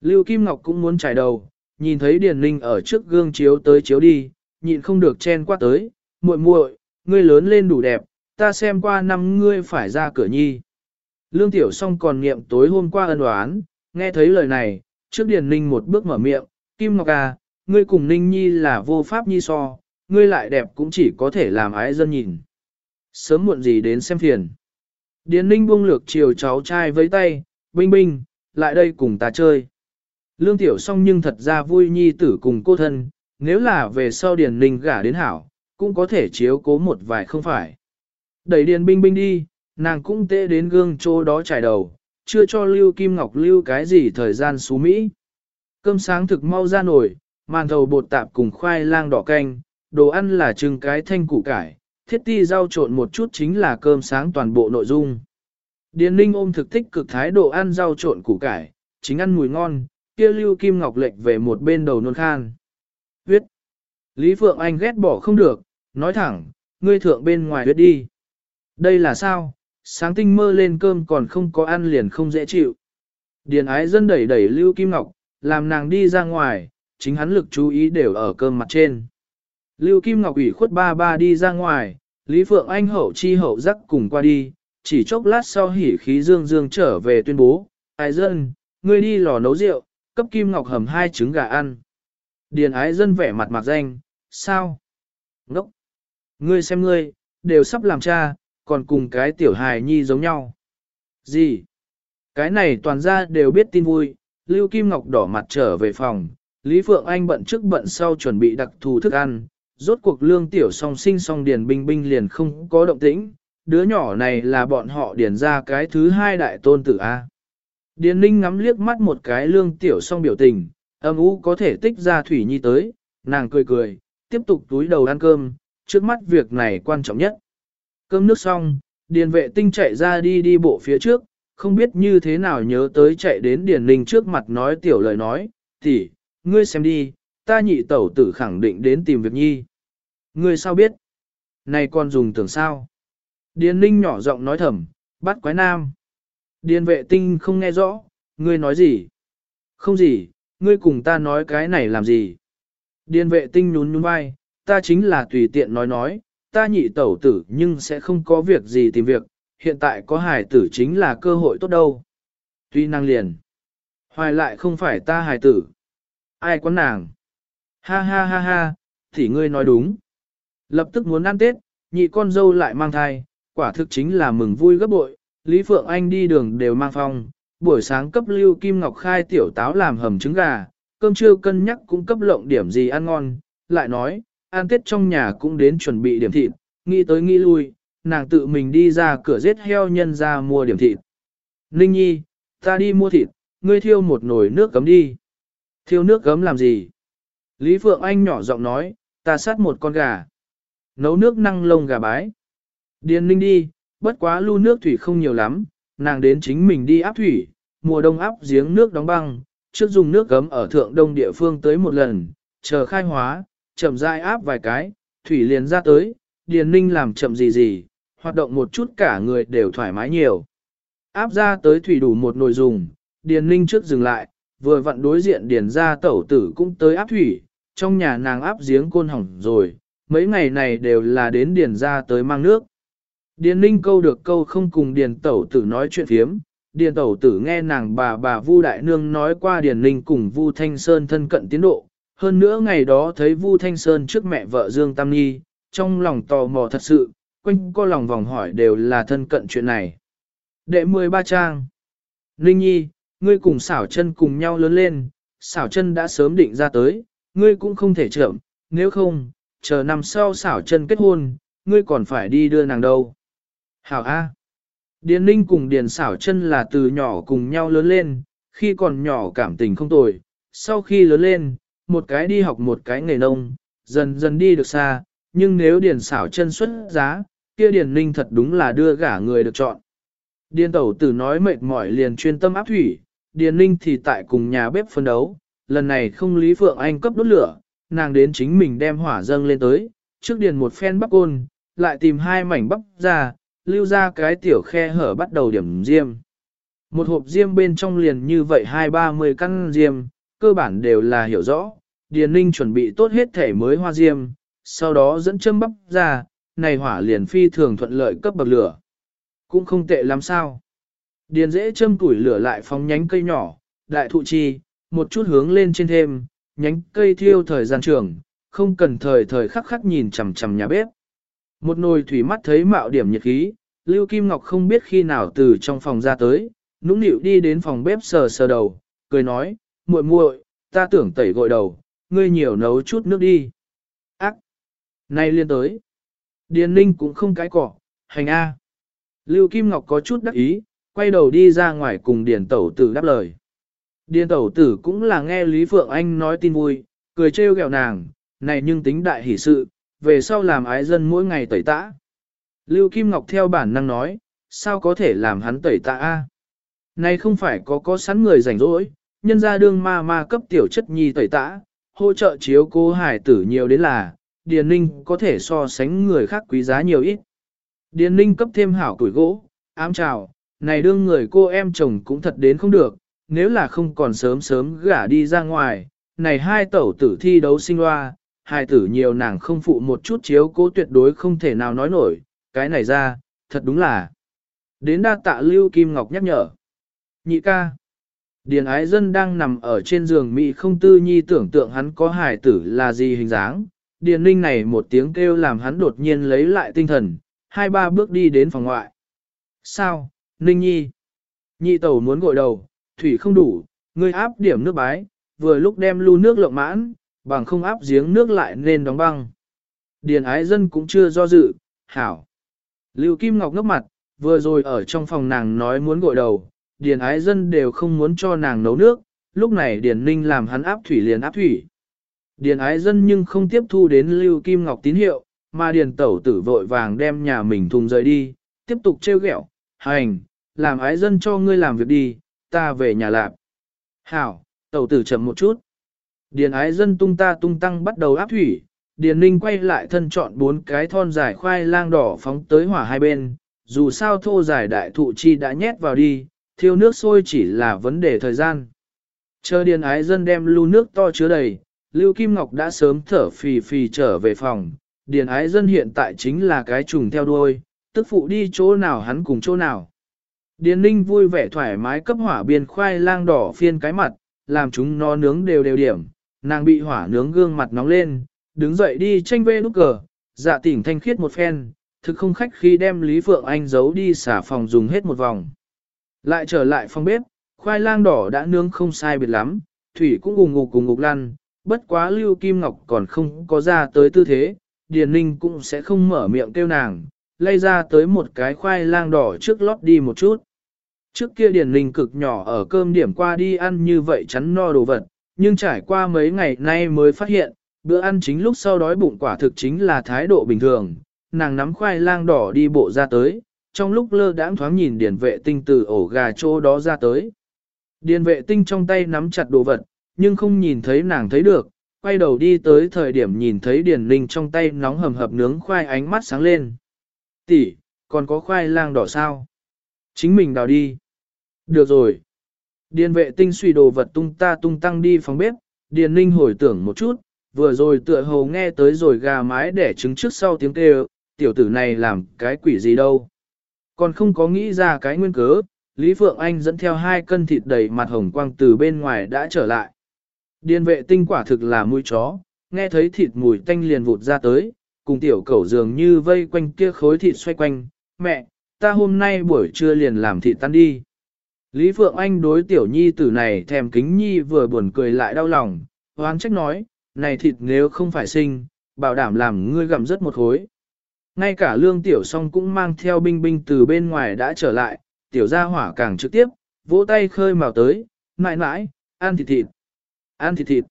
Lưu Kim Ngọc cũng muốn trải đầu, nhìn thấy Điền Ninh ở trước gương chiếu tới chiếu đi, nhịn không được chen qua tới, muội muội, ngươi lớn lên đủ đẹp, ta xem qua năm ngươi phải ra cửa nhi. Lương Tiểu Song còn niệm tối hôm qua ân oán, nghe thấy lời này, trước Điền Ninh một bước mở miệng, Kim Ngọc à, ngươi cùng Ninh Nhi là vô pháp nhi so, ngươi lại đẹp cũng chỉ có thể làm ái dân nhìn. Sớm muộn gì đến xem phiền. Điền Ninh buông lược chiều cháu trai với tay, binh binh, lại đây cùng ta chơi. Lương Tiểu song nhưng thật ra vui nhi tử cùng cô thân, nếu là về sau Điền Ninh gả đến hảo, cũng có thể chiếu cố một vài không phải. Đẩy Điền binh binh đi, nàng cũng tê đến gương chỗ đó trải đầu, chưa cho Lưu Kim Ngọc lưu cái gì thời gian xú Mỹ. Cơm sáng thực mau ra nổi, màn thầu bột tạp cùng khoai lang đỏ canh, đồ ăn là trưng cái thanh củ cải, thiết ti rau trộn một chút chính là cơm sáng toàn bộ nội dung. Điền Ninh ôm thực thích cực thái độ ăn rau trộn củ cải, chính ăn mùi ngon, kia Lưu Kim Ngọc lệch về một bên đầu nôn khan. Huyết. Lý Phượng Anh ghét bỏ không được, nói thẳng, ngươi thượng bên ngoài huyết đi. Đây là sao? Sáng tinh mơ lên cơm còn không có ăn liền không dễ chịu. Điền ái dân đẩy đẩy Lưu Kim Ngọc, làm nàng đi ra ngoài, chính hắn lực chú ý đều ở cơm mặt trên. Lưu Kim Ngọc ủy khuất ba ba đi ra ngoài, Lý Phượng Anh hậu chi hậu dắt cùng qua đi, chỉ chốc lát sau hỉ khí dương dương trở về tuyên bố, ái dân, ngươi đi lò nấu rượu, cấp Kim Ngọc hầm hai trứng gà ăn. Điền ái dân vẻ mặt mạc danh, sao? Ngốc! Ngươi xem ngươi, đều sắp làm cha, còn cùng cái tiểu hài nhi giống nhau. Gì? Cái này toàn ra đều biết tin vui, Lưu Kim Ngọc đỏ mặt trở về phòng, Lý Phượng Anh bận trước bận sau chuẩn bị đặc thù thức ăn, rốt cuộc lương tiểu song sinh song điền binh binh liền không có động tĩnh, đứa nhỏ này là bọn họ điền ra cái thứ hai đại tôn tử A. Điền ninh ngắm liếc mắt một cái lương tiểu song biểu tình, âm u có thể tích ra thủy nhi tới, nàng cười cười, tiếp tục túi đầu ăn cơm, trước mắt việc này quan trọng nhất. Cơm nước xong, điền vệ tinh chạy ra đi đi bộ phía trước, không biết như thế nào nhớ tới chạy đến điền ninh trước mặt nói tiểu lời nói, tỷ, ngươi xem đi, ta nhị tẩu tử khẳng định đến tìm việc nhi. Ngươi sao biết? Này con dùng tưởng sao? Điền ninh nhỏ giọng nói thầm, bắt quái nam. Điền vệ tinh không nghe rõ, ngươi nói gì? Không gì, ngươi cùng ta nói cái này làm gì? Điền vệ tinh nhún nhún vai, ta chính là tùy tiện nói nói, ta nhị tẩu tử nhưng sẽ không có việc gì tìm việc, hiện tại có hài tử chính là cơ hội tốt đâu. Tuy năng liền, hoài lại không phải ta hài tử. Ai quán nàng? Ha ha ha ha, thì ngươi nói đúng. Lập tức muốn ăn Tết, nhị con dâu lại mang thai, quả thực chính là mừng vui gấp bội. Lý Phượng Anh đi đường đều mang phong, buổi sáng cấp lưu Kim Ngọc khai tiểu táo làm hầm trứng gà, cơm trưa cân nhắc cũng cấp lộng điểm gì ăn ngon, lại nói, ăn tết trong nhà cũng đến chuẩn bị điểm thịt, nghĩ tới nghĩ lui, nàng tự mình đi ra cửa giết heo nhân ra mua điểm thịt. Ninh nhi, ta đi mua thịt, ngươi thiêu một nồi nước cấm đi. Thiêu nước cấm làm gì? Lý Phượng Anh nhỏ giọng nói, ta sát một con gà. Nấu nước năng lông gà bái. Điền ninh đi, bất quá lu nước thủy không nhiều lắm, nàng đến chính mình đi áp thủy, mùa đông áp giếng nước đóng băng, trước dùng nước gấm ở thượng đông địa phương tới một lần, chờ khai hóa, chậm rãi áp vài cái, thủy liền ra tới, điền ninh làm chậm gì gì, hoạt động một chút cả người đều thoải mái nhiều. Áp ra tới thủy đủ một nồi dùng, điền ninh trước dừng lại, vừa vặn đối diện điền ra tẩu tử cũng tới áp thủy, trong nhà nàng áp giếng côn hỏng rồi, mấy ngày này đều là đến điền ra tới mang nước. Điền ninh câu được câu không cùng điền tẩu tử nói chuyện phiếm, điền tẩu tử nghe nàng bà bà Vu Đại Nương nói qua điền ninh cùng Vu Thanh Sơn thân cận tiến độ, hơn nữa ngày đó thấy Vu Thanh Sơn trước mẹ vợ Dương Tam Nhi, trong lòng tò mò thật sự, quanh co lòng vòng hỏi đều là thân cận chuyện này. Đệ 13 trang Ninh Nhi, ngươi cùng xảo chân cùng nhau lớn lên, xảo chân đã sớm định ra tới, ngươi cũng không thể chậm, nếu không, chờ năm sau xảo chân kết hôn, ngươi còn phải đi đưa nàng đâu. Hảo A. Điền Ninh cùng Điền xảo chân là từ nhỏ cùng nhau lớn lên, khi còn nhỏ cảm tình không tồi, sau khi lớn lên, một cái đi học một cái nghề nông, dần dần đi được xa, nhưng nếu điền xảo chân xuất giá, kia điền ninh thật đúng là đưa gả người được chọn. Điền tẩu tử nói mệt mỏi liền chuyên tâm áp thủy, điền ninh thì tại cùng nhà bếp phân đấu, lần này không lý phượng anh cấp đốt lửa, nàng đến chính mình đem hỏa dâng lên tới, trước điền một phen bắp côn, lại tìm hai mảnh bắp ra, lưu ra cái tiểu khe hở bắt đầu điểm diêm. Một hộp diêm bên trong liền như vậy hai ba mươi căn diêm, cơ bản đều là hiểu rõ, Điền Ninh chuẩn bị tốt hết thể mới hoa diêm, sau đó dẫn châm bắp ra, này hỏa liền phi thường thuận lợi cấp bậc lửa. Cũng không tệ lắm sao. Điền dễ châm củi lửa lại phóng nhánh cây nhỏ, đại thụ chi, một chút hướng lên trên thêm, nhánh cây thiêu thời gian trường, không cần thời thời khắc khắc nhìn chằm chằm nhà bếp. Một nồi thủy mắt thấy mạo điểm nhiệt khí, Lưu Kim Ngọc không biết khi nào từ trong phòng ra tới, nũng nịu đi đến phòng bếp sờ sờ đầu, cười nói, muội muội, ta tưởng tẩy gội đầu, ngươi nhiều nấu chút nước đi. Ác! Nay liên tới. Điền Ninh cũng không cái cỏ, hành A. Lưu Kim Ngọc có chút đắc ý, quay đầu đi ra ngoài cùng Điền Tẩu Tử đáp lời. Điền Tẩu Tử cũng là nghe Lý Phượng Anh nói tin vui, cười trêu ghẹo nàng, này nhưng tính đại hỷ sự, về sau làm ái dân mỗi ngày tẩy tã. Lưu Kim Ngọc theo bản năng nói, sao có thể làm hắn tẩy tã A. Này không phải có có sẵn người rảnh rỗi, nhân ra đương ma ma cấp tiểu chất nhi tẩy tã, hỗ trợ chiếu cô hải tử nhiều đến là, Điền Ninh có thể so sánh người khác quý giá nhiều ít. Điền Ninh cấp thêm hảo tuổi gỗ, ám chào, này đương người cô em chồng cũng thật đến không được, nếu là không còn sớm sớm gả đi ra ngoài, này hai tẩu tử thi đấu sinh loa, hài tử nhiều nàng không phụ một chút chiếu cố tuyệt đối không thể nào nói nổi, cái này ra, thật đúng là. Đến đa tạ Lưu Kim Ngọc nhắc nhở. Nhị ca. Điền ái dân đang nằm ở trên giường Mỹ không tư nhi tưởng tượng hắn có hài tử là gì hình dáng. Điền ninh này một tiếng kêu làm hắn đột nhiên lấy lại tinh thần, hai ba bước đi đến phòng ngoại. Sao, ninh nhi? Nhị tẩu muốn gội đầu, thủy không đủ, ngươi áp điểm nước bái, vừa lúc đem lưu nước lộng mãn, bằng không áp giếng nước lại nên đóng băng. Điền ái dân cũng chưa do dự, hảo. Lưu Kim Ngọc ngốc mặt, vừa rồi ở trong phòng nàng nói muốn gội đầu, điền ái dân đều không muốn cho nàng nấu nước, lúc này điền ninh làm hắn áp thủy liền áp thủy. Điền ái dân nhưng không tiếp thu đến Lưu Kim Ngọc tín hiệu, mà điền tẩu tử vội vàng đem nhà mình thùng rời đi, tiếp tục trêu ghẹo, hành, làm ái dân cho ngươi làm việc đi, ta về nhà lạp. Hảo, tẩu tử chậm một chút. Điền ái dân tung ta tung tăng bắt đầu áp thủy, Điền Ninh quay lại thân chọn bốn cái thon dài khoai lang đỏ phóng tới hỏa hai bên, dù sao thô dài đại thụ chi đã nhét vào đi, thiêu nước sôi chỉ là vấn đề thời gian. Chờ Điền ái dân đem lưu nước to chứa đầy, Lưu Kim Ngọc đã sớm thở phì phì trở về phòng, Điền ái dân hiện tại chính là cái trùng theo đuôi, tức phụ đi chỗ nào hắn cùng chỗ nào. Điền Ninh vui vẻ thoải mái cấp hỏa biên khoai lang đỏ phiên cái mặt, làm chúng nó nướng đều đều điểm, nàng bị hỏa nướng gương mặt nóng lên, đứng dậy đi tranh vê nút cờ, dạ tỉnh thanh khiết một phen, thực không khách khi đem Lý Phượng Anh giấu đi xả phòng dùng hết một vòng. Lại trở lại phòng bếp, khoai lang đỏ đã nướng không sai biệt lắm, thủy cũng gùng ngục cùng ngục lăn, bất quá Lưu Kim Ngọc còn không có ra tới tư thế, Điền Ninh cũng sẽ không mở miệng kêu nàng, lay ra tới một cái khoai lang đỏ trước lót đi một chút. Trước kia Điền Ninh cực nhỏ ở cơm điểm qua đi ăn như vậy chắn no đồ vật, nhưng trải qua mấy ngày nay mới phát hiện, bữa ăn chính lúc sau đói bụng quả thực chính là thái độ bình thường, nàng nắm khoai lang đỏ đi bộ ra tới, trong lúc lơ đãng thoáng nhìn điền vệ tinh từ ổ gà chỗ đó ra tới. Điền vệ tinh trong tay nắm chặt đồ vật, nhưng không nhìn thấy nàng thấy được, quay đầu đi tới thời điểm nhìn thấy điền linh trong tay nóng hầm hập nướng khoai ánh mắt sáng lên. Tỷ, còn có khoai lang đỏ sao? Chính mình đào đi. Được rồi. Điền vệ tinh suy đồ vật tung ta tung tăng đi phòng bếp, điền linh hồi tưởng một chút, vừa rồi tựa hồ nghe tới rồi gà mái để trứng trước sau tiếng kêu, tiểu tử này làm cái quỷ gì đâu. Còn không có nghĩ ra cái nguyên cớ, Lý Phượng Anh dẫn theo hai cân thịt đầy mặt hồng quang từ bên ngoài đã trở lại. Điền vệ tinh quả thực là mũi chó, nghe thấy thịt mùi tanh liền vụt ra tới, cùng tiểu cẩu dường như vây quanh kia khối thịt xoay quanh, mẹ, ta hôm nay buổi trưa liền làm thịt tan đi. Lý Phượng Anh đối tiểu nhi tử này thèm kính nhi vừa buồn cười lại đau lòng, hoang trách nói, này thịt nếu không phải sinh, bảo đảm làm ngươi gặm rất một khối. Ngay cả lương tiểu song cũng mang theo binh binh từ bên ngoài đã trở lại, tiểu gia hỏa càng trực tiếp, vỗ tay khơi mào tới, mãi mãi, ăn thịt thịt, ăn thịt thịt.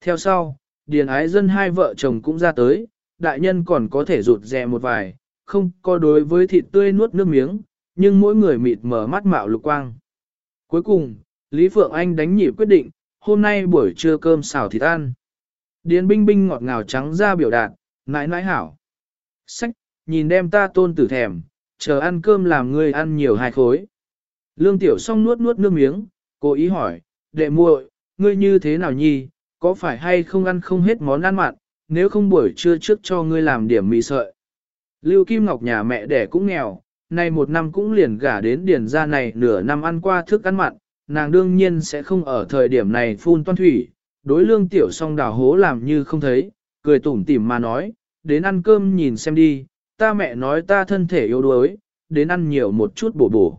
Theo sau, điền ái dân hai vợ chồng cũng ra tới, đại nhân còn có thể rụt rè một vài, không có đối với thịt tươi nuốt nước miếng, nhưng mỗi người mịt mở mắt mạo lục quang. Cuối cùng, Lý Phượng Anh đánh nhịp quyết định, hôm nay buổi trưa cơm xào thịt ăn. Điền binh binh ngọt ngào trắng ra biểu đạt, nãi nãi hảo. Sách, nhìn đem ta tôn tử thèm, chờ ăn cơm làm ngươi ăn nhiều hai khối. Lương tiểu song nuốt nuốt nước miếng, cố ý hỏi, đệ muội, ngươi như thế nào nhi, có phải hay không ăn không hết món ăn mặn, nếu không buổi trưa trước cho ngươi làm điểm mì sợi. Lưu Kim Ngọc nhà mẹ đẻ cũng nghèo, nay một năm cũng liền gả đến điền ra này nửa năm ăn qua thức ăn mặn, nàng đương nhiên sẽ không ở thời điểm này phun toan thủy, đối lương tiểu song đào hố làm như không thấy, cười tủm tỉm mà nói, đến ăn cơm nhìn xem đi, ta mẹ nói ta thân thể yếu đuối, đến ăn nhiều một chút bổ bổ.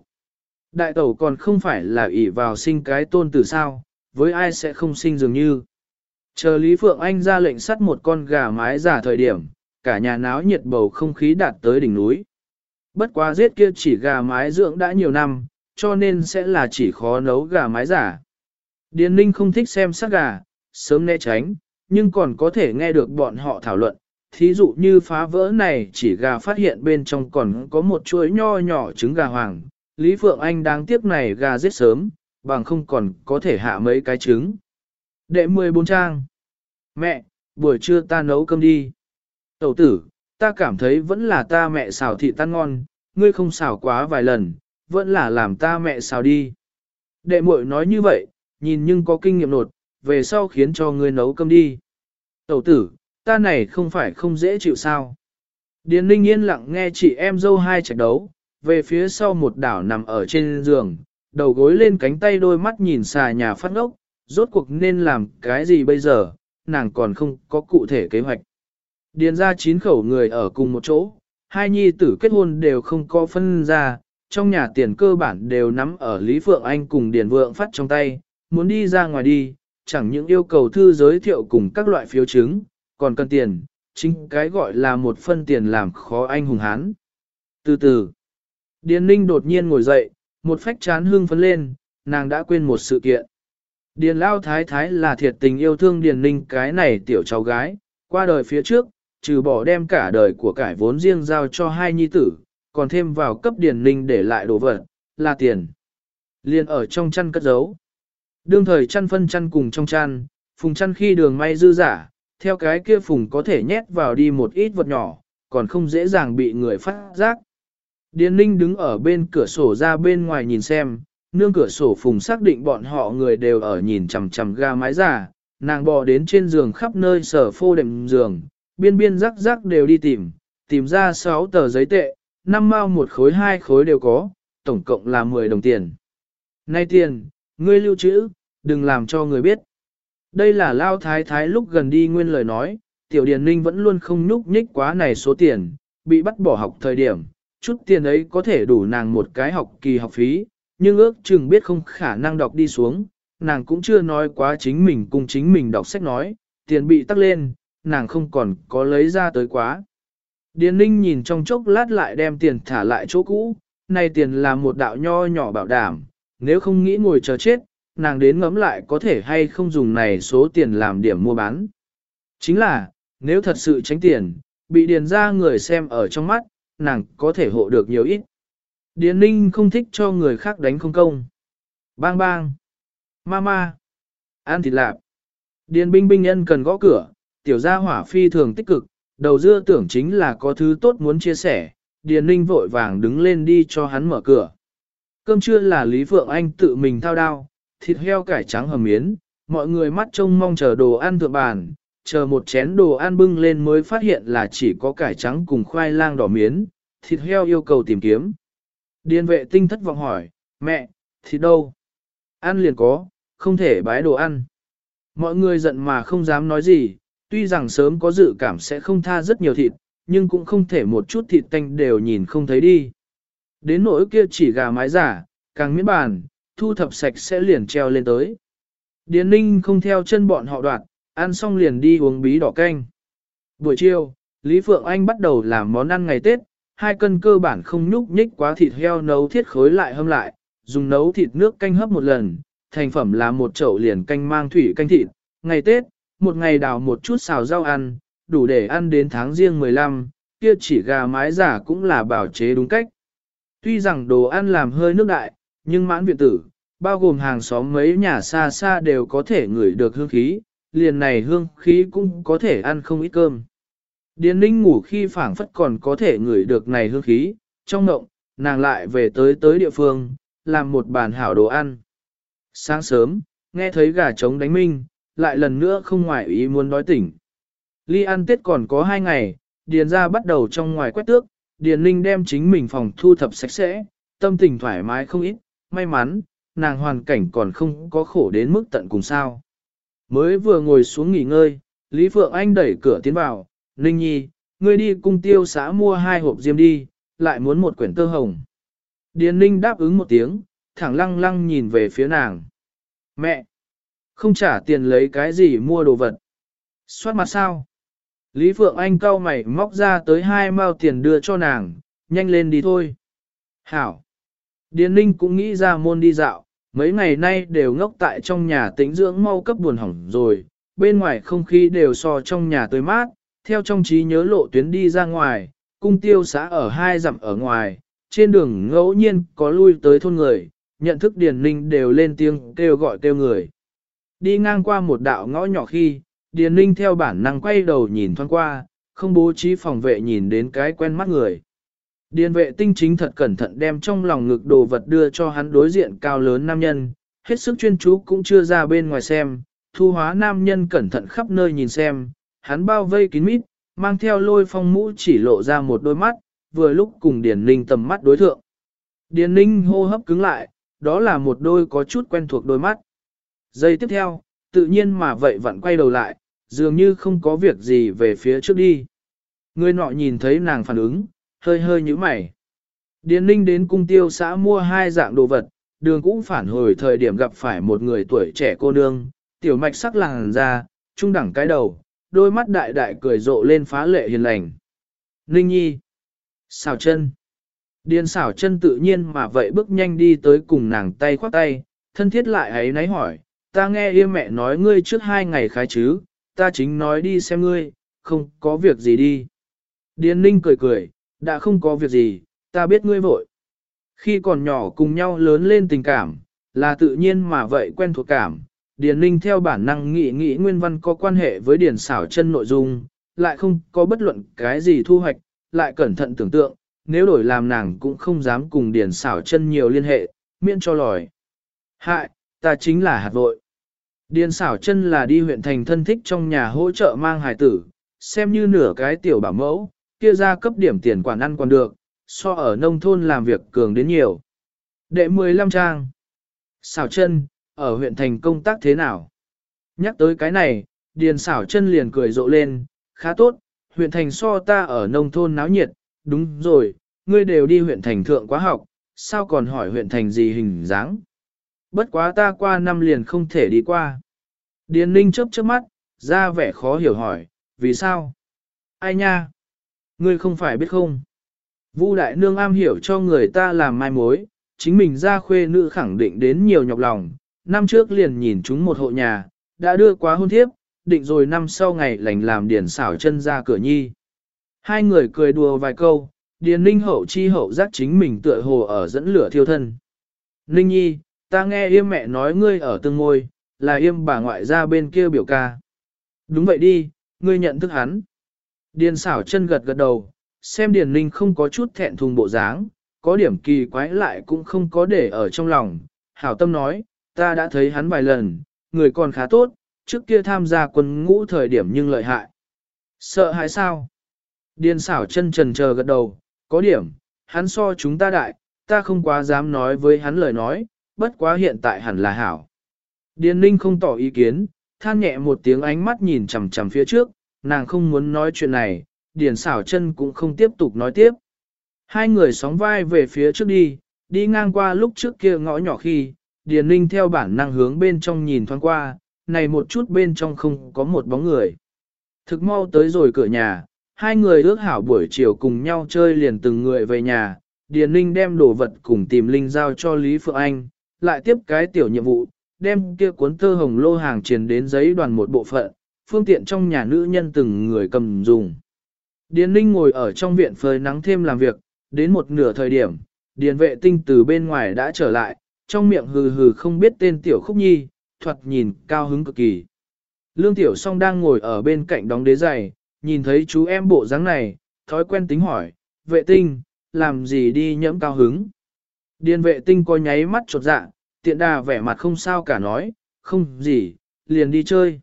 Đại tẩu còn không phải là ỷ vào sinh cái tôn từ sao, với ai sẽ không sinh dường như. Chờ Lý Phượng Anh ra lệnh sắt một con gà mái giả thời điểm, cả nhà náo nhiệt bầu không khí đạt tới đỉnh núi. Bất quá giết kia chỉ gà mái dưỡng đã nhiều năm, cho nên sẽ là chỉ khó nấu gà mái giả. Điền Ninh không thích xem sát gà, sớm né tránh, nhưng còn có thể nghe được bọn họ thảo luận. Thí dụ như phá vỡ này chỉ gà phát hiện bên trong còn có một chuỗi nho nhỏ trứng gà hoàng. Lý Phượng Anh đáng tiếc này gà giết sớm, bằng không còn có thể hạ mấy cái trứng. Đệ 14 trang. Mẹ, buổi trưa ta nấu cơm đi. Tẩu tử, ta cảm thấy vẫn là ta mẹ xào thịt tan ngon, ngươi không xào quá vài lần, vẫn là làm ta mẹ xào đi. Đệ muội nói như vậy, nhìn nhưng có kinh nghiệm nột, về sau khiến cho ngươi nấu cơm đi. Tẩu tử, ta này không phải không dễ chịu sao. Điền ninh yên lặng nghe chị em dâu hai chạch đấu, về phía sau một đảo nằm ở trên giường, đầu gối lên cánh tay đôi mắt nhìn xà nhà phát ngốc, rốt cuộc nên làm cái gì bây giờ, nàng còn không có cụ thể kế hoạch. Điền ra chín khẩu người ở cùng một chỗ, hai nhi tử kết hôn đều không có phân ra, trong nhà tiền cơ bản đều nắm ở Lý Phượng Anh cùng Điền Vượng phát trong tay, muốn đi ra ngoài đi, chẳng những yêu cầu thư giới thiệu cùng các loại phiếu chứng, còn cần tiền, chính cái gọi là một phân tiền làm khó anh hùng hán. Từ từ, Điền Ninh đột nhiên ngồi dậy, một phách chán hương phấn lên, nàng đã quên một sự kiện. Điền Lao Thái Thái là thiệt tình yêu thương Điền Ninh cái này tiểu cháu gái, qua đời phía trước, trừ bỏ đem cả đời của cải vốn riêng giao cho hai nhi tử, còn thêm vào cấp Điền Ninh để lại đồ vật, là tiền. Liên ở trong chăn cất giấu. Đương thời chăn phân chăn cùng trong chăn, phùng chăn khi đường may dư giả, theo cái kia phùng có thể nhét vào đi một ít vật nhỏ, còn không dễ dàng bị người phát giác. Điền Ninh đứng ở bên cửa sổ ra bên ngoài nhìn xem, nương cửa sổ phùng xác định bọn họ người đều ở nhìn chằm chằm ga mái giả, nàng bò đến trên giường khắp nơi sở phô đệm giường, biên biên rắc rắc đều đi tìm, tìm ra 6 tờ giấy tệ, năm mao một khối hai khối đều có, tổng cộng là 10 đồng tiền. Nay tiền, ngươi lưu trữ, đừng làm cho người biết. Đây là Lao Thái Thái lúc gần đi nguyên lời nói, Tiểu Điền Ninh vẫn luôn không nhúc nhích quá này số tiền, bị bắt bỏ học thời điểm, chút tiền ấy có thể đủ nàng một cái học kỳ học phí, nhưng ước chừng biết không khả năng đọc đi xuống, nàng cũng chưa nói quá chính mình cùng chính mình đọc sách nói, tiền bị tắc lên, nàng không còn có lấy ra tới quá. Điền Ninh nhìn trong chốc lát lại đem tiền thả lại chỗ cũ, này tiền là một đạo nho nhỏ bảo đảm, nếu không nghĩ ngồi chờ chết, nàng đến ngẫm lại có thể hay không dùng này số tiền làm điểm mua bán. Chính là, nếu thật sự tránh tiền, bị điền ra người xem ở trong mắt, nàng có thể hộ được nhiều ít. Điền ninh không thích cho người khác đánh không công. Bang bang. Mama. An thịt lạp. Điền binh binh nhân cần gõ cửa, tiểu gia hỏa phi thường tích cực, đầu dưa tưởng chính là có thứ tốt muốn chia sẻ. Điền ninh vội vàng đứng lên đi cho hắn mở cửa. Cơm trưa là Lý Phượng Anh tự mình thao đao, thịt heo cải trắng hầm miến, mọi người mắt trông mong chờ đồ ăn thượng bàn, chờ một chén đồ ăn bưng lên mới phát hiện là chỉ có cải trắng cùng khoai lang đỏ miến, thịt heo yêu cầu tìm kiếm. Điền vệ tinh thất vọng hỏi, mẹ, thịt đâu? Ăn liền có, không thể bái đồ ăn. Mọi người giận mà không dám nói gì, tuy rằng sớm có dự cảm sẽ không tha rất nhiều thịt, nhưng cũng không thể một chút thịt tanh đều nhìn không thấy đi. Đến nỗi kia chỉ gà mái giả, càng miễn bàn, thu thập sạch sẽ liền treo lên tới. Điền ninh không theo chân bọn họ đoạt, ăn xong liền đi uống bí đỏ canh. Buổi chiều, Lý Phượng Anh bắt đầu làm món ăn ngày Tết, hai cân cơ bản không nhúc nhích quá thịt heo nấu thiết khối lại hâm lại, dùng nấu thịt nước canh hấp một lần, thành phẩm là một chậu liền canh mang thủy canh thịt. Ngày Tết, một ngày đào một chút xào rau ăn, đủ để ăn đến tháng riêng 15, kia chỉ gà mái giả cũng là bảo chế đúng cách. Tuy rằng đồ ăn làm hơi nước đại, nhưng mãn viện tử, bao gồm hàng xóm mấy nhà xa xa đều có thể ngửi được hương khí, liền này hương khí cũng có thể ăn không ít cơm. Điền ninh ngủ khi phảng phất còn có thể ngửi được này hương khí, trong ngộng, nàng lại về tới tới địa phương, làm một bàn hảo đồ ăn. Sáng sớm, nghe thấy gà trống đánh minh, lại lần nữa không ngoại ý muốn đói tỉnh. Ly ăn tết còn có hai ngày, điền ra bắt đầu trong ngoài quét tước, điền linh đem chính mình phòng thu thập sạch sẽ, tâm tình thoải mái không ít, may mắn, nàng hoàn cảnh còn không có khổ đến mức tận cùng sao. Mới vừa ngồi xuống nghỉ ngơi, Lý Phượng Anh đẩy cửa tiến vào, Ninh Nhi, ngươi đi cung tiêu xã mua hai hộp diêm đi, lại muốn một quyển tơ hồng. Điền Ninh đáp ứng một tiếng, thẳng lăng lăng nhìn về phía nàng. Mẹ! Không trả tiền lấy cái gì mua đồ vật. Xoát mặt sao? Lý Phượng Anh cau mày móc ra tới hai mao tiền đưa cho nàng, nhanh lên đi thôi. Hảo! Điền Ninh cũng nghĩ ra môn đi dạo, mấy ngày nay đều ngốc tại trong nhà tĩnh dưỡng mau cấp buồn hỏng rồi, bên ngoài không khí đều so trong nhà tươi mát, theo trong trí nhớ lộ tuyến đi ra ngoài, cung tiêu xã ở hai dặm ở ngoài, trên đường ngẫu nhiên có lui tới thôn người, nhận thức Điền Ninh đều lên tiếng kêu gọi kêu người. Đi ngang qua một đạo ngõ nhỏ khi, Điền Ninh theo bản năng quay đầu nhìn thoáng qua, không bố trí phòng vệ nhìn đến cái quen mắt người. Điền vệ tinh chính thật cẩn thận đem trong lòng ngực đồ vật đưa cho hắn đối diện cao lớn nam nhân, hết sức chuyên chú cũng chưa ra bên ngoài xem, thu hóa nam nhân cẩn thận khắp nơi nhìn xem, hắn bao vây kín mít, mang theo lôi phong mũ chỉ lộ ra một đôi mắt, vừa lúc cùng Điền Ninh tầm mắt đối thượng. Điền Ninh hô hấp cứng lại, đó là một đôi có chút quen thuộc đôi mắt. Giây tiếp theo, tự nhiên mà vậy vẫn quay đầu lại, dường như không có việc gì về phía trước đi. Người nọ nhìn thấy nàng phản ứng, hơi hơi như mày. Điền Ninh đến cung tiêu xã mua hai dạng đồ vật, đường cũng phản hồi thời điểm gặp phải một người tuổi trẻ cô nương, tiểu mạch sắc làng ra, trung đẳng cái đầu, đôi mắt đại đại cười rộ lên phá lệ hiền lành. Ninh nhi, xào chân. Điền xảo chân tự nhiên mà vậy bước nhanh đi tới cùng nàng tay khoác tay, thân thiết lại ấy náy hỏi, ta nghe yêm mẹ nói ngươi trước hai ngày khái chứ, ta chính nói đi xem ngươi, không có việc gì đi. Điền ninh cười cười, đã không có việc gì, ta biết ngươi vội. Khi còn nhỏ cùng nhau lớn lên tình cảm, là tự nhiên mà vậy quen thuộc cảm. Điền Ninh theo bản năng nghĩ nghĩ nguyên văn có quan hệ với Điền xảo chân nội dung, lại không có bất luận cái gì thu hoạch, lại cẩn thận tưởng tượng, nếu đổi làm nàng cũng không dám cùng Điền xảo chân nhiều liên hệ, miễn cho lòi. Hại, ta chính là hạt vội. Điền xảo chân là đi huyện thành thân thích trong nhà hỗ trợ mang hài tử, xem như nửa cái tiểu bảo mẫu, kia ra cấp điểm tiền quản ăn còn được, so ở nông thôn làm việc cường đến nhiều. Đệ 15 trang. Xảo chân, ở huyện thành công tác thế nào? Nhắc tới cái này, điền xảo chân liền cười rộ lên, khá tốt, huyện thành so ta ở nông thôn náo nhiệt, đúng rồi, ngươi đều đi huyện thành thượng quá học, sao còn hỏi huyện thành gì hình dáng? Bất quá ta qua năm liền không thể đi qua. Điền ninh chớp chớp mắt, ra vẻ khó hiểu hỏi, vì sao? Ai nha? Ngươi không phải biết không? Vu đại nương am hiểu cho người ta làm mai mối, chính mình ra khuê nữ khẳng định đến nhiều nhọc lòng, năm trước liền nhìn chúng một hộ nhà, đã đưa quá hôn thiếp, định rồi năm sau ngày lành làm điền xảo chân ra cửa nhi. Hai người cười đùa vài câu, điền ninh hậu chi hậu giác chính mình tựa hồ ở dẫn lửa thiêu thân. Ninh nhi, ta nghe yêm mẹ nói ngươi ở tương ngôi, là yêm bà ngoại ra bên kia biểu ca. Đúng vậy đi, ngươi nhận thức hắn. Điền xảo chân gật gật đầu, xem Điền Ninh không có chút thẹn thùng bộ dáng, có điểm kỳ quái lại cũng không có để ở trong lòng. Hảo tâm nói, ta đã thấy hắn vài lần, người còn khá tốt, trước kia tham gia quân ngũ thời điểm nhưng lợi hại. Sợ hãi sao? Điền xảo chân trần chờ gật đầu, có điểm, hắn so chúng ta đại, ta không quá dám nói với hắn lời nói, bất quá hiện tại hẳn là hảo. Điền ninh không tỏ ý kiến, than nhẹ một tiếng ánh mắt nhìn chằm chằm phía trước, nàng không muốn nói chuyện này, điền xảo chân cũng không tiếp tục nói tiếp. Hai người sóng vai về phía trước đi, đi ngang qua lúc trước kia ngõ nhỏ khi, điền ninh theo bản năng hướng bên trong nhìn thoáng qua, này một chút bên trong không có một bóng người. Thực mau tới rồi cửa nhà, hai người ước hảo buổi chiều cùng nhau chơi liền từng người về nhà, Điền Ninh đem đồ vật cùng tìm Linh giao cho Lý Phượng Anh, lại tiếp cái tiểu nhiệm vụ, đem kia cuốn tơ hồng lô hàng truyền đến giấy đoàn một bộ phận, phương tiện trong nhà nữ nhân từng người cầm dùng. Điền Ninh ngồi ở trong viện phơi nắng thêm làm việc, đến một nửa thời điểm, Điền vệ tinh từ bên ngoài đã trở lại, trong miệng hừ hừ không biết tên tiểu khúc nhi, thoạt nhìn cao hứng cực kỳ. Lương tiểu song đang ngồi ở bên cạnh đóng đế giày, nhìn thấy chú em bộ dáng này, thói quen tính hỏi, vệ tinh, làm gì đi nhẫm cao hứng. Điền vệ tinh có nháy mắt trột dạ, tiện đà vẻ mặt không sao cả nói, không gì, liền đi chơi.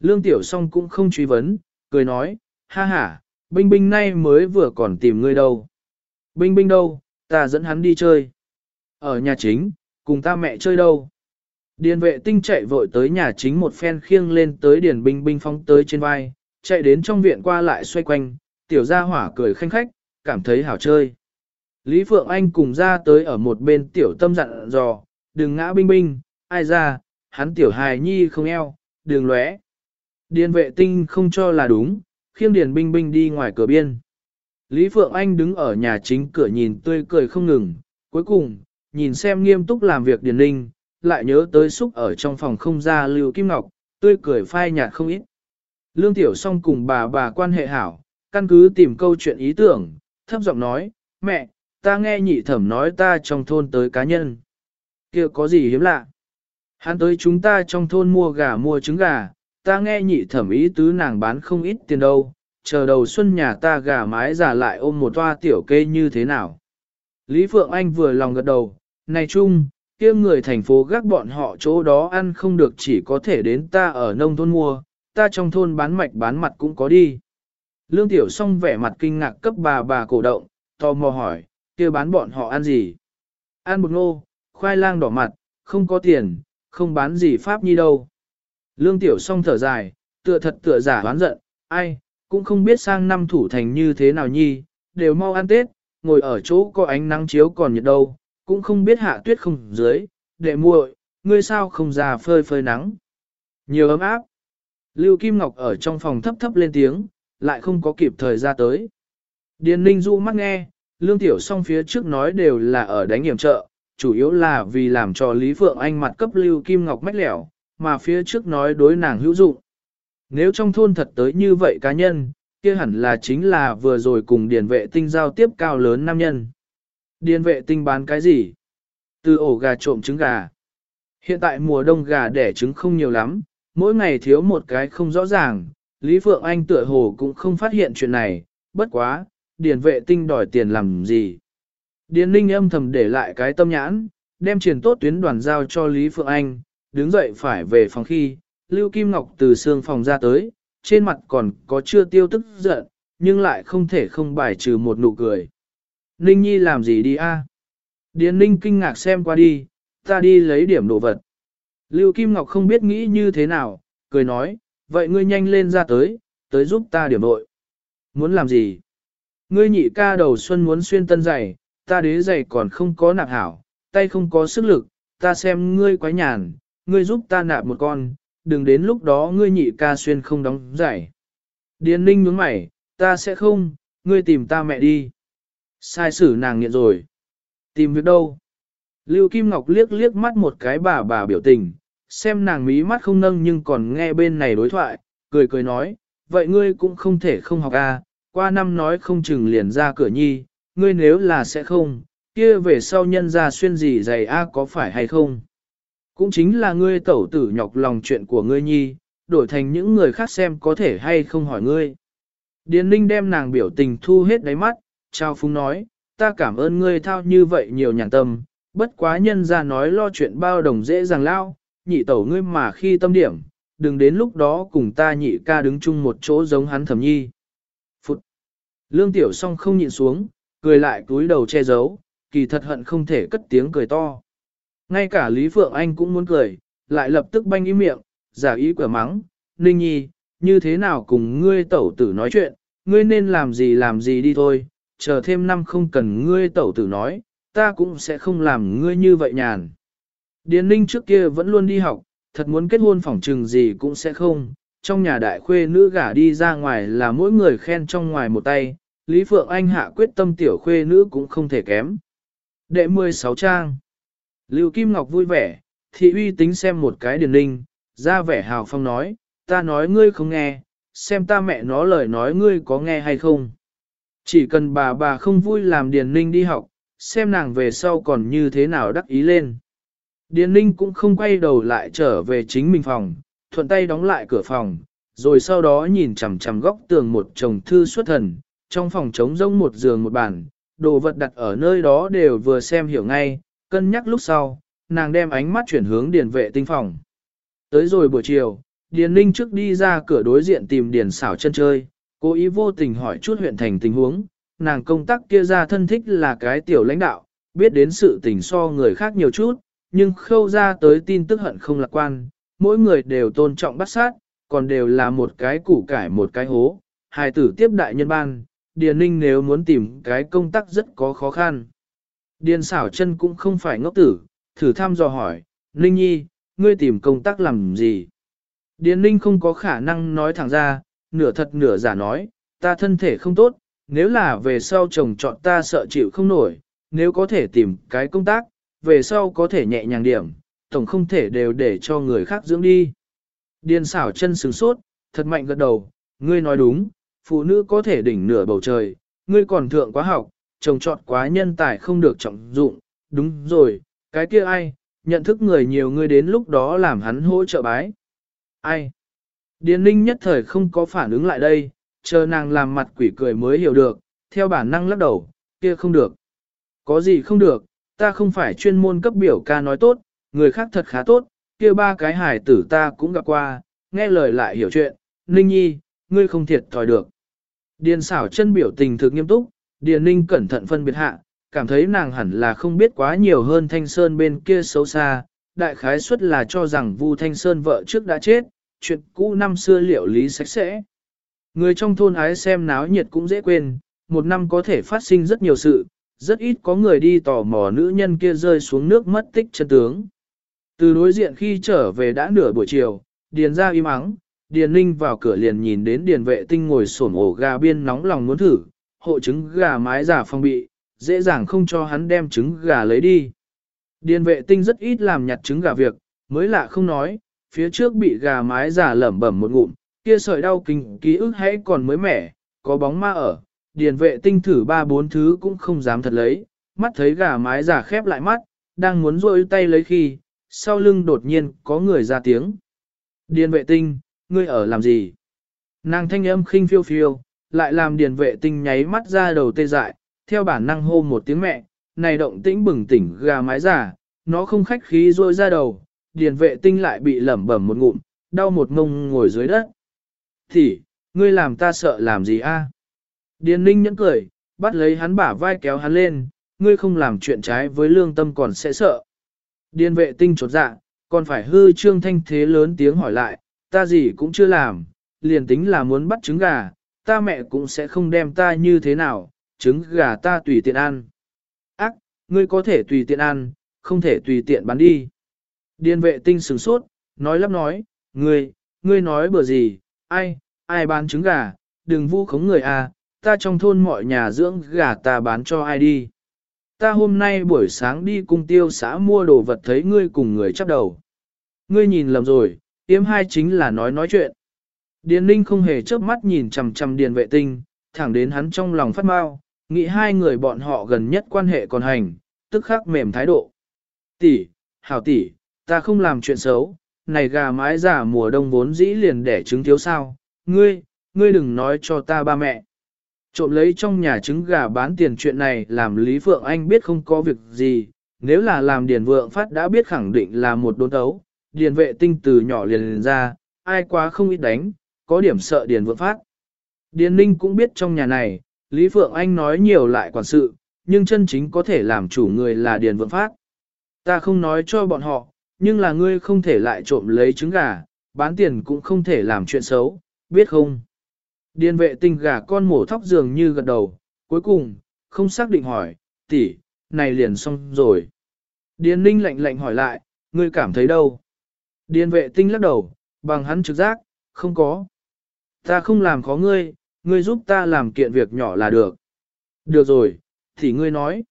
Lương tiểu song cũng không truy vấn, cười nói, ha ha, Binh Binh nay mới vừa còn tìm ngươi đâu. Binh Binh đâu, ta dẫn hắn đi chơi. Ở nhà chính, cùng ta mẹ chơi đâu. Điền vệ tinh chạy vội tới nhà chính một phen khiêng lên tới điền binh binh phóng tới trên vai, chạy đến trong viện qua lại xoay quanh, tiểu gia hỏa cười khanh khách, cảm thấy hảo chơi. Lý Phượng Anh cùng ra tới ở một bên tiểu tâm dặn dò, đừng ngã binh binh, ai ra, hắn tiểu hài nhi không eo, đường lóe. Điền vệ tinh không cho là đúng, khiêng điền binh binh đi ngoài cửa biên. Lý Phượng Anh đứng ở nhà chính cửa nhìn tươi cười không ngừng, cuối cùng, nhìn xem nghiêm túc làm việc điền ninh, lại nhớ tới xúc ở trong phòng không ra lưu kim ngọc, tươi cười phai nhạt không ít. Lương Tiểu song cùng bà bà quan hệ hảo, căn cứ tìm câu chuyện ý tưởng, thấp giọng nói, mẹ, ta nghe nhị thẩm nói ta trong thôn tới cá nhân kia có gì hiếm lạ? Hắn tới chúng ta trong thôn mua gà mua trứng gà, ta nghe nhị thẩm ý tứ nàng bán không ít tiền đâu, chờ đầu xuân nhà ta gà mái giả lại ôm một toa tiểu kê như thế nào. Lý Phượng Anh vừa lòng gật đầu, này chung, kia người thành phố gác bọn họ chỗ đó ăn không được chỉ có thể đến ta ở nông thôn mua, ta trong thôn bán mạch bán mặt cũng có đi. Lương Tiểu Song vẻ mặt kinh ngạc cấp bà bà cổ động, tò mò hỏi, kia bán bọn họ ăn gì? Ăn bột ngô, khoai lang đỏ mặt, không có tiền, không bán gì pháp nhi đâu. Lương Tiểu Song thở dài, tựa thật tựa giả hoán giận, ai, cũng không biết sang năm thủ thành như thế nào nhi, đều mau ăn Tết, ngồi ở chỗ có ánh nắng chiếu còn nhiệt đâu, cũng không biết hạ tuyết không dưới, đệ muội, ngươi sao không ra phơi phơi nắng. Nhiều ấm áp. Lưu Kim Ngọc ở trong phòng thấp thấp lên tiếng, lại không có kịp thời ra tới. Điền Ninh du mắt nghe, Lương Tiểu song phía trước nói đều là ở đánh hiểm trợ, chủ yếu là vì làm cho Lý Phượng Anh mặt cấp Lưu Kim Ngọc mách lẻo, mà phía trước nói đối nàng hữu dụng. Nếu trong thôn thật tới như vậy cá nhân, kia hẳn là chính là vừa rồi cùng điền vệ tinh giao tiếp cao lớn nam nhân. Điền vệ tinh bán cái gì? Từ ổ gà trộm trứng gà. Hiện tại mùa đông gà đẻ trứng không nhiều lắm, mỗi ngày thiếu một cái không rõ ràng, Lý Phượng Anh tựa hồ cũng không phát hiện chuyện này, bất quá, điền vệ tinh đòi tiền làm gì. Điền ninh âm thầm để lại cái tâm nhãn, đem truyền tốt tuyến đoàn giao cho Lý Phượng Anh, đứng dậy phải về phòng khi, Lưu Kim Ngọc từ xương phòng ra tới, trên mặt còn có chưa tiêu tức giận, nhưng lại không thể không bài trừ một nụ cười. Ninh Nhi làm gì đi a? Điền Ninh kinh ngạc xem qua đi, ta đi lấy điểm đồ vật. Lưu Kim Ngọc không biết nghĩ như thế nào, cười nói, vậy ngươi nhanh lên ra tới, tới giúp ta điểm đội. Muốn làm gì? Ngươi nhị ca đầu xuân muốn xuyên tân giày, ta đế giày còn không có nạp hảo, tay không có sức lực, ta xem ngươi quái nhàn, ngươi giúp ta nạp một con, đừng đến lúc đó ngươi nhị ca xuyên không đóng giày. Điền ninh nhướng mày, ta sẽ không, ngươi tìm ta mẹ đi. Sai xử nàng nghiện rồi. Tìm việc đâu? Lưu Kim Ngọc liếc liếc mắt một cái bà bà biểu tình, xem nàng mí mắt không nâng nhưng còn nghe bên này đối thoại, cười cười nói, vậy ngươi cũng không thể không học à, qua năm nói không chừng liền ra cửa nhi, ngươi nếu là sẽ không, kia về sau nhân ra xuyên gì giày a có phải hay không? Cũng chính là ngươi tẩu tử nhọc lòng chuyện của ngươi nhi, đổi thành những người khác xem có thể hay không hỏi ngươi. Điền ninh đem nàng biểu tình thu hết đáy mắt, trao phúng nói, ta cảm ơn ngươi thao như vậy nhiều nhàn tâm, bất quá nhân ra nói lo chuyện bao đồng dễ dàng lao, nhị tẩu ngươi mà khi tâm điểm, đừng đến lúc đó cùng ta nhị ca đứng chung một chỗ giống hắn thẩm nhi. Phụt! Lương tiểu song không nhịn xuống, cười lại cúi đầu che giấu, kỳ thật hận không thể cất tiếng cười to. Ngay cả Lý Phượng Anh cũng muốn cười, lại lập tức banh ý miệng, giả ý quả mắng, Ninh Nhi, như thế nào cùng ngươi tẩu tử nói chuyện, ngươi nên làm gì làm gì đi thôi, chờ thêm năm không cần ngươi tẩu tử nói, ta cũng sẽ không làm ngươi như vậy nhàn. Điền Ninh trước kia vẫn luôn đi học, thật muốn kết hôn phỏng trừng gì cũng sẽ không, trong nhà đại khuê nữ gả đi ra ngoài là mỗi người khen trong ngoài một tay, Lý Phượng Anh hạ quyết tâm tiểu khuê nữ cũng không thể kém. Đệ 16 trang Lưu Kim Ngọc vui vẻ, thị uy tính xem một cái điền ninh, ra vẻ hào phong nói, ta nói ngươi không nghe, xem ta mẹ nó lời nói ngươi có nghe hay không. Chỉ cần bà bà không vui làm điền ninh đi học, xem nàng về sau còn như thế nào đắc ý lên. Điền ninh cũng không quay đầu lại trở về chính mình phòng, thuận tay đóng lại cửa phòng, rồi sau đó nhìn chằm chằm góc tường một chồng thư xuất thần, trong phòng trống rông một giường một bàn, đồ vật đặt ở nơi đó đều vừa xem hiểu ngay, cân nhắc lúc sau, nàng đem ánh mắt chuyển hướng điền vệ tinh phòng. Tới rồi buổi chiều, Điền Ninh trước đi ra cửa đối diện tìm Điền xảo chân chơi, cố ý vô tình hỏi chút huyện thành tình huống, nàng công tác kia ra thân thích là cái tiểu lãnh đạo, biết đến sự tình so người khác nhiều chút, nhưng khâu ra tới tin tức hận không lạc quan, mỗi người đều tôn trọng bắt sát, còn đều là một cái củ cải một cái hố, hài tử tiếp đại nhân ban, Điền Ninh nếu muốn tìm cái công tác rất có khó khăn. Điền xảo chân cũng không phải ngốc tử, thử thăm dò hỏi, Ninh Nhi, ngươi tìm công tác làm gì? Điền Ninh không có khả năng nói thẳng ra, nửa thật nửa giả nói, ta thân thể không tốt, nếu là về sau chồng chọn ta sợ chịu không nổi, nếu có thể tìm cái công tác, về sau có thể nhẹ nhàng điểm, tổng không thể đều để cho người khác dưỡng đi. Điền xảo chân sừng sốt, thật mạnh gật đầu, ngươi nói đúng, phụ nữ có thể đỉnh nửa bầu trời, ngươi còn thượng quá học, chồng chọn quá nhân tài không được trọng dụng, đúng rồi, cái kia ai, nhận thức người nhiều ngươi đến lúc đó làm hắn hỗ trợ bái. Ai? Điền ninh nhất thời không có phản ứng lại đây, chờ nàng làm mặt quỷ cười mới hiểu được, theo bản năng lắc đầu, kia không được. Có gì không được, ta không phải chuyên môn cấp biểu ca nói tốt, người khác thật khá tốt, kia ba cái hài tử ta cũng gặp qua, nghe lời lại hiểu chuyện, Ninh Nhi, ngươi không thiệt thòi được. Điền xảo chân biểu tình thực nghiêm túc, Điền Ninh cẩn thận phân biệt hạ, cảm thấy nàng hẳn là không biết quá nhiều hơn Thanh Sơn bên kia xấu xa, đại khái suất là cho rằng Vu Thanh Sơn vợ trước đã chết, chuyện cũ năm xưa liệu lý sạch sẽ. Người trong thôn ái xem náo nhiệt cũng dễ quên, một năm có thể phát sinh rất nhiều sự, rất ít có người đi tò mò nữ nhân kia rơi xuống nước mất tích chân tướng. Từ đối diện khi trở về đã nửa buổi chiều, Điền ra im ắng, Điền Ninh vào cửa liền nhìn đến Điền vệ tinh ngồi sổn ổ gà biên nóng lòng muốn thử, hộ trứng gà mái giả phong bị, dễ dàng không cho hắn đem trứng gà lấy đi. Điền vệ tinh rất ít làm nhặt trứng gà việc, mới lạ không nói, phía trước bị gà mái giả lẩm bẩm một ngụm, kia sợi đau kinh ký ức hãy còn mới mẻ, có bóng ma ở, điền vệ tinh thử ba bốn thứ cũng không dám thật lấy, mắt thấy gà mái giả khép lại mắt, đang muốn rôi tay lấy khi, sau lưng đột nhiên có người ra tiếng. Điền vệ tinh, ngươi ở làm gì? Nàng thanh âm khinh phiêu phiêu, lại làm điền vệ tinh nháy mắt ra đầu tê dại, theo bản năng hô một tiếng mẹ, này động tĩnh bừng tỉnh gà mái giả, nó không khách khí rôi ra đầu, điền vệ tinh lại bị lẩm bẩm một ngụm, đau một ngông ngồi dưới đất. Thì, ngươi làm ta sợ làm gì a? À? Điền ninh nhẫn cười, bắt lấy hắn bả vai kéo hắn lên, ngươi không làm chuyện trái với lương tâm còn sẽ sợ. Điền vệ tinh chột dạ, còn phải hư trương thanh thế lớn tiếng hỏi lại, ta gì cũng chưa làm, liền tính là muốn bắt trứng gà, ta mẹ cũng sẽ không đem ta như thế nào, trứng gà ta tùy tiện ăn. Ác, ngươi có thể tùy tiện ăn, không thể tùy tiện bán đi. Điền vệ tinh sửng sốt, nói lắp nói, ngươi, ngươi nói bừa gì, ai, ai bán trứng gà, đừng vu khống người à, ta trong thôn mọi nhà dưỡng gà ta bán cho ai đi. Ta hôm nay buổi sáng đi cung tiêu xã mua đồ vật thấy ngươi cùng người chấp đầu. Ngươi nhìn lầm rồi, yếm hai chính là nói nói chuyện. Điền ninh không hề chớp mắt nhìn chằm chằm điền vệ tinh, thẳng đến hắn trong lòng phát mau, nghĩ hai người bọn họ gần nhất quan hệ còn hành, tức khắc mềm thái độ. Tỷ, hảo tỷ, ta không làm chuyện xấu, này gà mái giả mùa đông vốn dĩ liền đẻ trứng thiếu sao, ngươi, ngươi đừng nói cho ta ba mẹ. Trộm lấy trong nhà trứng gà bán tiền chuyện này làm Lý Phượng Anh biết không có việc gì, nếu là làm Điền Vượng Phát đã biết khẳng định là một đốn tấu, Điền vệ tinh từ nhỏ liền, liền ra, ai quá không ít đánh, có điểm sợ Điền Vượng Phát. Điền Ninh cũng biết trong nhà này, Lý Phượng Anh nói nhiều lại quản sự, nhưng chân chính có thể làm chủ người là Điền Vượng Phát. Ta không nói cho bọn họ, nhưng là ngươi không thể lại trộm lấy trứng gà, bán tiền cũng không thể làm chuyện xấu, biết không? Điền vệ tinh gà con mổ thóc dường như gật đầu, cuối cùng, không xác định hỏi, tỷ, này liền xong rồi. Điền ninh lạnh lạnh hỏi lại, ngươi cảm thấy đâu? Điền vệ tinh lắc đầu, bằng hắn trực giác, không có. Ta không làm khó ngươi, ngươi giúp ta làm kiện việc nhỏ là được. Được rồi, thì ngươi nói.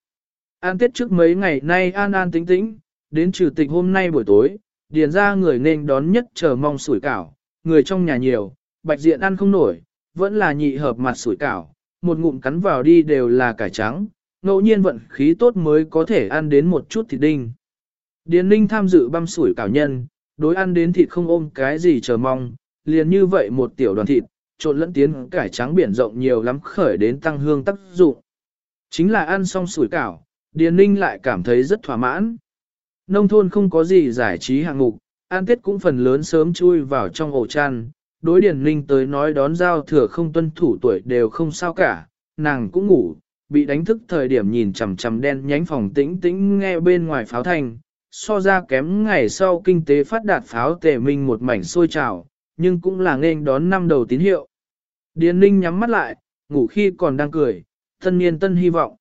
An tiết trước mấy ngày nay an an tính tĩnh, đến trừ tịch hôm nay buổi tối, điền ra người nên đón nhất chờ mong sủi cảo, người trong nhà nhiều, bạch diện ăn không nổi, vẫn là nhị hợp mặt sủi cảo, một ngụm cắn vào đi đều là cải trắng, ngẫu nhiên vận khí tốt mới có thể ăn đến một chút thịt đinh. Điền ninh tham dự băm sủi cảo nhân, đối ăn đến thịt không ôm cái gì chờ mong, liền như vậy một tiểu đoàn thịt, trộn lẫn tiến cải trắng biển rộng nhiều lắm khởi đến tăng hương tác dụng. Chính là ăn xong sủi cảo, Điền ninh lại cảm thấy rất thỏa mãn. Nông thôn không có gì giải trí hạng mục, ăn tết cũng phần lớn sớm chui vào trong ổ chăn, đối Điền Ninh tới nói đón giao thừa không tuân thủ tuổi đều không sao cả, nàng cũng ngủ, bị đánh thức thời điểm nhìn chằm chằm đen nhánh phòng tĩnh tĩnh nghe bên ngoài pháo thanh, so ra kém ngày sau kinh tế phát đạt pháo tề minh một mảnh sôi trào, nhưng cũng là nên đón năm đầu tín hiệu. Điền Ninh nhắm mắt lại, ngủ khi còn đang cười, tân niên tân hy vọng.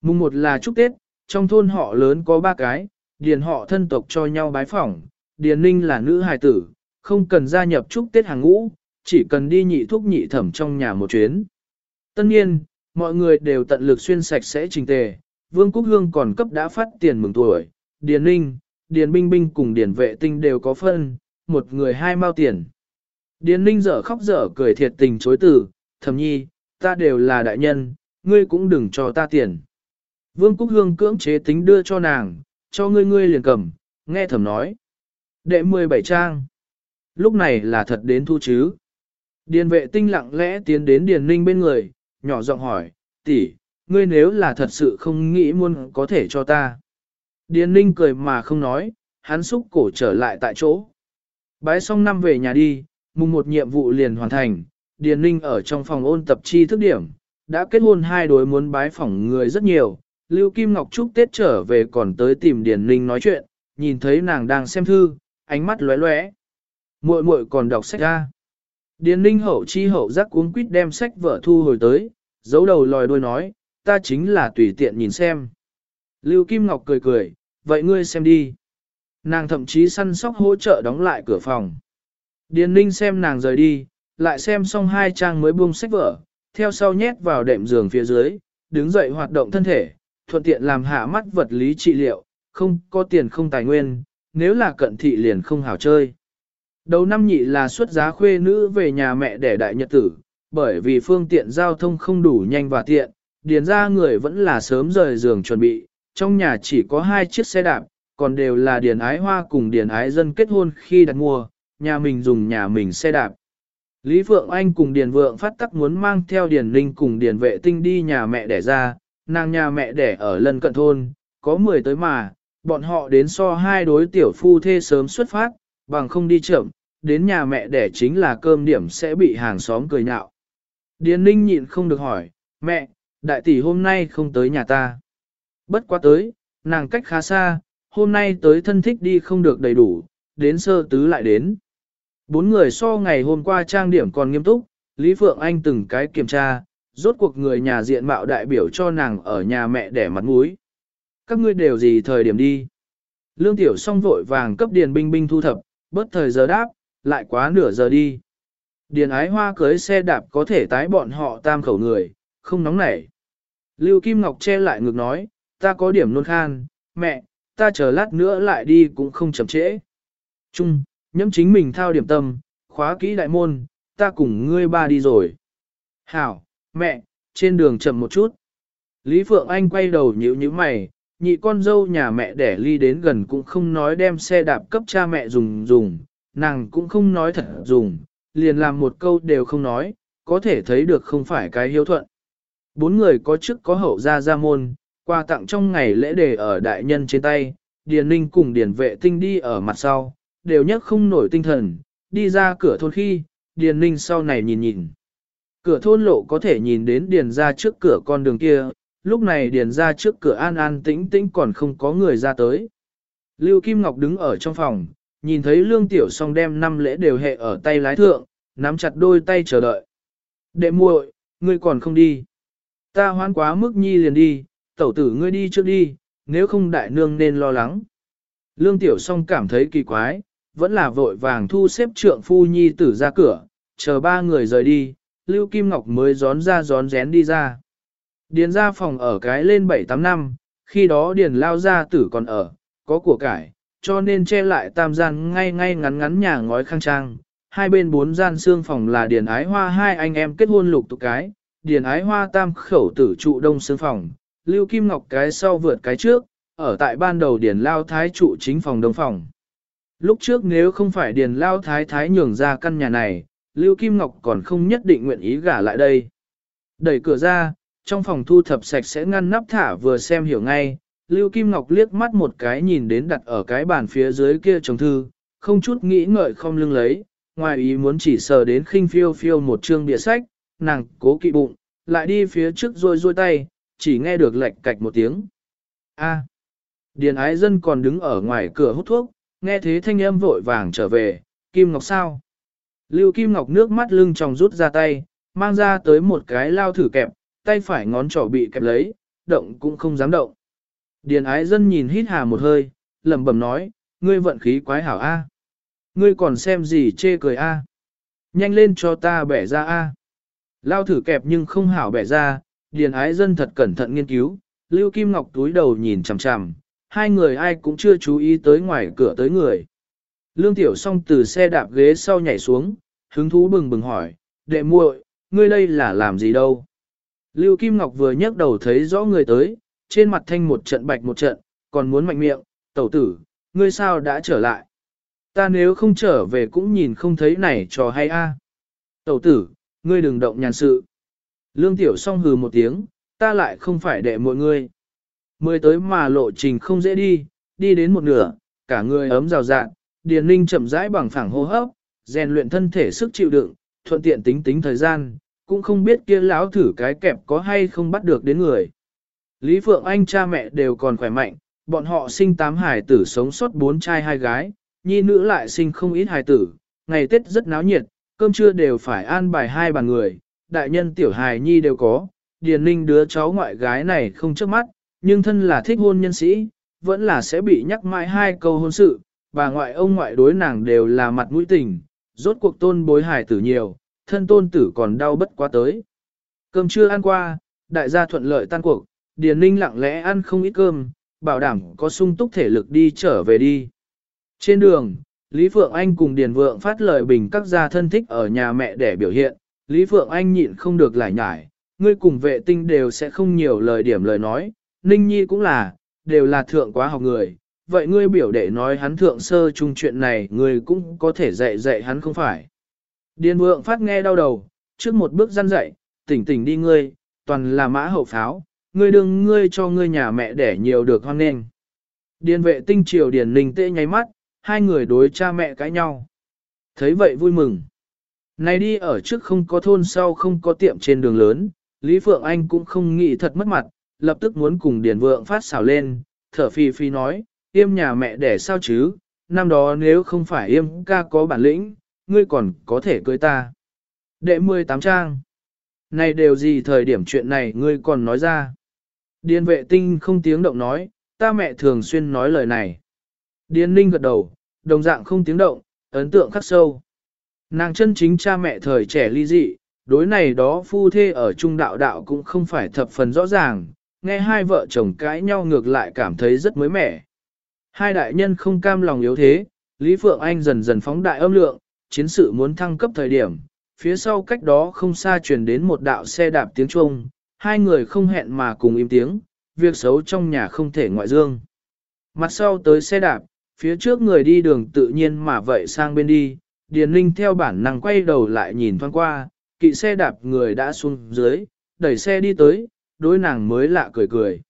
Mùng một là chúc Tết, trong thôn họ lớn có ba cái, điền họ thân tộc cho nhau bái phỏng, điền ninh là nữ hài tử, không cần gia nhập chúc Tết hàng ngũ, chỉ cần đi nhị thúc nhị thẩm trong nhà một chuyến. Tất nhiên, mọi người đều tận lực xuyên sạch sẽ trình tề, Vương Cúc Hương còn cấp đã phát tiền mừng tuổi, điền ninh, điền binh binh cùng điền vệ tinh đều có phân, một người hai mao tiền. Điền ninh dở khóc dở cười thiệt tình chối từ, thầm nhi, ta đều là đại nhân, ngươi cũng đừng cho ta tiền. Vương Cúc Hương cưỡng chế tính đưa cho nàng, cho ngươi ngươi liền cầm, nghe thầm nói. Đệ 17 trang. Lúc này là thật đến thu chứ. Điền vệ tinh lặng lẽ tiến đến Điền Ninh bên người, nhỏ giọng hỏi, tỷ, ngươi nếu là thật sự không nghĩ muốn có thể cho ta. Điền Ninh cười mà không nói, hắn xúc cổ trở lại tại chỗ. Bái xong năm về nhà đi, mùng một nhiệm vụ liền hoàn thành, Điền Ninh ở trong phòng ôn tập chi thức điểm, đã kết hôn hai đối muốn bái phỏng người rất nhiều, Lưu Kim Ngọc Trúc Tết trở về còn tới tìm Điền Ninh nói chuyện, nhìn thấy nàng đang xem thư, ánh mắt lóe lóe. Muội muội còn đọc sách ra. Điền Ninh hậu chi hậu giác uống quýt đem sách vợ thu hồi tới, giấu đầu lòi đuôi nói, ta chính là tùy tiện nhìn xem. Lưu Kim Ngọc cười cười, vậy ngươi xem đi. Nàng thậm chí săn sóc hỗ trợ đóng lại cửa phòng. Điền Ninh xem nàng rời đi, lại xem xong hai trang mới buông sách vở, theo sau nhét vào đệm giường phía dưới, đứng dậy hoạt động thân thể, thuận tiện làm hạ mắt vật lý trị liệu, không có tiền không tài nguyên, nếu là cận thị liền không hảo chơi. Đầu năm nhị là xuất giá khuê nữ về nhà mẹ để đại nhật tử, bởi vì phương tiện giao thông không đủ nhanh và tiện, điền ra người vẫn là sớm rời giường chuẩn bị, trong nhà chỉ có hai chiếc xe đạp, còn đều là điền ái hoa cùng điền ái dân kết hôn khi đặt mua, nhà mình dùng nhà mình xe đạp. Lý Phượng Anh cùng Điền Vượng phát tắc muốn mang theo Điền Linh cùng Điền Vệ Tinh đi nhà mẹ đẻ ra, nàng nhà mẹ đẻ ở lân cận thôn, có 10 tới mà, bọn họ đến so hai đối tiểu phu thê sớm xuất phát, bằng không đi chậm, đến nhà mẹ đẻ chính là cơm điểm sẽ bị hàng xóm cười nhạo. Điền Ninh nhịn không được hỏi, mẹ, đại tỷ hôm nay không tới nhà ta. Bất quá tới, nàng cách khá xa, hôm nay tới thân thích đi không được đầy đủ, đến sơ tứ lại đến. Bốn người so ngày hôm qua trang điểm còn nghiêm túc, Lý Phượng Anh từng cái kiểm tra, rốt cuộc người nhà diện mạo đại biểu cho nàng ở nhà mẹ đẻ mặt mũi. Các ngươi đều gì thời điểm đi. Lương Tiểu song vội vàng cấp điền binh binh thu thập, bớt thời giờ đáp, lại quá nửa giờ đi. Điền ái hoa cưới xe đạp có thể tái bọn họ tam khẩu người, không nóng nảy. Lưu Kim Ngọc che lại ngực nói, ta có điểm nôn khan, mẹ, ta chờ lát nữa lại đi cũng không chậm trễ. Trung, nhẫm chính mình thao điểm tâm, khóa kỹ đại môn, ta cùng ngươi ba đi rồi. Hảo, mẹ, trên đường chậm một chút. Lý Phượng Anh quay đầu nhíu nhíu mày, nhị con dâu nhà mẹ đẻ ly đến gần cũng không nói đem xe đạp cấp cha mẹ dùng dùng, nàng cũng không nói thật dùng, liền làm một câu đều không nói, có thể thấy được không phải cái hiếu thuận. Bốn người có chức có hậu ra ra môn, qua tặng trong ngày lễ đề ở đại nhân trên tay, Điền Ninh cùng Điền vệ tinh đi ở mặt sau, đều nhất không nổi tinh thần, đi ra cửa thôn khi, Điền Ninh sau này nhìn nhìn. Cửa thôn lộ có thể nhìn đến Điền ra trước cửa con đường kia, lúc này Điền ra trước cửa an an tĩnh tĩnh còn không có người ra tới. Lưu Kim Ngọc đứng ở trong phòng, nhìn thấy Lương Tiểu song đem năm lễ đều hệ ở tay lái thượng, nắm chặt đôi tay chờ đợi. Đệ muội, ngươi còn không đi. Ta hoan quá mức nhi liền đi, tẩu tử ngươi đi trước đi, nếu không đại nương nên lo lắng. Lương Tiểu song cảm thấy kỳ quái, vẫn là vội vàng thu xếp trượng phu nhi tử ra cửa, chờ ba người rời đi, Lưu Kim Ngọc mới gión ra gión rén đi ra. Điền ra phòng ở cái lên 7-8 năm, khi đó Điền lao ra tử còn ở, có của cải, cho nên che lại tam gian ngay ngay ngắn ngắn nhà ngói khang trang. Hai bên bốn gian xương phòng là Điền Ái Hoa hai anh em kết hôn lục tục cái, Điền Ái Hoa tam khẩu tử trụ đông xương phòng, Lưu Kim Ngọc cái sau vượt cái trước, ở tại ban đầu Điền Lao Thái trụ chính phòng đông phòng. Lúc trước nếu không phải Điền Lao Thái Thái nhường ra căn nhà này, Lưu Kim Ngọc còn không nhất định nguyện ý gả lại đây. Đẩy cửa ra, trong phòng thu thập sạch sẽ ngăn nắp thả vừa xem hiểu ngay, Lưu Kim Ngọc liếc mắt một cái nhìn đến đặt ở cái bàn phía dưới kia chồng thư, không chút nghĩ ngợi không lưng lấy, ngoài ý muốn chỉ sờ đến khinh phiêu phiêu một chương bìa sách, nàng cố kỵ bụng, lại đi phía trước rôi rôi tay, chỉ nghe được lệch cạch một tiếng. A. Điền ái dân còn đứng ở ngoài cửa hút thuốc, nghe thế thanh âm vội vàng trở về, Kim Ngọc sao? Lưu Kim Ngọc nước mắt lưng tròng rút ra tay, mang ra tới một cái lao thử kẹp, tay phải ngón trỏ bị kẹp lấy, động cũng không dám động. Điền ái dân nhìn hít hà một hơi, lẩm bẩm nói, ngươi vận khí quái hảo A. Ngươi còn xem gì chê cười A. Nhanh lên cho ta bẻ ra A. Lao thử kẹp nhưng không hảo bẻ ra, điền ái dân thật cẩn thận nghiên cứu, Lưu Kim Ngọc túi đầu nhìn chằm chằm, hai người ai cũng chưa chú ý tới ngoài cửa tới người. Lương Tiểu Song từ xe đạp ghế sau nhảy xuống, hứng thú bừng bừng hỏi, đệ muội, ngươi đây là làm gì đâu? Lưu Kim Ngọc vừa nhấc đầu thấy rõ người tới, trên mặt thanh một trận bạch một trận, còn muốn mạnh miệng, tẩu tử, ngươi sao đã trở lại? Ta nếu không trở về cũng nhìn không thấy này trò hay a. Tẩu tử, ngươi đừng động nhàn sự. Lương Tiểu Song hừ một tiếng, ta lại không phải đệ mọi người. Mới tới mà lộ trình không dễ đi, đi đến một nửa, cả người ấm rào rạng, Điền Ninh chậm rãi bằng phẳng hô hấp, rèn luyện thân thể sức chịu đựng, thuận tiện tính tính thời gian, cũng không biết kia lão thử cái kẹp có hay không bắt được đến người. Lý Phượng Anh cha mẹ đều còn khỏe mạnh, bọn họ sinh tám hài tử sống sót bốn trai hai gái, nhi nữ lại sinh không ít hài tử, ngày Tết rất náo nhiệt, cơm trưa đều phải an bài hai bàn người, đại nhân tiểu hài nhi đều có, Điền Ninh đứa cháu ngoại gái này không trước mắt, nhưng thân là thích hôn nhân sĩ, vẫn là sẽ bị nhắc mãi hai câu hôn sự, bà ngoại ông ngoại đối nàng đều là mặt mũi tình, rốt cuộc tôn bối hài tử nhiều, thân tôn tử còn đau bất quá tới. Cơm chưa ăn qua, đại gia thuận lợi tan cuộc, Điền Ninh lặng lẽ ăn không ít cơm, bảo đảm có sung túc thể lực đi trở về đi. Trên đường, Lý Phượng Anh cùng Điền Vượng phát lời bình các gia thân thích ở nhà mẹ để biểu hiện, Lý Phượng Anh nhịn không được lại nhải, ngươi cùng vệ tinh đều sẽ không nhiều lời điểm lời nói, Ninh Nhi cũng là, đều là thượng quá học người, vậy ngươi biểu đệ nói hắn thượng sơ chung chuyện này ngươi cũng có thể dạy dạy hắn không phải. Điền vượng phát nghe đau đầu, trước một bước gian dạy, tỉnh tỉnh đi ngươi, toàn là mã hậu pháo, ngươi đừng ngươi cho ngươi nhà mẹ để nhiều được hoan nghênh. Điền vệ tinh triều điền linh tê nháy mắt, hai người đối cha mẹ cãi nhau. Thấy vậy vui mừng. Này đi ở trước không có thôn sau không có tiệm trên đường lớn, Lý Phượng Anh cũng không nghĩ thật mất mặt, lập tức muốn cùng Điền Vượng phát xảo lên, thở phi phi nói, yêm nhà mẹ đẻ sao chứ, năm đó nếu không phải yêm ca có bản lĩnh, ngươi còn có thể cưới ta. Đệ 18 trang. Này đều gì thời điểm chuyện này ngươi còn nói ra. Điền vệ tinh không tiếng động nói, ta mẹ thường xuyên nói lời này. Điền ninh gật đầu, đồng dạng không tiếng động, ấn tượng khắc sâu. Nàng chân chính cha mẹ thời trẻ ly dị, đối này đó phu thê ở trung đạo đạo cũng không phải thập phần rõ ràng, nghe hai vợ chồng cãi nhau ngược lại cảm thấy rất mới mẻ. Hai đại nhân không cam lòng yếu thế, Lý Phượng Anh dần dần phóng đại âm lượng, chiến sự muốn thăng cấp thời điểm, phía sau cách đó không xa truyền đến một đạo xe đạp tiếng Trung, hai người không hẹn mà cùng im tiếng, việc xấu trong nhà không thể ngoại dương. Mặt sau tới xe đạp, phía trước người đi đường tự nhiên mà vậy sang bên đi, Điền Linh theo bản năng quay đầu lại nhìn thoáng qua, kỵ xe đạp người đã xuống dưới, đẩy xe đi tới, đối nàng mới lạ cười cười.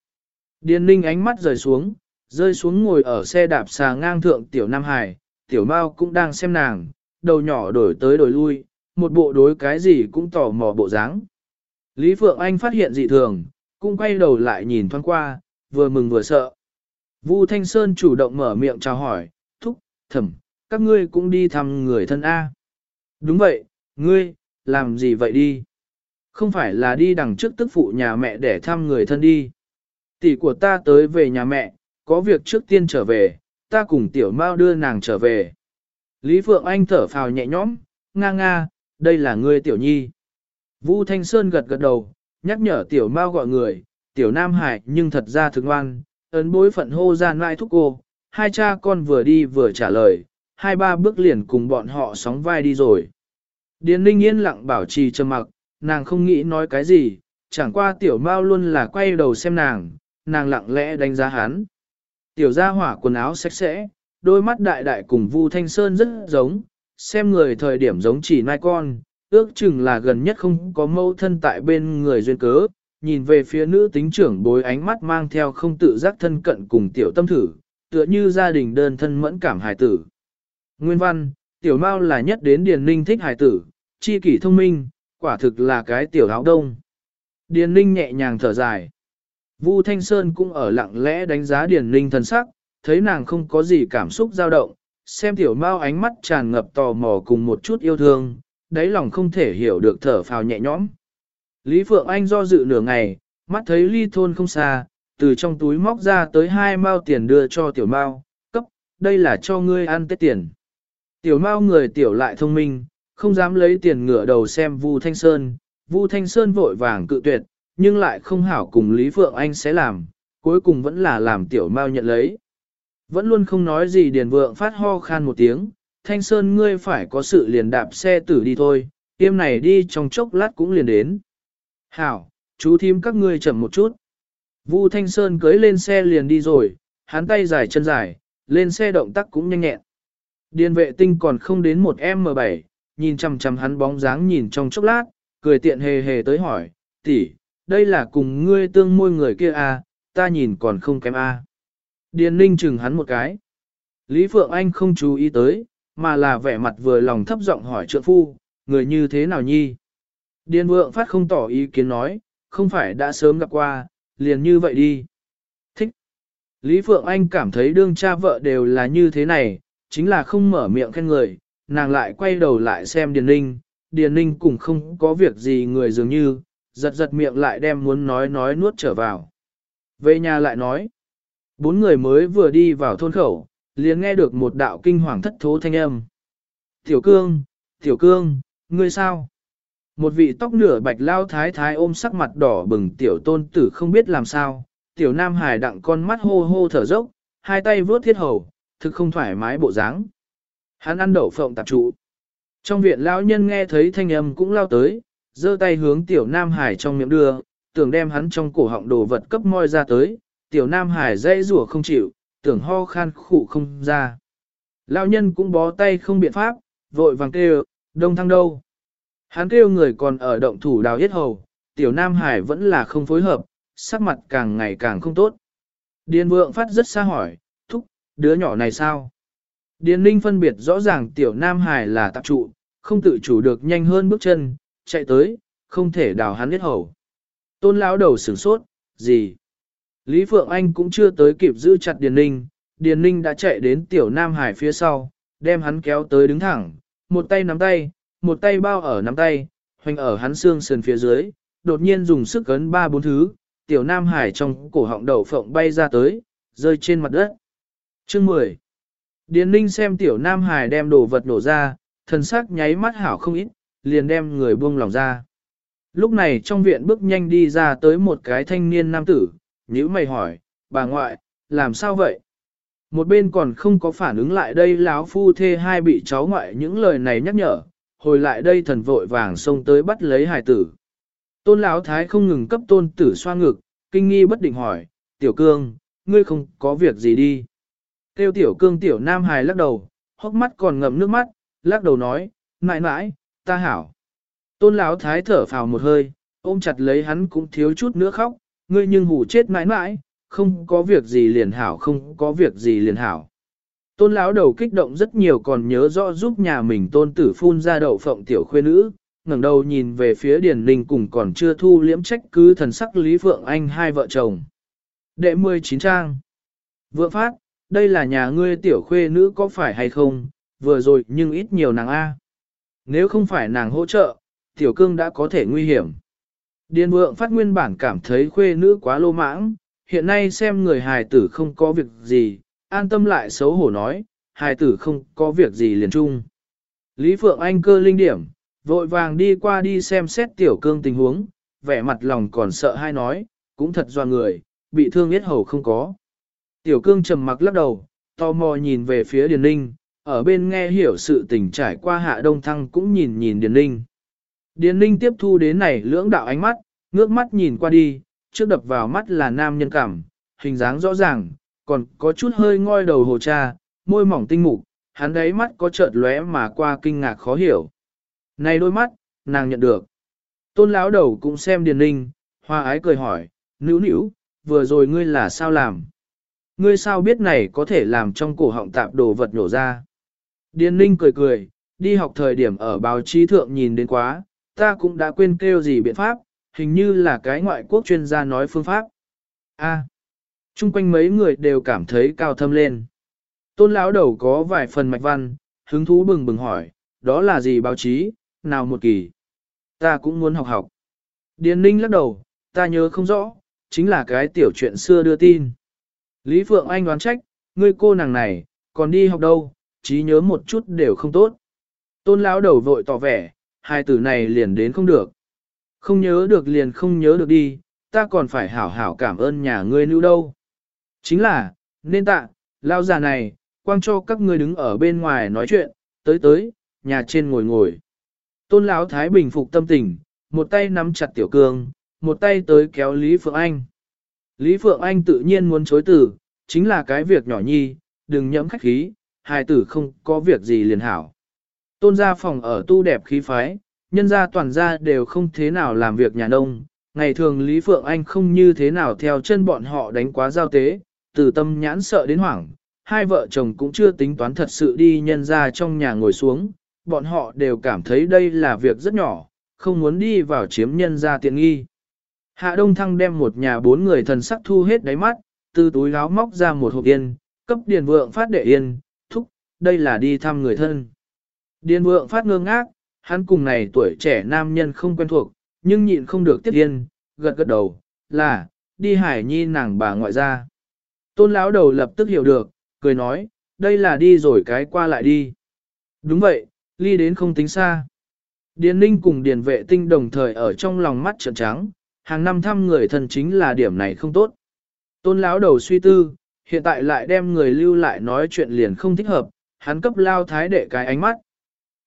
Điền Linh ánh mắt rời xuống, rơi xuống ngồi ở xe đạp xà ngang thượng tiểu Nam Hải, tiểu Mao cũng đang xem nàng, đầu nhỏ đổi tới đổi lui, một bộ đối cái gì cũng tò mò bộ dáng. Lý Phượng Anh phát hiện dị thường, cũng quay đầu lại nhìn thoáng qua, vừa mừng vừa sợ. Vu Thanh Sơn chủ động mở miệng chào hỏi, thúc, thẩm, các ngươi cũng đi thăm người thân A. Đúng vậy, ngươi, làm gì vậy đi? Không phải là đi đằng trước tức phụ nhà mẹ để thăm người thân đi. Tỷ của ta tới về nhà mẹ, có việc trước tiên trở về, ta cùng tiểu mao đưa nàng trở về. Lý Phượng Anh thở phào nhẹ nhõm, nga nga, đây là ngươi tiểu nhi. Vũ Thanh Sơn gật gật đầu, nhắc nhở tiểu mao gọi người, tiểu nam hải nhưng thật ra thực ngoan, ấn bối phận hô ra nại thúc cô, hai cha con vừa đi vừa trả lời, hai ba bước liền cùng bọn họ sóng vai đi rồi. Điền Ninh yên lặng bảo trì trầm mặc, nàng không nghĩ nói cái gì, chẳng qua tiểu mao luôn là quay đầu xem nàng, nàng lặng lẽ đánh giá hắn. Tiểu gia hỏa quần áo sạch sẽ, đôi mắt đại đại cùng Vu Thanh Sơn rất giống, xem người thời điểm giống chỉ nai con, ước chừng là gần nhất không có mâu thân tại bên người duyên cớ, nhìn về phía nữ tính trưởng bối ánh mắt mang theo không tự giác thân cận cùng tiểu tâm thử, tựa như gia đình đơn thân mẫn cảm hài tử. Nguyên văn, tiểu mao là nhất đến điền ninh thích hài tử, chi kỷ thông minh, quả thực là cái tiểu áo đông. Điền ninh nhẹ nhàng thở dài. Vu Thanh Sơn cũng ở lặng lẽ đánh giá Điền Ninh thần sắc, thấy nàng không có gì cảm xúc dao động, xem tiểu mao ánh mắt tràn ngập tò mò cùng một chút yêu thương, đáy lòng không thể hiểu được thở phào nhẹ nhõm. Lý Phượng Anh do dự nửa ngày, mắt thấy ly thôn không xa, từ trong túi móc ra tới hai mao tiền đưa cho tiểu mao, cấp, đây là cho ngươi ăn tết tiền. Tiểu mao người tiểu lại thông minh, không dám lấy tiền ngửa đầu xem Vu Thanh Sơn, Vu Thanh Sơn vội vàng cự tuyệt, nhưng lại không hảo cùng Lý Phượng Anh sẽ làm, cuối cùng vẫn là làm tiểu mao nhận lấy. Vẫn luôn không nói gì Điền Vượng phát ho khan một tiếng, Thanh Sơn ngươi phải có sự liền đạp xe tử đi thôi, tiêm này đi trong chốc lát cũng liền đến. Hảo, chú thím các ngươi chậm một chút. Vu Thanh Sơn cưới lên xe liền đi rồi, hắn tay dài chân dài, lên xe động tác cũng nhanh nhẹn. Điền vệ tinh còn không đến một M7, nhìn chằm chằm hắn bóng dáng nhìn trong chốc lát, cười tiện hề hề tới hỏi, tỷ, đây là cùng ngươi tương môi người kia à, ta nhìn còn không kém à. Điền ninh chừng hắn một cái. Lý Phượng Anh không chú ý tới, mà là vẻ mặt vừa lòng thấp giọng hỏi trượng phu, người như thế nào nhi? Điền vượng phát không tỏ ý kiến nói, không phải đã sớm gặp qua, liền như vậy đi. Thích. Lý Phượng Anh cảm thấy đương cha vợ đều là như thế này, chính là không mở miệng khen người, nàng lại quay đầu lại xem Điền Ninh, Điền Ninh cũng không có việc gì người dường như, giật giật miệng lại đem muốn nói nói nuốt trở vào. Về nhà lại nói, bốn người mới vừa đi vào thôn khẩu, liền nghe được một đạo kinh hoàng thất thố thanh âm. Tiểu cương, tiểu cương, ngươi sao? Một vị tóc nửa bạch lao thái thái ôm sắc mặt đỏ bừng tiểu tôn tử không biết làm sao, tiểu nam hải đặng con mắt hô hô thở dốc, hai tay vướt thiết hầu, thực không thoải mái bộ dáng. Hắn ăn đậu phộng tạp trụ. Trong viện lão nhân nghe thấy thanh âm cũng lao tới, giơ tay hướng tiểu nam hải trong miệng đưa, tưởng đem hắn trong cổ họng đồ vật cấp moi ra tới, tiểu nam hải dây rủa không chịu, tưởng ho khan khụ không ra. Lão nhân cũng bó tay không biện pháp, vội vàng kêu, đông thăng đâu. Hắn kêu người còn ở động thủ đào yết hầu, tiểu nam hải vẫn là không phối hợp, sắc mặt càng ngày càng không tốt. Điền vượng phát rất xa hỏi, đứa nhỏ này sao? Điền ninh phân biệt rõ ràng tiểu nam hải là tạp trụ, không tự chủ được nhanh hơn bước chân, chạy tới, không thể đào hắn hết hầu. Tôn lão đầu sửng sốt, gì? Lý Phượng Anh cũng chưa tới kịp giữ chặt Điền Ninh, Điền Ninh đã chạy đến tiểu Nam Hải phía sau, đem hắn kéo tới đứng thẳng, một tay nắm tay, một tay bao ở nắm tay, hoành ở hắn xương sườn phía dưới, đột nhiên dùng sức ấn ba bốn thứ, tiểu Nam Hải trong cổ họng đầu phộng bay ra tới, rơi trên mặt đất. Chương 10 Điền Ninh xem tiểu Nam Hải đem đồ vật nổ ra, thần sắc nháy mắt hảo không ít, liền đem người buông lòng ra. Lúc này trong viện bước nhanh đi ra tới một cái thanh niên nam tử, nhữ mày hỏi, bà ngoại, làm sao vậy? Một bên còn không có phản ứng lại đây láo phu thê hai bị cháu ngoại những lời này nhắc nhở, hồi lại đây thần vội vàng xông tới bắt lấy hài tử. Tôn lão thái không ngừng cấp tôn tử xoa ngực, kinh nghi bất định hỏi, tiểu cương, ngươi không có việc gì đi. Tiêu tiểu cương tiểu nam hài lắc đầu, hốc mắt còn ngậm nước mắt, lắc đầu nói, mãi mãi, ta hảo. Tôn lão thái thở phào một hơi, ôm chặt lấy hắn cũng thiếu chút nữa khóc, ngươi nhưng hủ chết mãi mãi, không có việc gì liền hảo không có việc gì liền hảo. Tôn lão đầu kích động rất nhiều còn nhớ rõ giúp nhà mình tôn tử phun ra đậu phộng tiểu khuê nữ, ngẩng đầu nhìn về phía Điền Ninh cùng còn chưa thu liễm trách cứ thần sắc Lý Phượng Anh hai vợ chồng. Đệ 19 trang Vượng phát, đây là nhà ngươi tiểu khuê nữ có phải hay không, vừa rồi nhưng ít nhiều nàng A. Nếu không phải nàng hỗ trợ, tiểu cương đã có thể nguy hiểm. Điền vượng phát nguyên bản cảm thấy khuê nữ quá lô mãng, hiện nay xem người hài tử không có việc gì, an tâm lại xấu hổ nói, hài tử không có việc gì liền chung. Lý Phượng Anh cơ linh điểm, vội vàng đi qua đi xem xét tiểu cương tình huống, vẻ mặt lòng còn sợ hai nói, cũng thật do người, bị thương yết hầu không có. Tiểu cương trầm mặc lắc đầu, tò mò nhìn về phía Điền Ninh, ở bên nghe hiểu sự tình trải qua hạ đông thăng cũng nhìn nhìn Điền Ninh. Điền Ninh tiếp thu đến này lưỡng đạo ánh mắt, ngước mắt nhìn qua đi, trước đập vào mắt là nam nhân cảm, hình dáng rõ ràng, còn có chút hơi ngoi đầu hồ cha, môi mỏng tinh mục, hắn đấy mắt có chợt lóe mà qua kinh ngạc khó hiểu. Này đôi mắt, nàng nhận được. Tôn lão đầu cũng xem Điền Ninh, hoa ái cười hỏi, nữ nữ, vừa rồi ngươi là sao làm? Ngươi sao biết này có thể làm trong cổ họng tạp đồ vật nổ ra? Điền Ninh cười cười, đi học thời điểm ở báo chí thượng nhìn đến quá, ta cũng đã quên kêu gì biện pháp, hình như là cái ngoại quốc chuyên gia nói phương pháp. A. chung quanh mấy người đều cảm thấy cao thâm lên. Tôn lão đầu có vài phần mạch văn, hứng thú bừng bừng hỏi, đó là gì báo chí, nào một kỳ. Ta cũng muốn học học. Điền ninh lắc đầu, ta nhớ không rõ, chính là cái tiểu chuyện xưa đưa tin. Lý Phượng Anh đoán trách, ngươi cô nàng này, còn đi học đâu, trí nhớ một chút đều không tốt. Tôn lão đầu vội tỏ vẻ, hai từ này liền đến không được. Không nhớ được liền không nhớ được đi, ta còn phải hảo hảo cảm ơn nhà ngươi nữ đâu. Chính là, nên tạ, lao già này, quang cho các ngươi đứng ở bên ngoài nói chuyện, tới tới, nhà trên ngồi ngồi. Tôn lão thái bình phục tâm tình, một tay nắm chặt tiểu cương, một tay tới kéo Lý Phượng Anh. Lý Phượng Anh tự nhiên muốn chối từ, chính là cái việc nhỏ nhi, đừng nhẫm khách khí, hài tử không có việc gì liền hảo. Tôn gia phòng ở tu đẹp khí phái, nhân gia toàn gia đều không thế nào làm việc nhà nông, ngày thường Lý Phượng Anh không như thế nào theo chân bọn họ đánh quá giao tế, từ tâm nhãn sợ đến hoảng, hai vợ chồng cũng chưa tính toán thật sự đi nhân gia trong nhà ngồi xuống, bọn họ đều cảm thấy đây là việc rất nhỏ, không muốn đi vào chiếm nhân gia tiện nghi. Hạ Đông Thăng đem một nhà bốn người thần sắc thu hết đáy mắt, từ túi gáo móc ra một hộp yên, cấp điền vượng phát đệ yên, thúc, đây là đi thăm người thân. Điền vượng phát ngơ ngác, hắn cùng này tuổi trẻ nam nhân không quen thuộc, nhưng nhịn không được tiếp yên, gật gật đầu, là, đi hải nhi nàng bà ngoại ra. Tôn lão đầu lập tức hiểu được, cười nói, đây là đi rồi cái qua lại đi. Đúng vậy, ly đến không tính xa. Điền ninh cùng điền vệ tinh đồng thời ở trong lòng mắt trợn trắng, hàng năm thăm người thân chính là điểm này không tốt. Tôn lão đầu suy tư, hiện tại lại đem người lưu lại nói chuyện liền không thích hợp, hắn cấp lao thái đệ cái ánh mắt.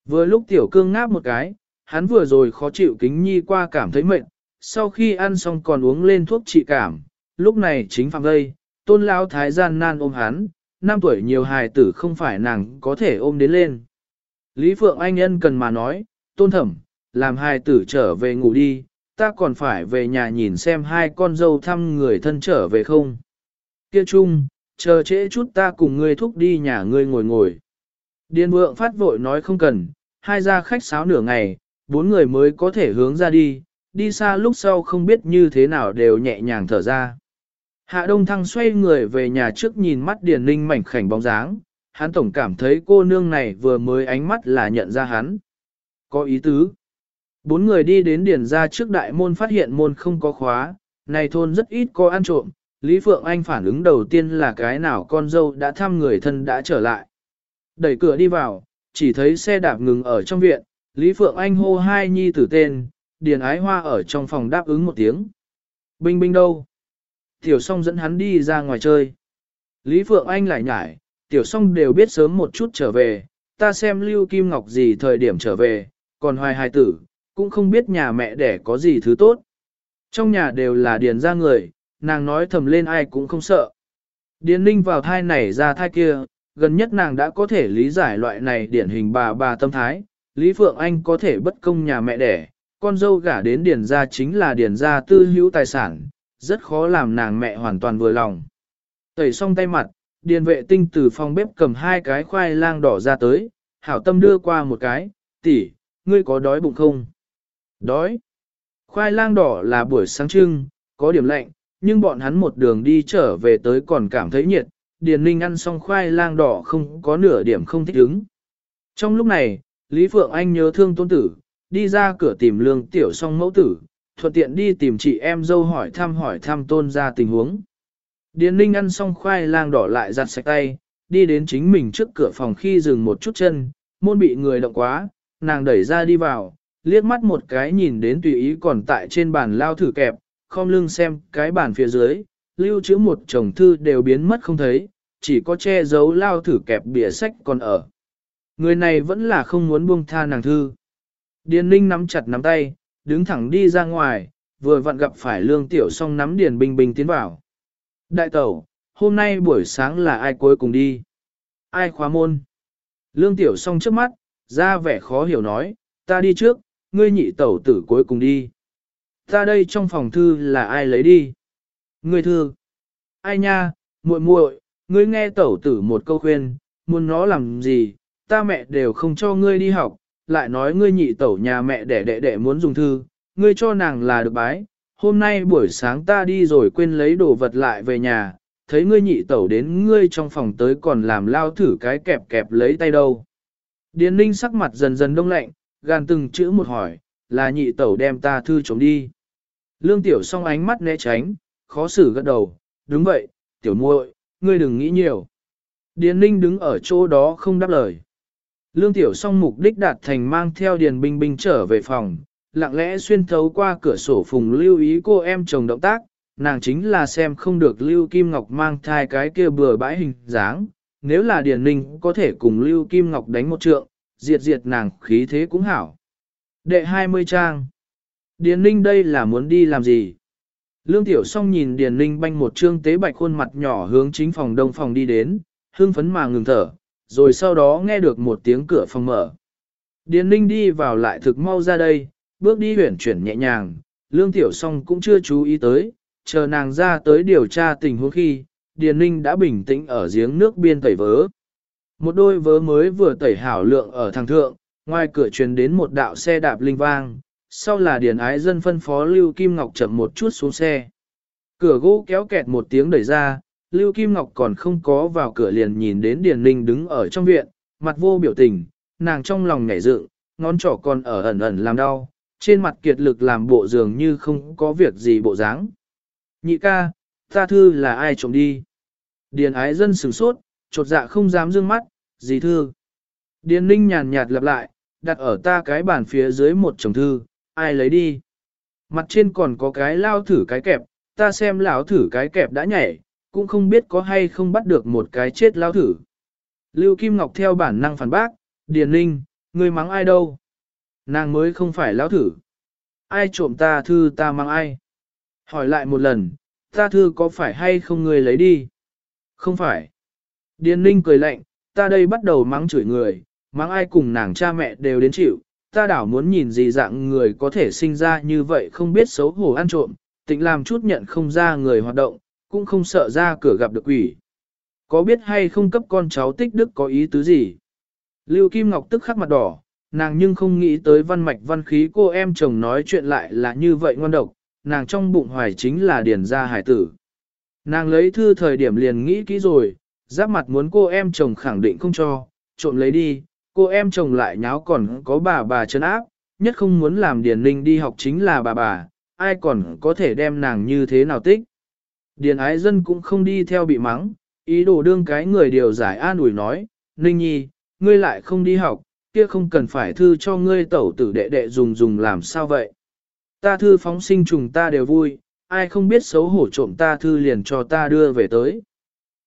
Vừa lúc tiểu cương ngáp một cái, hắn vừa rồi khó chịu kính nhi qua cảm thấy mệt, sau khi ăn xong còn uống lên thuốc trị cảm, lúc này chính phạm đây, tôn lão thái gian nan ôm hắn, năm tuổi nhiều hài tử không phải nàng có thể ôm đến lên. Lý Phượng Anh Nhân cần mà nói, tôn thẩm, làm hài tử trở về ngủ đi, ta còn phải về nhà nhìn xem hai con dâu thăm người thân trở về không. Kia chung, chờ trễ chút ta cùng ngươi thúc đi nhà ngươi ngồi ngồi. Điền vượng phát vội nói không cần, hai gia khách sáo nửa ngày, bốn người mới có thể hướng ra đi, đi xa lúc sau không biết như thế nào đều nhẹ nhàng thở ra. Hạ Đông Thăng xoay người về nhà trước nhìn mắt Điền Ninh mảnh khảnh bóng dáng, hắn tổng cảm thấy cô nương này vừa mới ánh mắt là nhận ra hắn. Có ý tứ. Bốn người đi đến điển ra trước đại môn phát hiện môn không có khóa, này thôn rất ít có ăn trộm, Lý Phượng Anh phản ứng đầu tiên là cái nào con dâu đã thăm người thân đã trở lại. Đẩy cửa đi vào, chỉ thấy xe đạp ngừng ở trong viện, Lý Phượng Anh hô hai nhi tử tên, điền ái hoa ở trong phòng đáp ứng một tiếng. Binh binh đâu? Tiểu song dẫn hắn đi ra ngoài chơi. Lý Phượng Anh lại nhải, tiểu song đều biết sớm một chút trở về, ta xem Lưu Kim Ngọc gì thời điểm trở về, còn hoài hài tử, cũng không biết nhà mẹ đẻ có gì thứ tốt. Trong nhà đều là điền ra người, nàng nói thầm lên ai cũng không sợ. Điền ninh vào thai này ra thai kia, gần nhất nàng đã có thể lý giải loại này điển hình bà bà tâm thái. Lý Phượng Anh có thể bất công nhà mẹ đẻ, con dâu gả đến điền ra chính là điền ra tư hữu tài sản, rất khó làm nàng mẹ hoàn toàn vừa lòng. Tẩy xong tay mặt, điền vệ tinh từ phòng bếp cầm hai cái khoai lang đỏ ra tới, hảo tâm đưa qua một cái, tỷ, ngươi có đói bụng không? Đói. Khoai lang đỏ là buổi sáng trưng, có điểm lạnh, nhưng bọn hắn một đường đi trở về tới còn cảm thấy nhiệt, Điền Ninh ăn xong khoai lang đỏ không có nửa điểm không thích ứng. Trong lúc này, Lý Phượng Anh nhớ thương tôn tử, đi ra cửa tìm lương tiểu song mẫu tử, thuận tiện đi tìm chị em dâu hỏi thăm hỏi thăm tôn ra tình huống. Điền Ninh ăn xong khoai lang đỏ lại giặt sạch tay, đi đến chính mình trước cửa phòng khi dừng một chút chân, môn bị người động quá, nàng đẩy ra đi vào, liếc mắt một cái nhìn đến tùy ý còn tại trên bàn lao thử kẹp, khom lưng xem cái bàn phía dưới, lưu trữ một chồng thư đều biến mất không thấy, chỉ có che giấu lao thử kẹp bìa sách còn ở. Người này vẫn là không muốn buông tha nàng thư. Điền ninh nắm chặt nắm tay, đứng thẳng đi ra ngoài, vừa vặn gặp phải lương tiểu song nắm điền bình bình tiến vào. Đại tẩu, hôm nay buổi sáng là ai cuối cùng đi? Ai khóa môn? Lương tiểu song trước mắt, ra vẻ khó hiểu nói, ta đi trước, ngươi nhị tẩu tử cuối cùng đi. Ta đây trong phòng thư là ai lấy đi? Ngươi thư. Ai nha, muội muội, ngươi nghe tẩu tử một câu khuyên, muốn nó làm gì, ta mẹ đều không cho ngươi đi học, lại nói ngươi nhị tẩu nhà mẹ để đệ đệ muốn dùng thư, ngươi cho nàng là được bái, hôm nay buổi sáng ta đi rồi quên lấy đồ vật lại về nhà, thấy ngươi nhị tẩu đến ngươi trong phòng tới còn làm lao thử cái kẹp kẹp lấy tay đâu. Điền ninh sắc mặt dần dần đông lạnh, gan từng chữ một hỏi, là nhị tẩu đem ta thư chống đi. Lương tiểu song ánh mắt né tránh, khó xử gật đầu, đúng vậy, tiểu muội, ngươi đừng nghĩ nhiều. Điền ninh đứng ở chỗ đó không đáp lời. Lương tiểu song mục đích đạt thành mang theo điền binh binh trở về phòng, lặng lẽ xuyên thấu qua cửa sổ phùng lưu ý cô em chồng động tác, nàng chính là xem không được Lưu Kim Ngọc mang thai cái kia bừa bãi hình dáng, nếu là Điền Ninh có thể cùng Lưu Kim Ngọc đánh một trượng, diệt diệt nàng khí thế cũng hảo. Đệ 20 trang Điền Ninh đây là muốn đi làm gì? Lương Tiểu Song nhìn Điền Ninh banh một trương tế bạch khuôn mặt nhỏ hướng chính phòng đông phòng đi đến, hương phấn mà ngừng thở, rồi sau đó nghe được một tiếng cửa phòng mở. Điền Ninh đi vào lại thực mau ra đây, bước đi huyển chuyển nhẹ nhàng, Lương Tiểu Song cũng chưa chú ý tới, chờ nàng ra tới điều tra tình huống khi, Điền Ninh đã bình tĩnh ở giếng nước biên tẩy vớ. Một đôi vớ mới vừa tẩy hảo lượng ở thằng thượng, ngoài cửa truyền đến một đạo xe đạp linh vang, sau là Điền ái dân phân phó Lưu Kim Ngọc chậm một chút xuống xe. Cửa gỗ kéo kẹt một tiếng đẩy ra, Lưu Kim Ngọc còn không có vào cửa liền nhìn đến Điền Ninh đứng ở trong viện, mặt vô biểu tình, nàng trong lòng nhảy dựng, ngón trỏ còn ở ẩn ẩn làm đau, trên mặt kiệt lực làm bộ dường như không có việc gì bộ dáng. Nhị ca, ta thư là ai trộm đi? Điền ái dân sửng sốt, chột dạ không dám dương mắt, gì thư? Điền ninh nhàn nhạt lặp lại, đặt ở ta cái bàn phía dưới một chồng thư, ai lấy đi? Mặt trên còn có cái lao thử cái kẹp, ta xem lão thử cái kẹp đã nhảy, cũng không biết có hay không bắt được một cái chết lao thử. Lưu Kim Ngọc theo bản năng phản bác, Điền ninh, người mắng ai đâu? Nàng mới không phải lao thử. Ai trộm ta thư ta mang ai? Hỏi lại một lần, ta thư có phải hay không người lấy đi? Không phải. Điền ninh cười lạnh, ta đây bắt đầu mắng chửi người, mắng ai cùng nàng cha mẹ đều đến chịu, ta đảo muốn nhìn gì dạng người có thể sinh ra như vậy không biết xấu hổ ăn trộm, tịnh làm chút nhận không ra người hoạt động, cũng không sợ ra cửa gặp được quỷ. Có biết hay không cấp con cháu tích đức có ý tứ gì? Lưu Kim Ngọc tức khắc mặt đỏ, nàng nhưng không nghĩ tới văn mạch văn khí cô em chồng nói chuyện lại là như vậy ngon độc, nàng trong bụng hoài chính là điền gia hải tử. Nàng lấy thư thời điểm liền nghĩ kỹ rồi, giáp mặt muốn cô em chồng khẳng định không cho, trộm lấy đi, cô em chồng lại nháo còn có bà bà chân áp, nhất không muốn làm điền ninh đi học chính là bà bà, ai còn có thể đem nàng như thế nào tích. Điền ái dân cũng không đi theo bị mắng, ý đồ đương cái người điều giải an ủi nói, ninh nhi, ngươi lại không đi học, kia không cần phải thư cho ngươi tẩu tử đệ đệ dùng dùng làm sao vậy. Ta thư phóng sinh trùng ta đều vui, ai không biết xấu hổ trộm ta thư liền cho ta đưa về tới.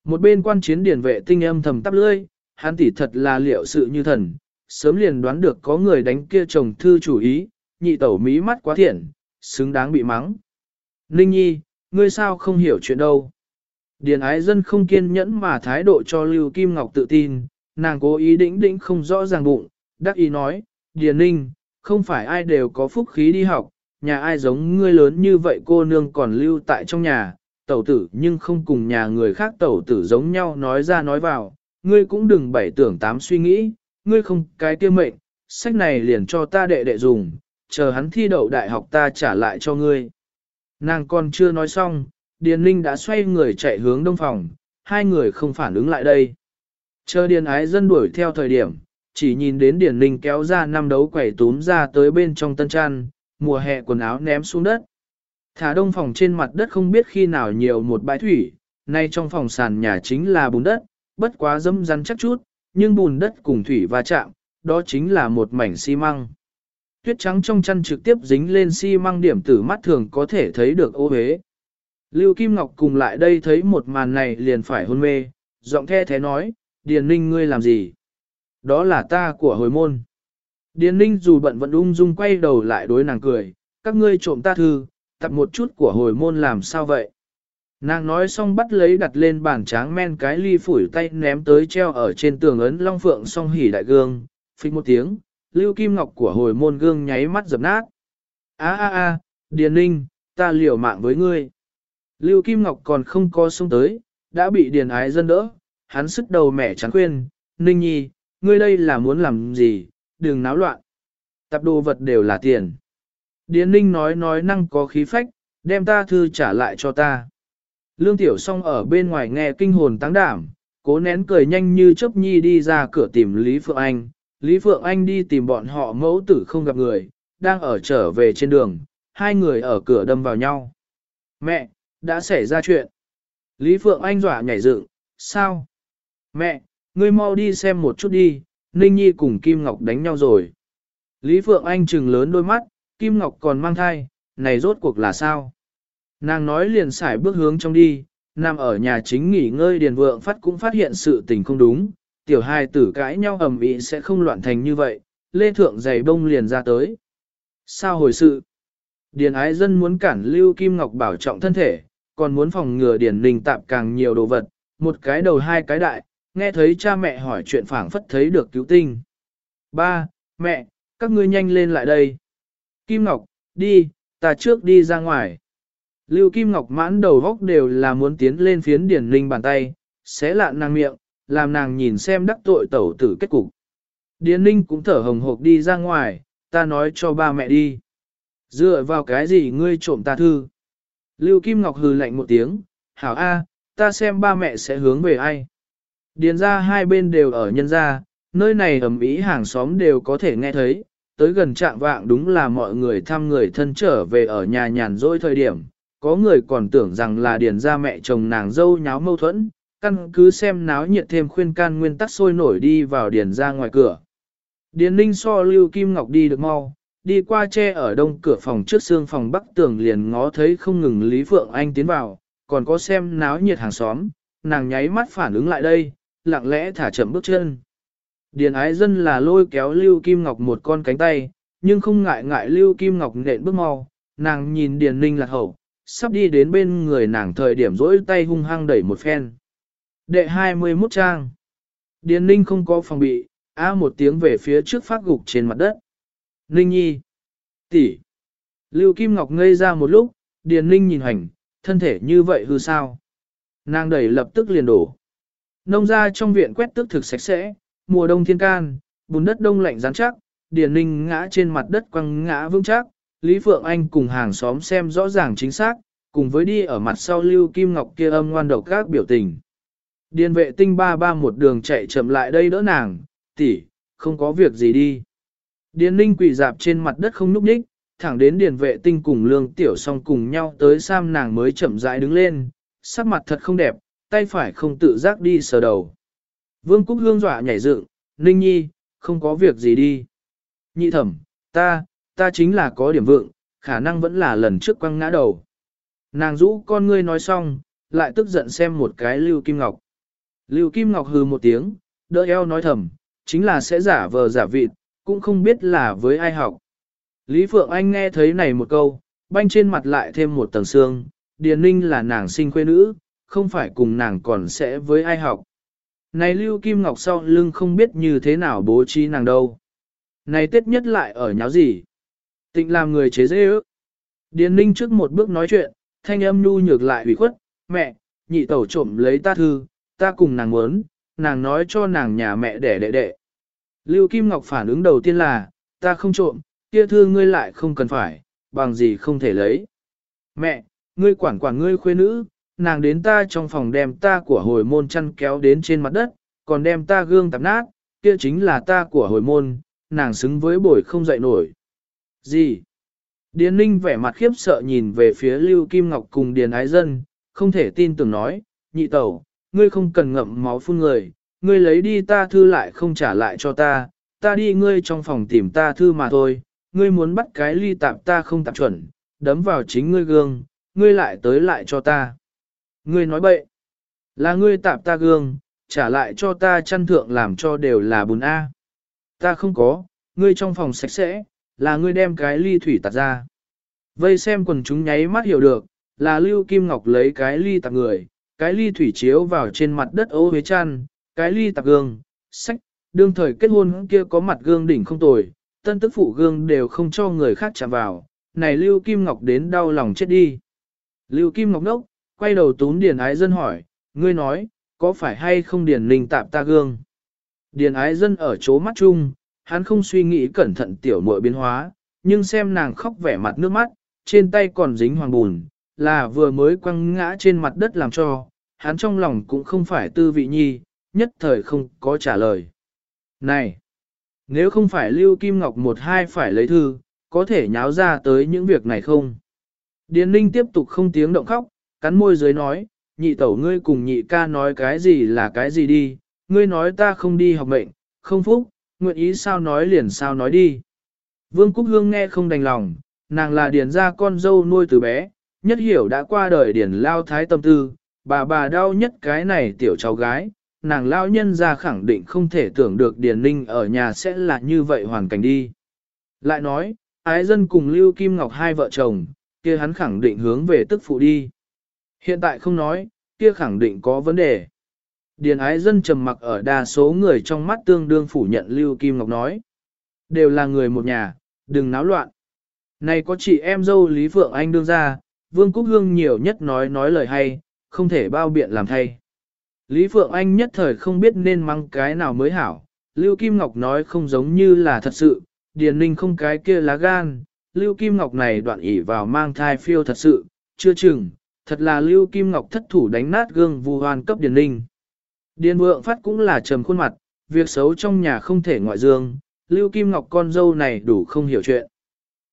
Một bên quan chiến điển vệ tinh âm thầm tắp lưỡi, hắn tỷ thật là liệu sự như thần, sớm liền đoán được có người đánh kia chồng thư chủ ý, nhị tẩu mí mắt quá thiện, xứng đáng bị mắng. Ninh nhi, ngươi sao không hiểu chuyện đâu. Điền ái dân không kiên nhẫn mà thái độ cho Lưu Kim Ngọc tự tin, nàng cố ý đĩnh đĩnh không rõ ràng bụng, đắc ý nói, Điền ninh, không phải ai đều có phúc khí đi học, nhà ai giống ngươi lớn như vậy cô nương còn lưu tại trong nhà, tẩu tử nhưng không cùng nhà người khác tẩu tử giống nhau nói ra nói vào, ngươi cũng đừng bảy tưởng tám suy nghĩ, ngươi không cái kia mệnh, sách này liền cho ta đệ đệ dùng, chờ hắn thi đậu đại học ta trả lại cho ngươi. Nàng còn chưa nói xong, Điền Linh đã xoay người chạy hướng đông phòng, hai người không phản ứng lại đây. Chờ Điền ái dân đuổi theo thời điểm, chỉ nhìn đến Điền Linh kéo ra năm đấu quẩy túm ra tới bên trong tân trăn, mùa hè quần áo ném xuống đất. Thả đông phòng trên mặt đất không biết khi nào nhiều một bãi thủy, nay trong phòng sàn nhà chính là bùn đất, bất quá dâm rắn chắc chút, nhưng bùn đất cùng thủy va chạm, đó chính là một mảnh xi măng. Tuyết trắng trong chăn trực tiếp dính lên xi măng điểm tử mắt thường có thể thấy được ô hế. Lưu Kim Ngọc cùng lại đây thấy một màn này liền phải hôn mê, giọng the thế nói, Điền Ninh ngươi làm gì? Đó là ta của hồi môn. Điền ninh dù bận vẫn ung dung quay đầu lại đối nàng cười, các ngươi trộm ta thư, tập một chút của hồi môn làm sao vậy? Nàng nói xong bắt lấy đặt lên bàn tráng men cái ly phủi tay ném tới treo ở trên tường ấn long phượng song hỉ đại gương, phích một tiếng, lưu kim ngọc của hồi môn gương nháy mắt dập nát. a a a Điền ninh, ta liều mạng với ngươi. Lưu kim ngọc còn không co xông tới, đã bị điền ái dân đỡ, hắn sức đầu mẻ trắng khuyên, ninh nhi, ngươi đây là muốn làm gì, đừng náo loạn. Tập đồ vật đều là tiền. Điền ninh nói nói năng có khí phách, đem ta thư trả lại cho ta. Lương Tiểu Song ở bên ngoài nghe kinh hồn tăng đảm, cố nén cười nhanh như chớp nhi đi ra cửa tìm Lý Phượng Anh. Lý Phượng Anh đi tìm bọn họ mẫu tử không gặp người, đang ở trở về trên đường, hai người ở cửa đâm vào nhau. Mẹ, đã xảy ra chuyện. Lý Phượng Anh dọa nhảy dựng, sao? Mẹ, ngươi mau đi xem một chút đi, Ninh Nhi cùng Kim Ngọc đánh nhau rồi. Lý Phượng Anh trừng lớn đôi mắt, Kim Ngọc còn mang thai, này rốt cuộc là sao? Nàng nói liền xài bước hướng trong đi, nằm ở nhà chính nghỉ ngơi Điền Vượng Phát cũng phát hiện sự tình không đúng, tiểu hai tử cãi nhau ầm ĩ sẽ không loạn thành như vậy, Lê Thượng giày bông liền ra tới. Sao hồi sự? Điền ái dân muốn cản Lưu Kim Ngọc bảo trọng thân thể, còn muốn phòng ngừa Điền Ninh tạp càng nhiều đồ vật, một cái đầu hai cái đại, nghe thấy cha mẹ hỏi chuyện phảng phất thấy được cứu tinh. Ba, mẹ, các ngươi nhanh lên lại đây. Kim Ngọc, đi, ta trước đi ra ngoài. Lưu Kim Ngọc mãn đầu góc đều là muốn tiến lên phiến điển Linh bàn tay, xé lạ nàng miệng, làm nàng nhìn xem đắc tội tẩu tử kết cục. Điền Ninh cũng thở hồng hộc đi ra ngoài, ta nói cho ba mẹ đi. Dựa vào cái gì ngươi trộm ta thư? Lưu Kim Ngọc hừ lạnh một tiếng, hảo A, ta xem ba mẹ sẽ hướng về ai. Điền ra hai bên đều ở nhân gia, nơi này ẩm ý hàng xóm đều có thể nghe thấy, tới gần trạng vạng đúng là mọi người thăm người thân trở về ở nhà nhàn rỗi thời điểm, có người còn tưởng rằng là điền ra mẹ chồng nàng dâu nháo mâu thuẫn, căn cứ xem náo nhiệt thêm khuyên can nguyên tắc sôi nổi đi vào điền ra ngoài cửa. Điền ninh so lưu kim ngọc đi được mau, đi qua tre ở đông cửa phòng trước xương phòng bắc tường liền ngó thấy không ngừng Lý Phượng Anh tiến vào, còn có xem náo nhiệt hàng xóm, nàng nháy mắt phản ứng lại đây, lặng lẽ thả chậm bước chân. Điền ái dân là lôi kéo Lưu Kim Ngọc một con cánh tay, nhưng không ngại ngại Lưu Kim Ngọc nện bước mau, nàng nhìn Điền Ninh lạc hậu, sắp đi đến bên người nàng thời điểm rỗi tay hung hăng đẩy một phen. Đệ 21 trang. Điền Ninh không có phòng bị, a một tiếng về phía trước phát gục trên mặt đất. Ninh nhi. tỷ. Lưu Kim Ngọc ngây ra một lúc, Điền Ninh nhìn hành, thân thể như vậy hư sao. Nàng đẩy lập tức liền đổ. Nông ra trong viện quét tức thực sạch sẽ, mùa đông thiên can, bùn đất đông lạnh rắn chắc, Điền Ninh ngã trên mặt đất quăng ngã vững chắc, Lý Phượng Anh cùng hàng xóm xem rõ ràng chính xác, cùng với đi ở mặt sau Lưu Kim Ngọc kia âm ngoan độc các biểu tình. Điền vệ tinh ba ba một đường chạy chậm lại đây đỡ nàng, tỷ, không có việc gì đi. Điền Ninh quỳ dạp trên mặt đất không nhúc nhích, thẳng đến điền vệ tinh cùng lương tiểu song cùng nhau tới sam nàng mới chậm rãi đứng lên, sắc mặt thật không đẹp, tay phải không tự giác đi sờ đầu. Vương Cúc Hương dọa nhảy dựng, Ninh Nhi, không có việc gì đi. Nhị thẩm, ta, ta chính là có điểm vượng, khả năng vẫn là lần trước quăng ngã đầu. Nàng rũ con ngươi nói xong, lại tức giận xem một cái Lưu Kim Ngọc. Lưu Kim Ngọc hừ một tiếng, đỡ eo nói thầm, chính là sẽ giả vờ giả vịt, cũng không biết là với ai học. Lý Phượng Anh nghe thấy này một câu, banh trên mặt lại thêm một tầng xương, Điền Ninh là nàng sinh quê nữ, không phải cùng nàng còn sẽ với ai học. Này Lưu Kim Ngọc sau lưng không biết như thế nào bố trí nàng đâu. Này tết nhất lại ở nháo gì? Tịnh làm người chế dễ ước. Điền Ninh trước một bước nói chuyện, thanh âm nhu nhược lại ủy khuất, mẹ, nhị tẩu trộm lấy ta thư, ta cùng nàng muốn, nàng nói cho nàng nhà mẹ đẻ đệ đệ. Lưu Kim Ngọc phản ứng đầu tiên là, ta không trộm, kia thư ngươi lại không cần phải, bằng gì không thể lấy. Mẹ, ngươi quản quản ngươi khuê nữ, nàng đến ta trong phòng đem ta của hồi môn chăn kéo đến trên mặt đất, còn đem ta gương tạp nát, kia chính là ta của hồi môn, nàng xứng với bồi không dậy nổi. Gì? Điền Ninh vẻ mặt khiếp sợ nhìn về phía Lưu Kim Ngọc cùng Điền Ái Dân, không thể tin tưởng nói, nhị tẩu, ngươi không cần ngậm máu phun người, ngươi lấy đi ta thư lại không trả lại cho ta, ta đi ngươi trong phòng tìm ta thư mà thôi, ngươi muốn bắt cái ly tạp ta không tạp chuẩn, đấm vào chính ngươi gương, ngươi lại tới lại cho ta. Ngươi nói bậy, là ngươi tạp ta gương, trả lại cho ta chăn thượng làm cho đều là bùn A. Ta không có, ngươi trong phòng sạch sẽ, là ngươi đem cái ly thủy tạt ra. Vây xem quần chúng nháy mắt hiểu được, là Lưu Kim Ngọc lấy cái ly tạp người, cái ly thủy chiếu vào trên mặt đất ô huế chăn, cái ly tạp gương, sách, đương thời kết hôn kia có mặt gương đỉnh không tồi, tân tức phụ gương đều không cho người khác chạm vào, này Lưu Kim Ngọc đến đau lòng chết đi. Lưu Kim Ngọc nốc, quay đầu tún Điền Ái Dân hỏi, ngươi nói, có phải hay không Điền Ninh tạp ta gương? Điền Ái Dân ở chỗ mắt chung, hắn không suy nghĩ cẩn thận tiểu muội biến hóa, nhưng xem nàng khóc vẻ mặt nước mắt, trên tay còn dính hoàng bùn, là vừa mới quăng ngã trên mặt đất làm cho, hắn trong lòng cũng không phải tư vị nhi, nhất thời không có trả lời. Này! Nếu không phải Lưu Kim Ngọc một hai phải lấy thư, có thể nháo ra tới những việc này không? Điền Ninh tiếp tục không tiếng động khóc, cắn môi dưới nói, nhị tẩu ngươi cùng nhị ca nói cái gì là cái gì đi, ngươi nói ta không đi học mệnh, không phúc, nguyện ý sao nói liền sao nói đi. Vương Cúc Hương nghe không đành lòng, nàng là điền ra con dâu nuôi từ bé, nhất hiểu đã qua đời điền lao thái tâm tư, bà bà đau nhất cái này tiểu cháu gái, nàng lao nhân ra khẳng định không thể tưởng được điền ninh ở nhà sẽ là như vậy hoàn cảnh đi. Lại nói, ái dân cùng Lưu Kim Ngọc hai vợ chồng, kia hắn khẳng định hướng về tức phụ đi. Hiện tại không nói, kia khẳng định có vấn đề. Điền ái dân trầm mặc ở đa số người trong mắt tương đương phủ nhận Lưu Kim Ngọc nói. Đều là người một nhà, đừng náo loạn. Này có chị em dâu Lý Phượng Anh đương ra, Vương Cúc Hương nhiều nhất nói nói lời hay, không thể bao biện làm thay. Lý Phượng Anh nhất thời không biết nên mang cái nào mới hảo, Lưu Kim Ngọc nói không giống như là thật sự, Điền Ninh không cái kia lá gan, Lưu Kim Ngọc này đoạn ỉ vào mang thai phiêu thật sự, chưa chừng, thật là Lưu Kim Ngọc thất thủ đánh nát gương vu hoan cấp Điền Ninh. Điền Vượng Phát cũng là trầm khuôn mặt, việc xấu trong nhà không thể ngoại dương, Lưu Kim Ngọc con dâu này đủ không hiểu chuyện.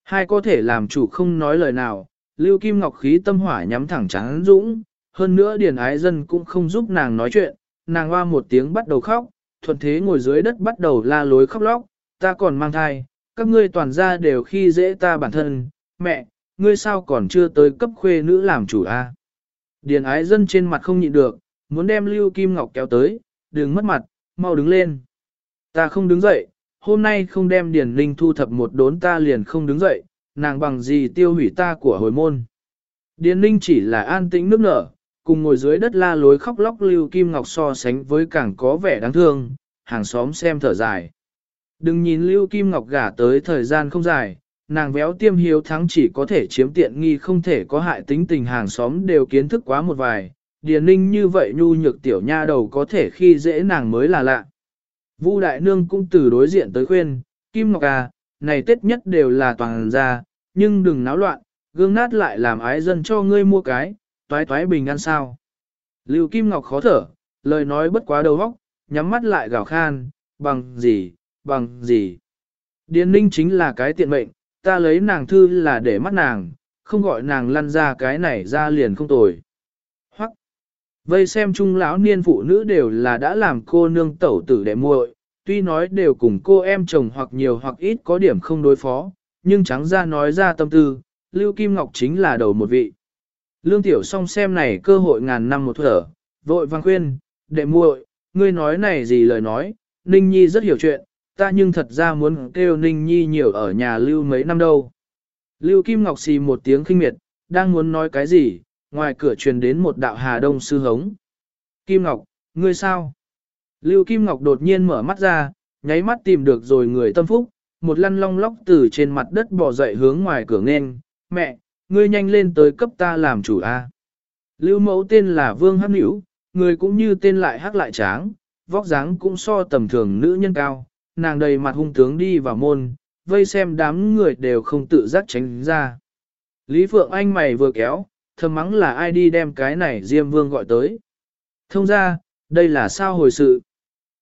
Hai có thể làm chủ không nói lời nào, Lưu Kim Ngọc khí tâm hỏa nhắm thẳng trắng dũng, hơn nữa Điền Ái Dân cũng không giúp nàng nói chuyện, nàng hoa một tiếng bắt đầu khóc, thuận thế ngồi dưới đất bắt đầu la lối khóc lóc, ta còn mang thai, các ngươi toàn ra đều khi dễ ta bản thân, mẹ, ngươi sao còn chưa tới cấp khuê nữ làm chủ a? Điền ái dân trên mặt không nhịn được, muốn đem Lưu Kim Ngọc kéo tới, đừng mất mặt, mau đứng lên. Ta không đứng dậy, hôm nay không đem Điền Linh thu thập một đốn ta liền không đứng dậy, nàng bằng gì tiêu hủy ta của hồi môn. Điền Linh chỉ là an tĩnh nước nở, cùng ngồi dưới đất la lối khóc lóc Lưu Kim Ngọc so sánh với càng có vẻ đáng thương, hàng xóm xem thở dài. Đừng nhìn Lưu Kim Ngọc gả tới thời gian không dài, nàng véo tiêm hiếu thắng chỉ có thể chiếm tiện nghi không thể có hại tính tình hàng xóm đều kiến thức quá một vài. Điền ninh như vậy nhu nhược tiểu nha đầu có thể khi dễ nàng mới là lạ. Vu Đại Nương cũng từ đối diện tới khuyên, Kim Ngọc à, này tết nhất đều là toàn ra, nhưng đừng náo loạn, gương nát lại làm ái dân cho ngươi mua cái, toái toái bình ăn sao. Lưu Kim Ngọc khó thở, lời nói bất quá đầu óc, nhắm mắt lại gào khan, bằng gì, bằng gì. Điền ninh chính là cái tiện mệnh, ta lấy nàng thư là để mắt nàng, không gọi nàng lăn ra cái này ra liền không tồi. Hoặc, vây xem chung lão niên phụ nữ đều là đã làm cô nương tẩu tử đệ muội, tuy nói đều cùng cô em chồng hoặc nhiều hoặc ít có điểm không đối phó, nhưng trắng ra nói ra tâm tư, Lưu Kim Ngọc chính là đầu một vị. Lương Tiểu song xem này cơ hội ngàn năm một thở, vội vang khuyên, đệ muội, ngươi nói này gì lời nói, Ninh Nhi rất hiểu chuyện, ta nhưng thật ra muốn kêu Ninh Nhi nhiều ở nhà Lưu mấy năm đâu. Lưu Kim Ngọc xì một tiếng khinh miệt, đang muốn nói cái gì, ngoài cửa truyền đến một đạo Hà Đông sư hống. Kim Ngọc, ngươi sao? Lưu Kim Ngọc đột nhiên mở mắt ra, nháy mắt tìm được rồi người tâm phúc, một lăn long lóc từ trên mặt đất bò dậy hướng ngoài cửa nghênh, mẹ, ngươi nhanh lên tới cấp ta làm chủ a. Lưu mẫu tên là Vương Hắc Nữ, người cũng như tên lại hắc lại tráng, vóc dáng cũng so tầm thường nữ nhân cao, nàng đầy mặt hung tướng đi vào môn, vây xem đám người đều không tự giác tránh ra. Lý Phượng Anh mày vừa kéo, thầm mắng là ai đi đem cái này Diêm Vương gọi tới. Thông ra, đây là sao hồi sự.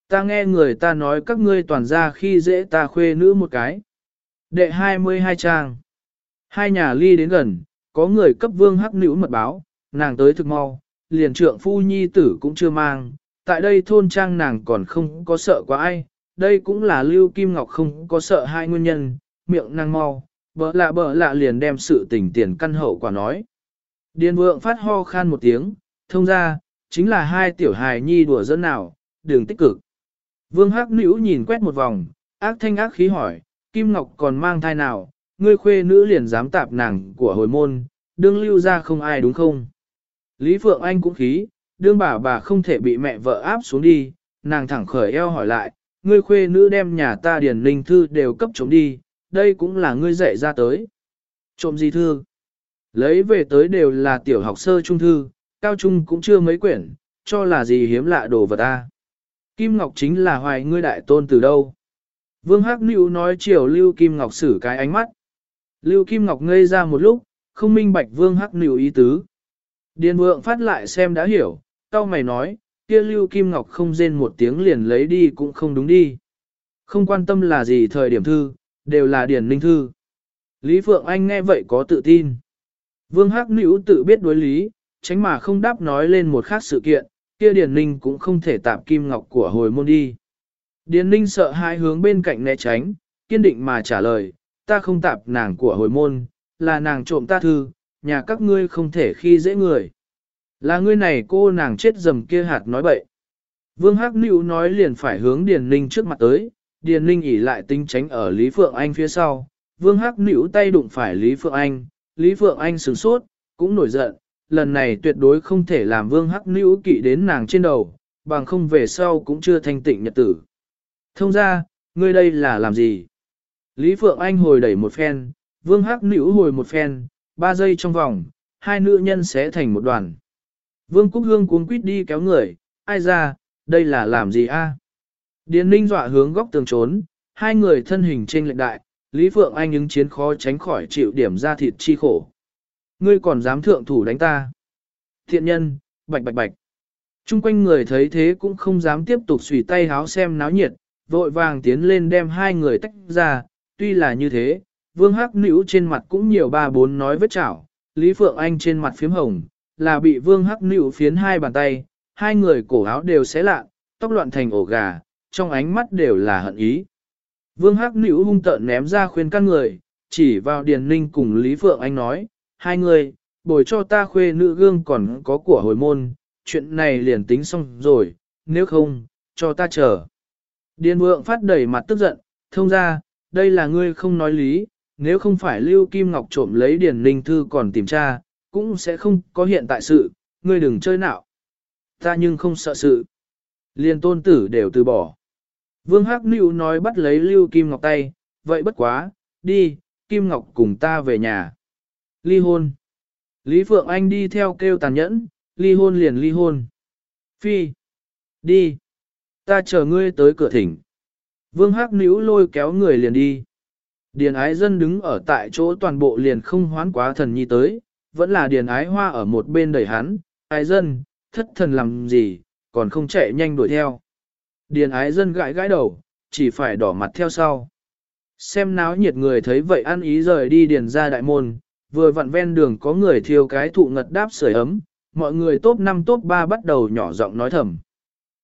Ta nghe người ta nói các ngươi toàn ra khi dễ ta khuê nữ một cái. Đệ 22 trang. Hai nhà ly đến gần, có người cấp vương hắc nữ mật báo, nàng tới thực mau, liền trượng phu nhi tử cũng chưa mang. Tại đây thôn trang nàng còn không có sợ quá ai, đây cũng là Lưu Kim Ngọc không có sợ hai nguyên nhân, miệng năng mau, bỡ lạ bỡ lạ liền đem sự tình tiền căn hậu quả nói. Điền vượng phát ho khan một tiếng, thông ra, chính là hai tiểu hài nhi đùa dẫn nào, đường tích cực. Vương Hắc Nữ nhìn quét một vòng, ác thanh ác khí hỏi, Kim Ngọc còn mang thai nào, ngươi khuê nữ liền dám tạp nàng của hồi môn, đương lưu ra không ai đúng không? Lý Phượng Anh cũng khí, đương bà bà không thể bị mẹ vợ áp xuống đi, nàng thẳng khởi eo hỏi lại, ngươi khuê nữ đem nhà ta điển linh thư đều cấp trộm đi, đây cũng là ngươi dạy ra tới. Trộm gì thư? Lấy về tới đều là tiểu học sơ trung thư, cao trung cũng chưa mấy quyển, cho là gì hiếm lạ đồ vật ta. Kim Ngọc chính là hoài ngươi đại tôn từ đâu. Vương Hắc Nữu nói chiều Lưu Kim Ngọc xử cái ánh mắt. Lưu Kim Ngọc ngây ra một lúc, không minh bạch vương hắc Nữu ý tứ. Điền vượng phát lại xem đã hiểu, tao mày nói, kia lưu kim ngọc không rên một tiếng liền lấy đi cũng không đúng đi. Không quan tâm là gì thời điểm thư, đều là điển ninh thư. Lý Phượng Anh nghe vậy có tự tin. Vương Hắc Nữ tự biết đối lý, tránh mà không đáp nói lên một khác sự kiện, kia Điền Ninh cũng không thể tạp kim ngọc của hồi môn đi. Điền Ninh sợ hai hướng bên cạnh né tránh, kiên định mà trả lời, ta không tạp nàng của hồi môn, là nàng trộm ta thư, nhà các ngươi không thể khi dễ người. Là ngươi này cô nàng chết dầm kia hạt nói bậy. Vương Hắc Nữu nói liền phải hướng Điền Ninh trước mặt tới, Điền Ninh ỉ lại tính tránh ở Lý Phượng Anh phía sau. Vương Hắc Nữu tay đụng phải Lý Phượng Anh, Lý Phượng Anh sửng sốt, cũng nổi giận, lần này tuyệt đối không thể làm Vương Hắc Nữu kỵ đến nàng trên đầu, bằng không về sau cũng chưa thanh tịnh nhật tử. Thông ra, ngươi đây là làm gì? Lý Phượng Anh hồi đẩy một phen, Vương Hắc Nữu hồi một phen, ba giây trong vòng, hai nữ nhân sẽ thành một đoàn. Vương Cúc Hương cuống quýt đi kéo người, ai ra, đây là làm gì a? Điền Ninh dọa hướng góc tường trốn, hai người thân hình trên lệnh đại, Lý Phượng Anh ứng chiến khó tránh khỏi chịu điểm ra thịt chi khổ. Ngươi còn dám thượng thủ đánh ta. Thiện nhân, bạch bạch bạch. Trung quanh người thấy thế cũng không dám tiếp tục xùy tay háo xem náo nhiệt, vội vàng tiến lên đem hai người tách ra, tuy là như thế, vương hắc nữ trên mặt cũng nhiều ba bốn nói vết chảo, Lý Phượng Anh trên mặt phím hồng, là bị vương hắc nịu phiến hai bàn tay, hai người cổ áo đều xé lạ, tóc loạn thành ổ gà, trong ánh mắt đều là hận ý. Vương hắc nịu hung tợn ném ra khuyên các người, chỉ vào Điền Ninh cùng Lý Phượng Anh nói, hai người, bồi cho ta khuê nữ gương còn có của hồi môn, chuyện này liền tính xong rồi, nếu không, cho ta chờ. Điền Vượng phát đẩy mặt tức giận, thông ra, đây là ngươi không nói lý, nếu không phải Lưu Kim Ngọc trộm lấy Điền Ninh Thư còn tìm tra, cũng sẽ không có hiện tại sự, ngươi đừng chơi nào. Ta nhưng không sợ sự. Liên tôn tử đều từ bỏ. Vương Hắc Nữu nói bắt lấy Lưu Kim Ngọc tay, vậy bất quá, đi, Kim Ngọc cùng ta về nhà. Ly hôn. Lý Phượng Anh đi theo kêu tàn nhẫn, ly hôn liền ly hôn. Phi. Đi. Ta chờ ngươi tới cửa thỉnh. Vương Hắc Nữu lôi kéo người liền đi. Điền ái dân đứng ở tại chỗ toàn bộ liền không hoán quá thần nhi tới, vẫn là điền ái hoa ở một bên đẩy hắn, ái dân, thất thần làm gì, còn không chạy nhanh đuổi theo. Điền ái dân gãi gãi đầu, chỉ phải đỏ mặt theo sau. Xem náo nhiệt người thấy vậy ăn ý rời đi điền ra đại môn, vừa vặn ven đường có người thiêu cái thụ ngật đáp sưởi ấm, mọi người top 5 top 3 bắt đầu nhỏ giọng nói thầm.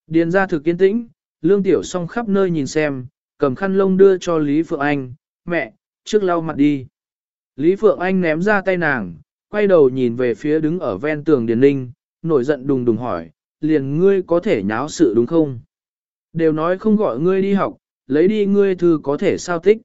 Điền ra thực kiên tĩnh, lương tiểu song khắp nơi nhìn xem, cầm khăn lông đưa cho Lý Phượng Anh, mẹ, trước lau mặt đi. Lý Phượng Anh ném ra tay nàng, quay đầu nhìn về phía đứng ở ven tường Điền Ninh, nổi giận đùng đùng hỏi, liền ngươi có thể nháo sự đúng không? Đều nói không gọi ngươi đi học, lấy đi ngươi thư có thể sao tích.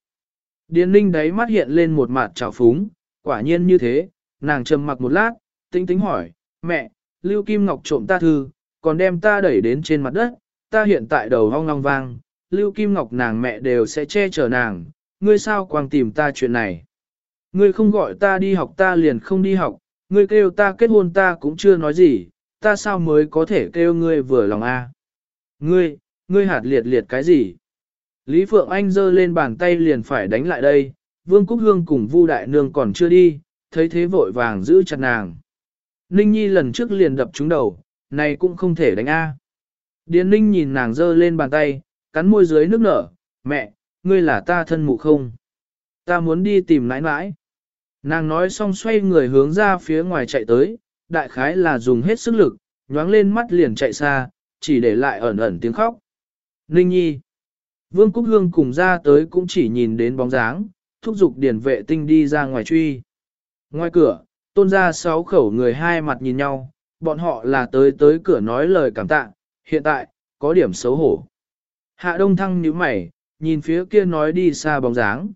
Điền Ninh đáy mắt hiện lên một mặt trào phúng, quả nhiên như thế, nàng trầm mặc một lát, tinh tính hỏi, mẹ, Lưu Kim Ngọc trộm ta thư, còn đem ta đẩy đến trên mặt đất, ta hiện tại đầu hong long vang, Lưu Kim Ngọc nàng mẹ đều sẽ che chở nàng, ngươi sao quang tìm ta chuyện này. Ngươi không gọi ta đi học ta liền không đi học, ngươi kêu ta kết hôn ta cũng chưa nói gì, ta sao mới có thể kêu ngươi vừa lòng a? Ngươi, ngươi hạt liệt liệt cái gì? Lý Phượng Anh giơ lên bàn tay liền phải đánh lại đây, Vương Cúc Hương cùng Vu Đại Nương còn chưa đi, thấy thế vội vàng giữ chặt nàng. Ninh Nhi lần trước liền đập trúng đầu, này cũng không thể đánh A. Điền Ninh nhìn nàng giơ lên bàn tay, cắn môi dưới nước nở, mẹ, ngươi là ta thân mụ không? Ta muốn đi tìm nãi nãi. Nàng nói xong xoay người hướng ra phía ngoài chạy tới, đại khái là dùng hết sức lực, nhoáng lên mắt liền chạy xa, chỉ để lại ẩn ẩn tiếng khóc. Ninh Nhi. Vương Cúc Hương cùng ra tới cũng chỉ nhìn đến bóng dáng, thúc giục điển vệ tinh đi ra ngoài truy. Ngoài cửa, tôn ra sáu khẩu người hai mặt nhìn nhau, bọn họ là tới tới cửa nói lời cảm tạ, hiện tại, có điểm xấu hổ. Hạ đông thăng nhíu mày, nhìn phía kia nói đi xa bóng dáng.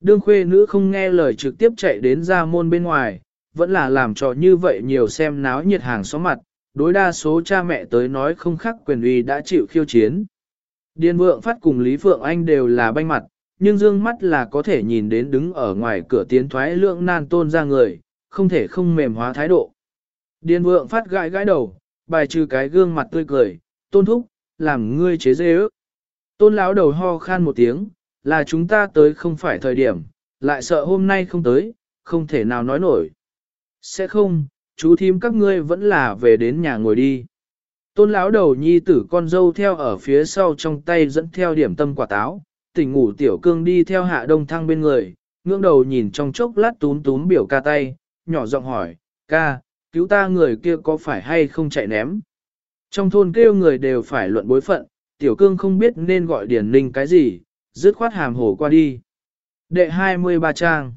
Đương khuê nữ không nghe lời trực tiếp chạy đến ra môn bên ngoài, vẫn là làm trò như vậy nhiều xem náo nhiệt hàng xóm mặt, đối đa số cha mẹ tới nói không khác quyền uy đã chịu khiêu chiến. Điền vượng phát cùng Lý Phượng Anh đều là banh mặt, nhưng dương mắt là có thể nhìn đến đứng ở ngoài cửa tiến thoái lượng nan tôn ra người, không thể không mềm hóa thái độ. Điền vượng phát gãi gãi đầu, bài trừ cái gương mặt tươi cười, tôn thúc, làm ngươi chế dê ước. Tôn lão đầu ho khan một tiếng, là chúng ta tới không phải thời điểm, lại sợ hôm nay không tới, không thể nào nói nổi. Sẽ không, chú thím các ngươi vẫn là về đến nhà ngồi đi. Tôn lão đầu nhi tử con dâu theo ở phía sau trong tay dẫn theo điểm tâm quả táo, tỉnh ngủ tiểu cương đi theo hạ đông thăng bên người, ngưỡng đầu nhìn trong chốc lát túm túm biểu ca tay, nhỏ giọng hỏi, ca, cứu ta người kia có phải hay không chạy ném. Trong thôn kêu người đều phải luận bối phận, tiểu cương không biết nên gọi điển ninh cái gì, dứt khoát hàm hổ qua đi. Đệ 23 trang.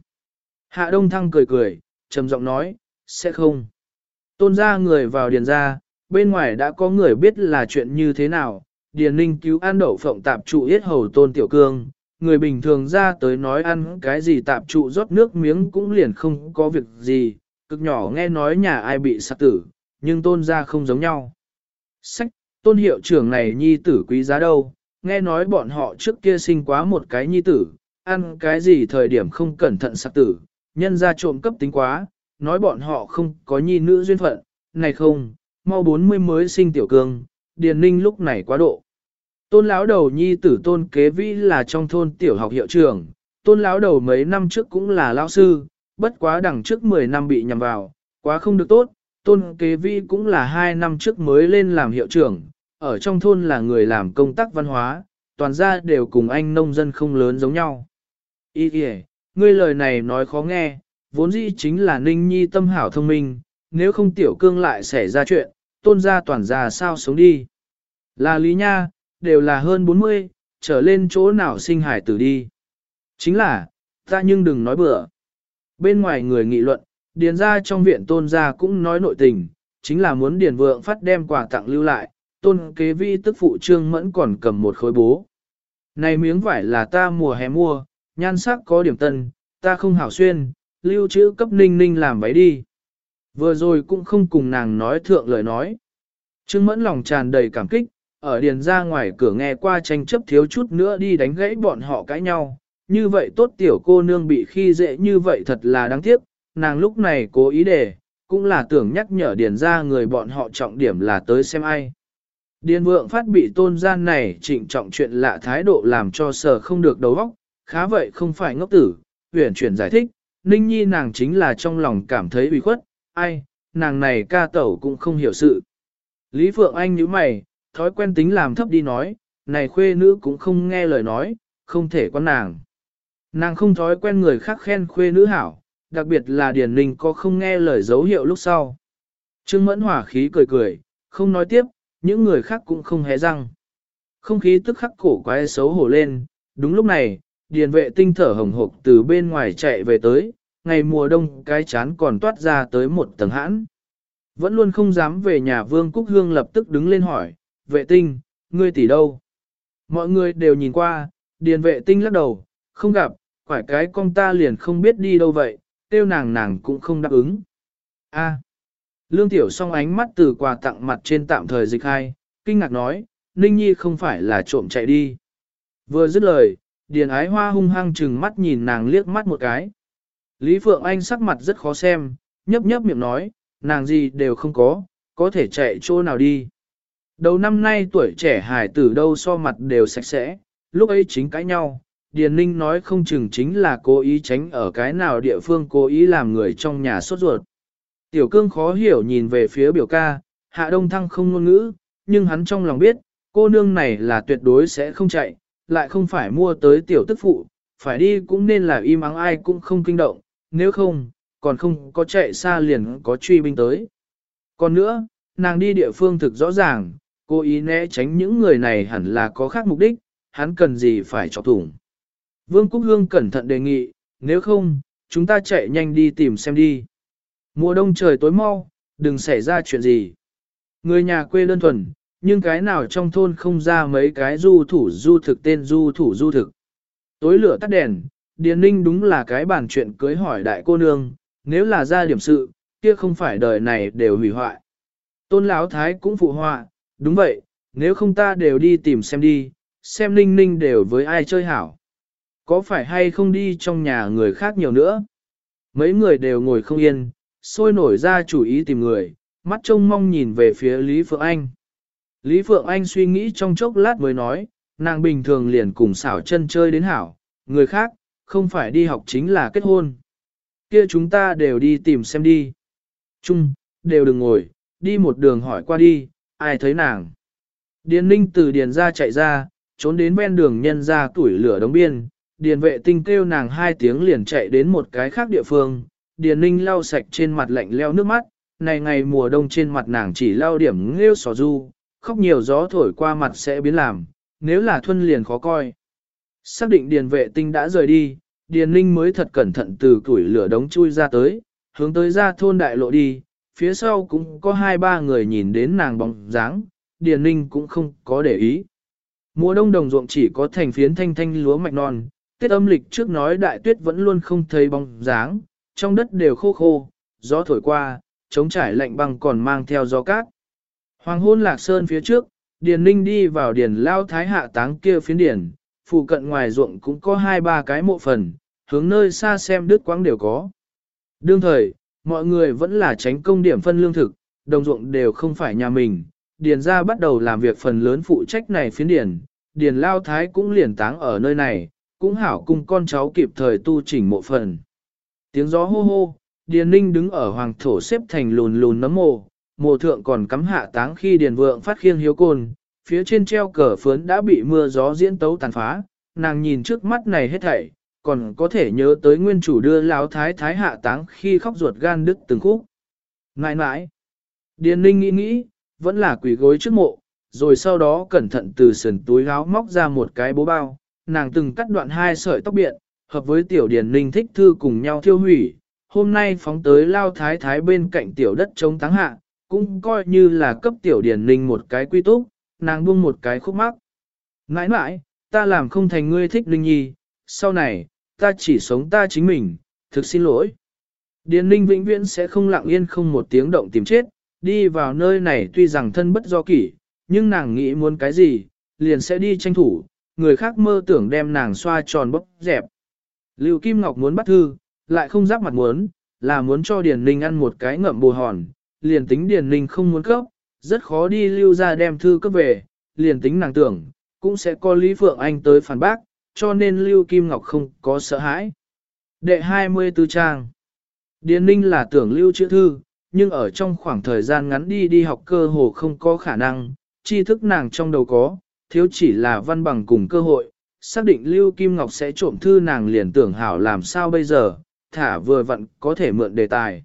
Hạ đông thăng cười cười, trầm giọng nói, sẽ không. Tôn ra người vào điền ra, bên ngoài đã có người biết là chuyện như thế nào, điền ninh cứu ăn đậu phộng tạp trụ yết hầu tôn tiểu cương. Người bình thường ra tới nói ăn cái gì tạp trụ rót nước miếng cũng liền không có việc gì, cực nhỏ nghe nói nhà ai bị sát tử, nhưng tôn ra không giống nhau. Sách, tôn hiệu trưởng này nhi tử quý giá đâu, nghe nói bọn họ trước kia sinh quá một cái nhi tử, ăn cái gì thời điểm không cẩn thận sát tử, nhân ra trộm cấp tính quá, nói bọn họ không có nhi nữ duyên phận, này không, mau 40 mới sinh tiểu cương, điền ninh lúc này quá độ. Tôn lão đầu nhi tử tôn kế vĩ là trong thôn tiểu học hiệu trưởng, tôn lão đầu mấy năm trước cũng là lão sư, bất quá đằng trước 10 năm bị nhầm vào, quá không được tốt, tôn kế vĩ cũng là 2 năm trước mới lên làm hiệu trưởng, ở trong thôn là người làm công tác văn hóa, toàn ra đều cùng anh nông dân không lớn giống nhau. Ý kìa, ngươi lời này nói khó nghe, vốn dĩ chính là ninh nhi tâm hảo thông minh, nếu không tiểu cương lại xảy ra chuyện, tôn gia toàn gia sao sống đi. Là lý nha, đều là hơn 40, trở lên chỗ nào sinh hải tử đi. Chính là, ta nhưng đừng nói bừa. Bên ngoài người nghị luận, điền ra trong viện tôn gia cũng nói nội tình, chính là muốn điền vượng phát đem quà tặng lưu lại, tôn kế vi tức phụ trương mẫn còn cầm một khối bố. Này miếng vải là ta mùa hè mua, nhan sắc có điểm tân, ta không hảo xuyên, lưu trữ cấp ninh ninh làm váy đi. Vừa rồi cũng không cùng nàng nói thượng lời nói. Trương mẫn lòng tràn đầy cảm kích, ở điền ra ngoài cửa nghe qua tranh chấp thiếu chút nữa đi đánh gãy bọn họ cãi nhau. Như vậy tốt tiểu cô nương bị khi dễ như vậy thật là đáng tiếc, nàng lúc này cố ý để, cũng là tưởng nhắc nhở điền ra người bọn họ trọng điểm là tới xem ai. Điền vượng phát bị tôn gian này trịnh trọng chuyện lạ thái độ làm cho sở không được đầu óc, khá vậy không phải ngốc tử, huyển chuyển giải thích, ninh nhi nàng chính là trong lòng cảm thấy ủy khuất, ai, nàng này ca tẩu cũng không hiểu sự. Lý Phượng Anh như mày, thói quen tính làm thấp đi nói, này khuê nữ cũng không nghe lời nói, không thể quan nàng. Nàng không thói quen người khác khen khuê nữ hảo, đặc biệt là Điền Ninh có không nghe lời dấu hiệu lúc sau. Trương Mẫn hỏa khí cười cười, không nói tiếp, những người khác cũng không hé răng. Không khí tức khắc cổ quái xấu hổ lên, đúng lúc này, điền vệ tinh thở hồng hộc từ bên ngoài chạy về tới, ngày mùa đông cái chán còn toát ra tới một tầng hãn. Vẫn luôn không dám về nhà Vương Cúc Hương lập tức đứng lên hỏi, vệ tinh, ngươi tỷ đâu? Mọi người đều nhìn qua, điền vệ tinh lắc đầu, không gặp, phải cái con ta liền không biết đi đâu vậy, tiêu nàng nàng cũng không đáp ứng. A. Lương Tiểu song ánh mắt từ quà tặng mặt trên tạm thời dịch hai, kinh ngạc nói, Ninh Nhi không phải là trộm chạy đi. Vừa dứt lời, Điền Ái Hoa hung hăng chừng mắt nhìn nàng liếc mắt một cái. Lý Phượng Anh sắc mặt rất khó xem, nhấp nhấp miệng nói, nàng gì đều không có, có thể chạy chỗ nào đi. Đầu năm nay tuổi trẻ hải tử đâu so mặt đều sạch sẽ, lúc ấy chính cãi nhau, Điền Ninh nói không chừng chính là cố ý tránh ở cái nào địa phương cố ý làm người trong nhà sốt ruột. Tiểu cương khó hiểu nhìn về phía biểu ca, hạ đông thăng không ngôn ngữ, nhưng hắn trong lòng biết, cô nương này là tuyệt đối sẽ không chạy, lại không phải mua tới tiểu tức phụ, phải đi cũng nên là im ắng ai cũng không kinh động, nếu không, còn không có chạy xa liền có truy binh tới. Còn nữa, nàng đi địa phương thực rõ ràng, cô ý né tránh những người này hẳn là có khác mục đích, hắn cần gì phải chọc thủng. Vương Cúc Hương cẩn thận đề nghị, nếu không, chúng ta chạy nhanh đi tìm xem đi. Mùa đông trời tối mau, đừng xảy ra chuyện gì. Người nhà quê đơn thuần, nhưng cái nào trong thôn không ra mấy cái du thủ du thực tên du thủ du thực. Tối lửa tắt đèn, Điền Ninh đúng là cái bản chuyện cưới hỏi đại cô nương, nếu là ra điểm sự, kia không phải đời này đều hủy hoại. Tôn Lão Thái cũng phụ họa, đúng vậy, nếu không ta đều đi tìm xem đi, xem Ninh Ninh đều với ai chơi hảo. Có phải hay không đi trong nhà người khác nhiều nữa? Mấy người đều ngồi không yên, sôi nổi ra chủ ý tìm người, mắt trông mong nhìn về phía Lý Phượng Anh. Lý Phượng Anh suy nghĩ trong chốc lát mới nói, nàng bình thường liền cùng xảo chân chơi đến hảo, người khác, không phải đi học chính là kết hôn. kia chúng ta đều đi tìm xem đi. Trung, đều đừng ngồi, đi một đường hỏi qua đi, ai thấy nàng. Điền ninh từ điền ra chạy ra, trốn đến ven đường nhân ra tuổi lửa đống biên, điền vệ tinh kêu nàng hai tiếng liền chạy đến một cái khác địa phương, điền ninh lau sạch trên mặt lạnh leo nước mắt, này ngày mùa đông trên mặt nàng chỉ lau điểm nghêu sò du, khóc nhiều gió thổi qua mặt sẽ biến làm, nếu là thuân liền khó coi. Xác định điền vệ tinh đã rời đi, điền ninh mới thật cẩn thận từ củi lửa đống chui ra tới, hướng tới ra thôn đại lộ đi, phía sau cũng có hai ba người nhìn đến nàng bóng dáng, điền ninh cũng không có để ý. Mùa đông đồng ruộng chỉ có thành phiến thanh thanh lúa mạch non, tiết âm lịch trước nói đại tuyết vẫn luôn không thấy bóng dáng, trong đất đều khô khô, gió thổi qua, trống trải lạnh băng còn mang theo gió cát. Hoàng hôn lạc sơn phía trước, Điền Ninh đi vào điền lao thái hạ táng kia phiến điền, phụ cận ngoài ruộng cũng có hai ba cái mộ phần, hướng nơi xa xem đứt quãng đều có. Đương thời, mọi người vẫn là tránh công điểm phân lương thực, đồng ruộng đều không phải nhà mình, điền ra bắt đầu làm việc phần lớn phụ trách này phiến điền, điền lao thái cũng liền táng ở nơi này, cũng hảo cùng con cháu kịp thời tu chỉnh mộ phần. Tiếng gió hô hô, điền ninh đứng ở hoàng thổ xếp thành lùn lùn nấm mộ, mộ thượng còn cắm hạ táng khi điền vượng phát khiêng hiếu côn, phía trên treo cờ phướn đã bị mưa gió diễn tấu tàn phá, nàng nhìn trước mắt này hết thảy, còn có thể nhớ tới nguyên chủ đưa lão thái thái hạ táng khi khóc ruột gan đứt từng khúc. Ngại ngại, điền ninh nghĩ nghĩ, vẫn là quỷ gối trước mộ, rồi sau đó cẩn thận từ sườn túi áo móc ra một cái bố bao, nàng từng cắt đoạn hai sợi tóc biện, hợp với tiểu điển ninh thích thư cùng nhau thiêu hủy, hôm nay phóng tới lao thái thái bên cạnh tiểu đất chống thắng hạ, cũng coi như là cấp tiểu điển ninh một cái quy túc, nàng buông một cái khúc mắc. Nãi nãi, ta làm không thành ngươi thích linh nhi, sau này, ta chỉ sống ta chính mình, thực xin lỗi. Điền ninh vĩnh viễn sẽ không lặng yên không một tiếng động tìm chết, đi vào nơi này tuy rằng thân bất do kỷ, nhưng nàng nghĩ muốn cái gì, liền sẽ đi tranh thủ, người khác mơ tưởng đem nàng xoa tròn bốc dẹp. Lưu Kim Ngọc muốn bắt thư, lại không giáp mặt muốn, là muốn cho Điền Ninh ăn một cái ngậm bồ hòn, liền tính Điền Ninh không muốn cấp, rất khó đi lưu ra đem thư cấp về, liền tính nàng tưởng, cũng sẽ có Lý Phượng Anh tới phản bác, cho nên Lưu Kim Ngọc không có sợ hãi. Đệ 24 trang. Điền Ninh là tưởng lưu chữ thư, nhưng ở trong khoảng thời gian ngắn đi đi học cơ hồ không có khả năng, tri thức nàng trong đầu có, thiếu chỉ là văn bằng cùng cơ hội, xác định Lưu Kim Ngọc sẽ trộm thư nàng liền tưởng hảo làm sao bây giờ, thả vừa vặn có thể mượn đề tài.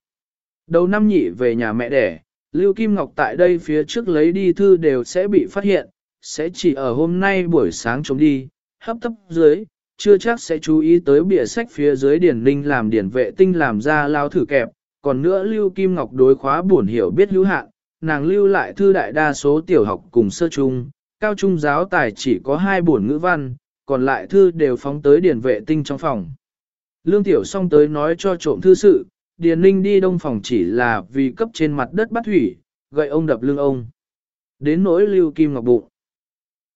Đầu năm nhị về nhà mẹ đẻ, Lưu Kim Ngọc tại đây phía trước lấy đi thư đều sẽ bị phát hiện, sẽ chỉ ở hôm nay buổi sáng chống đi, hấp tấp dưới, chưa chắc sẽ chú ý tới bìa sách phía dưới điển ninh làm điển vệ tinh làm ra lao thử kẹp, còn nữa Lưu Kim Ngọc đối khóa buồn hiểu biết hữu hạn, nàng lưu lại thư đại đa số tiểu học cùng sơ trung, cao trung giáo tài chỉ có hai buồn ngữ văn, còn lại thư đều phóng tới điển vệ tinh trong phòng. Lương Tiểu song tới nói cho trộm thư sự, Điền Ninh đi đông phòng chỉ là vì cấp trên mặt đất bắt thủy, gậy ông đập lưng ông. Đến nỗi lưu kim ngọc bụng.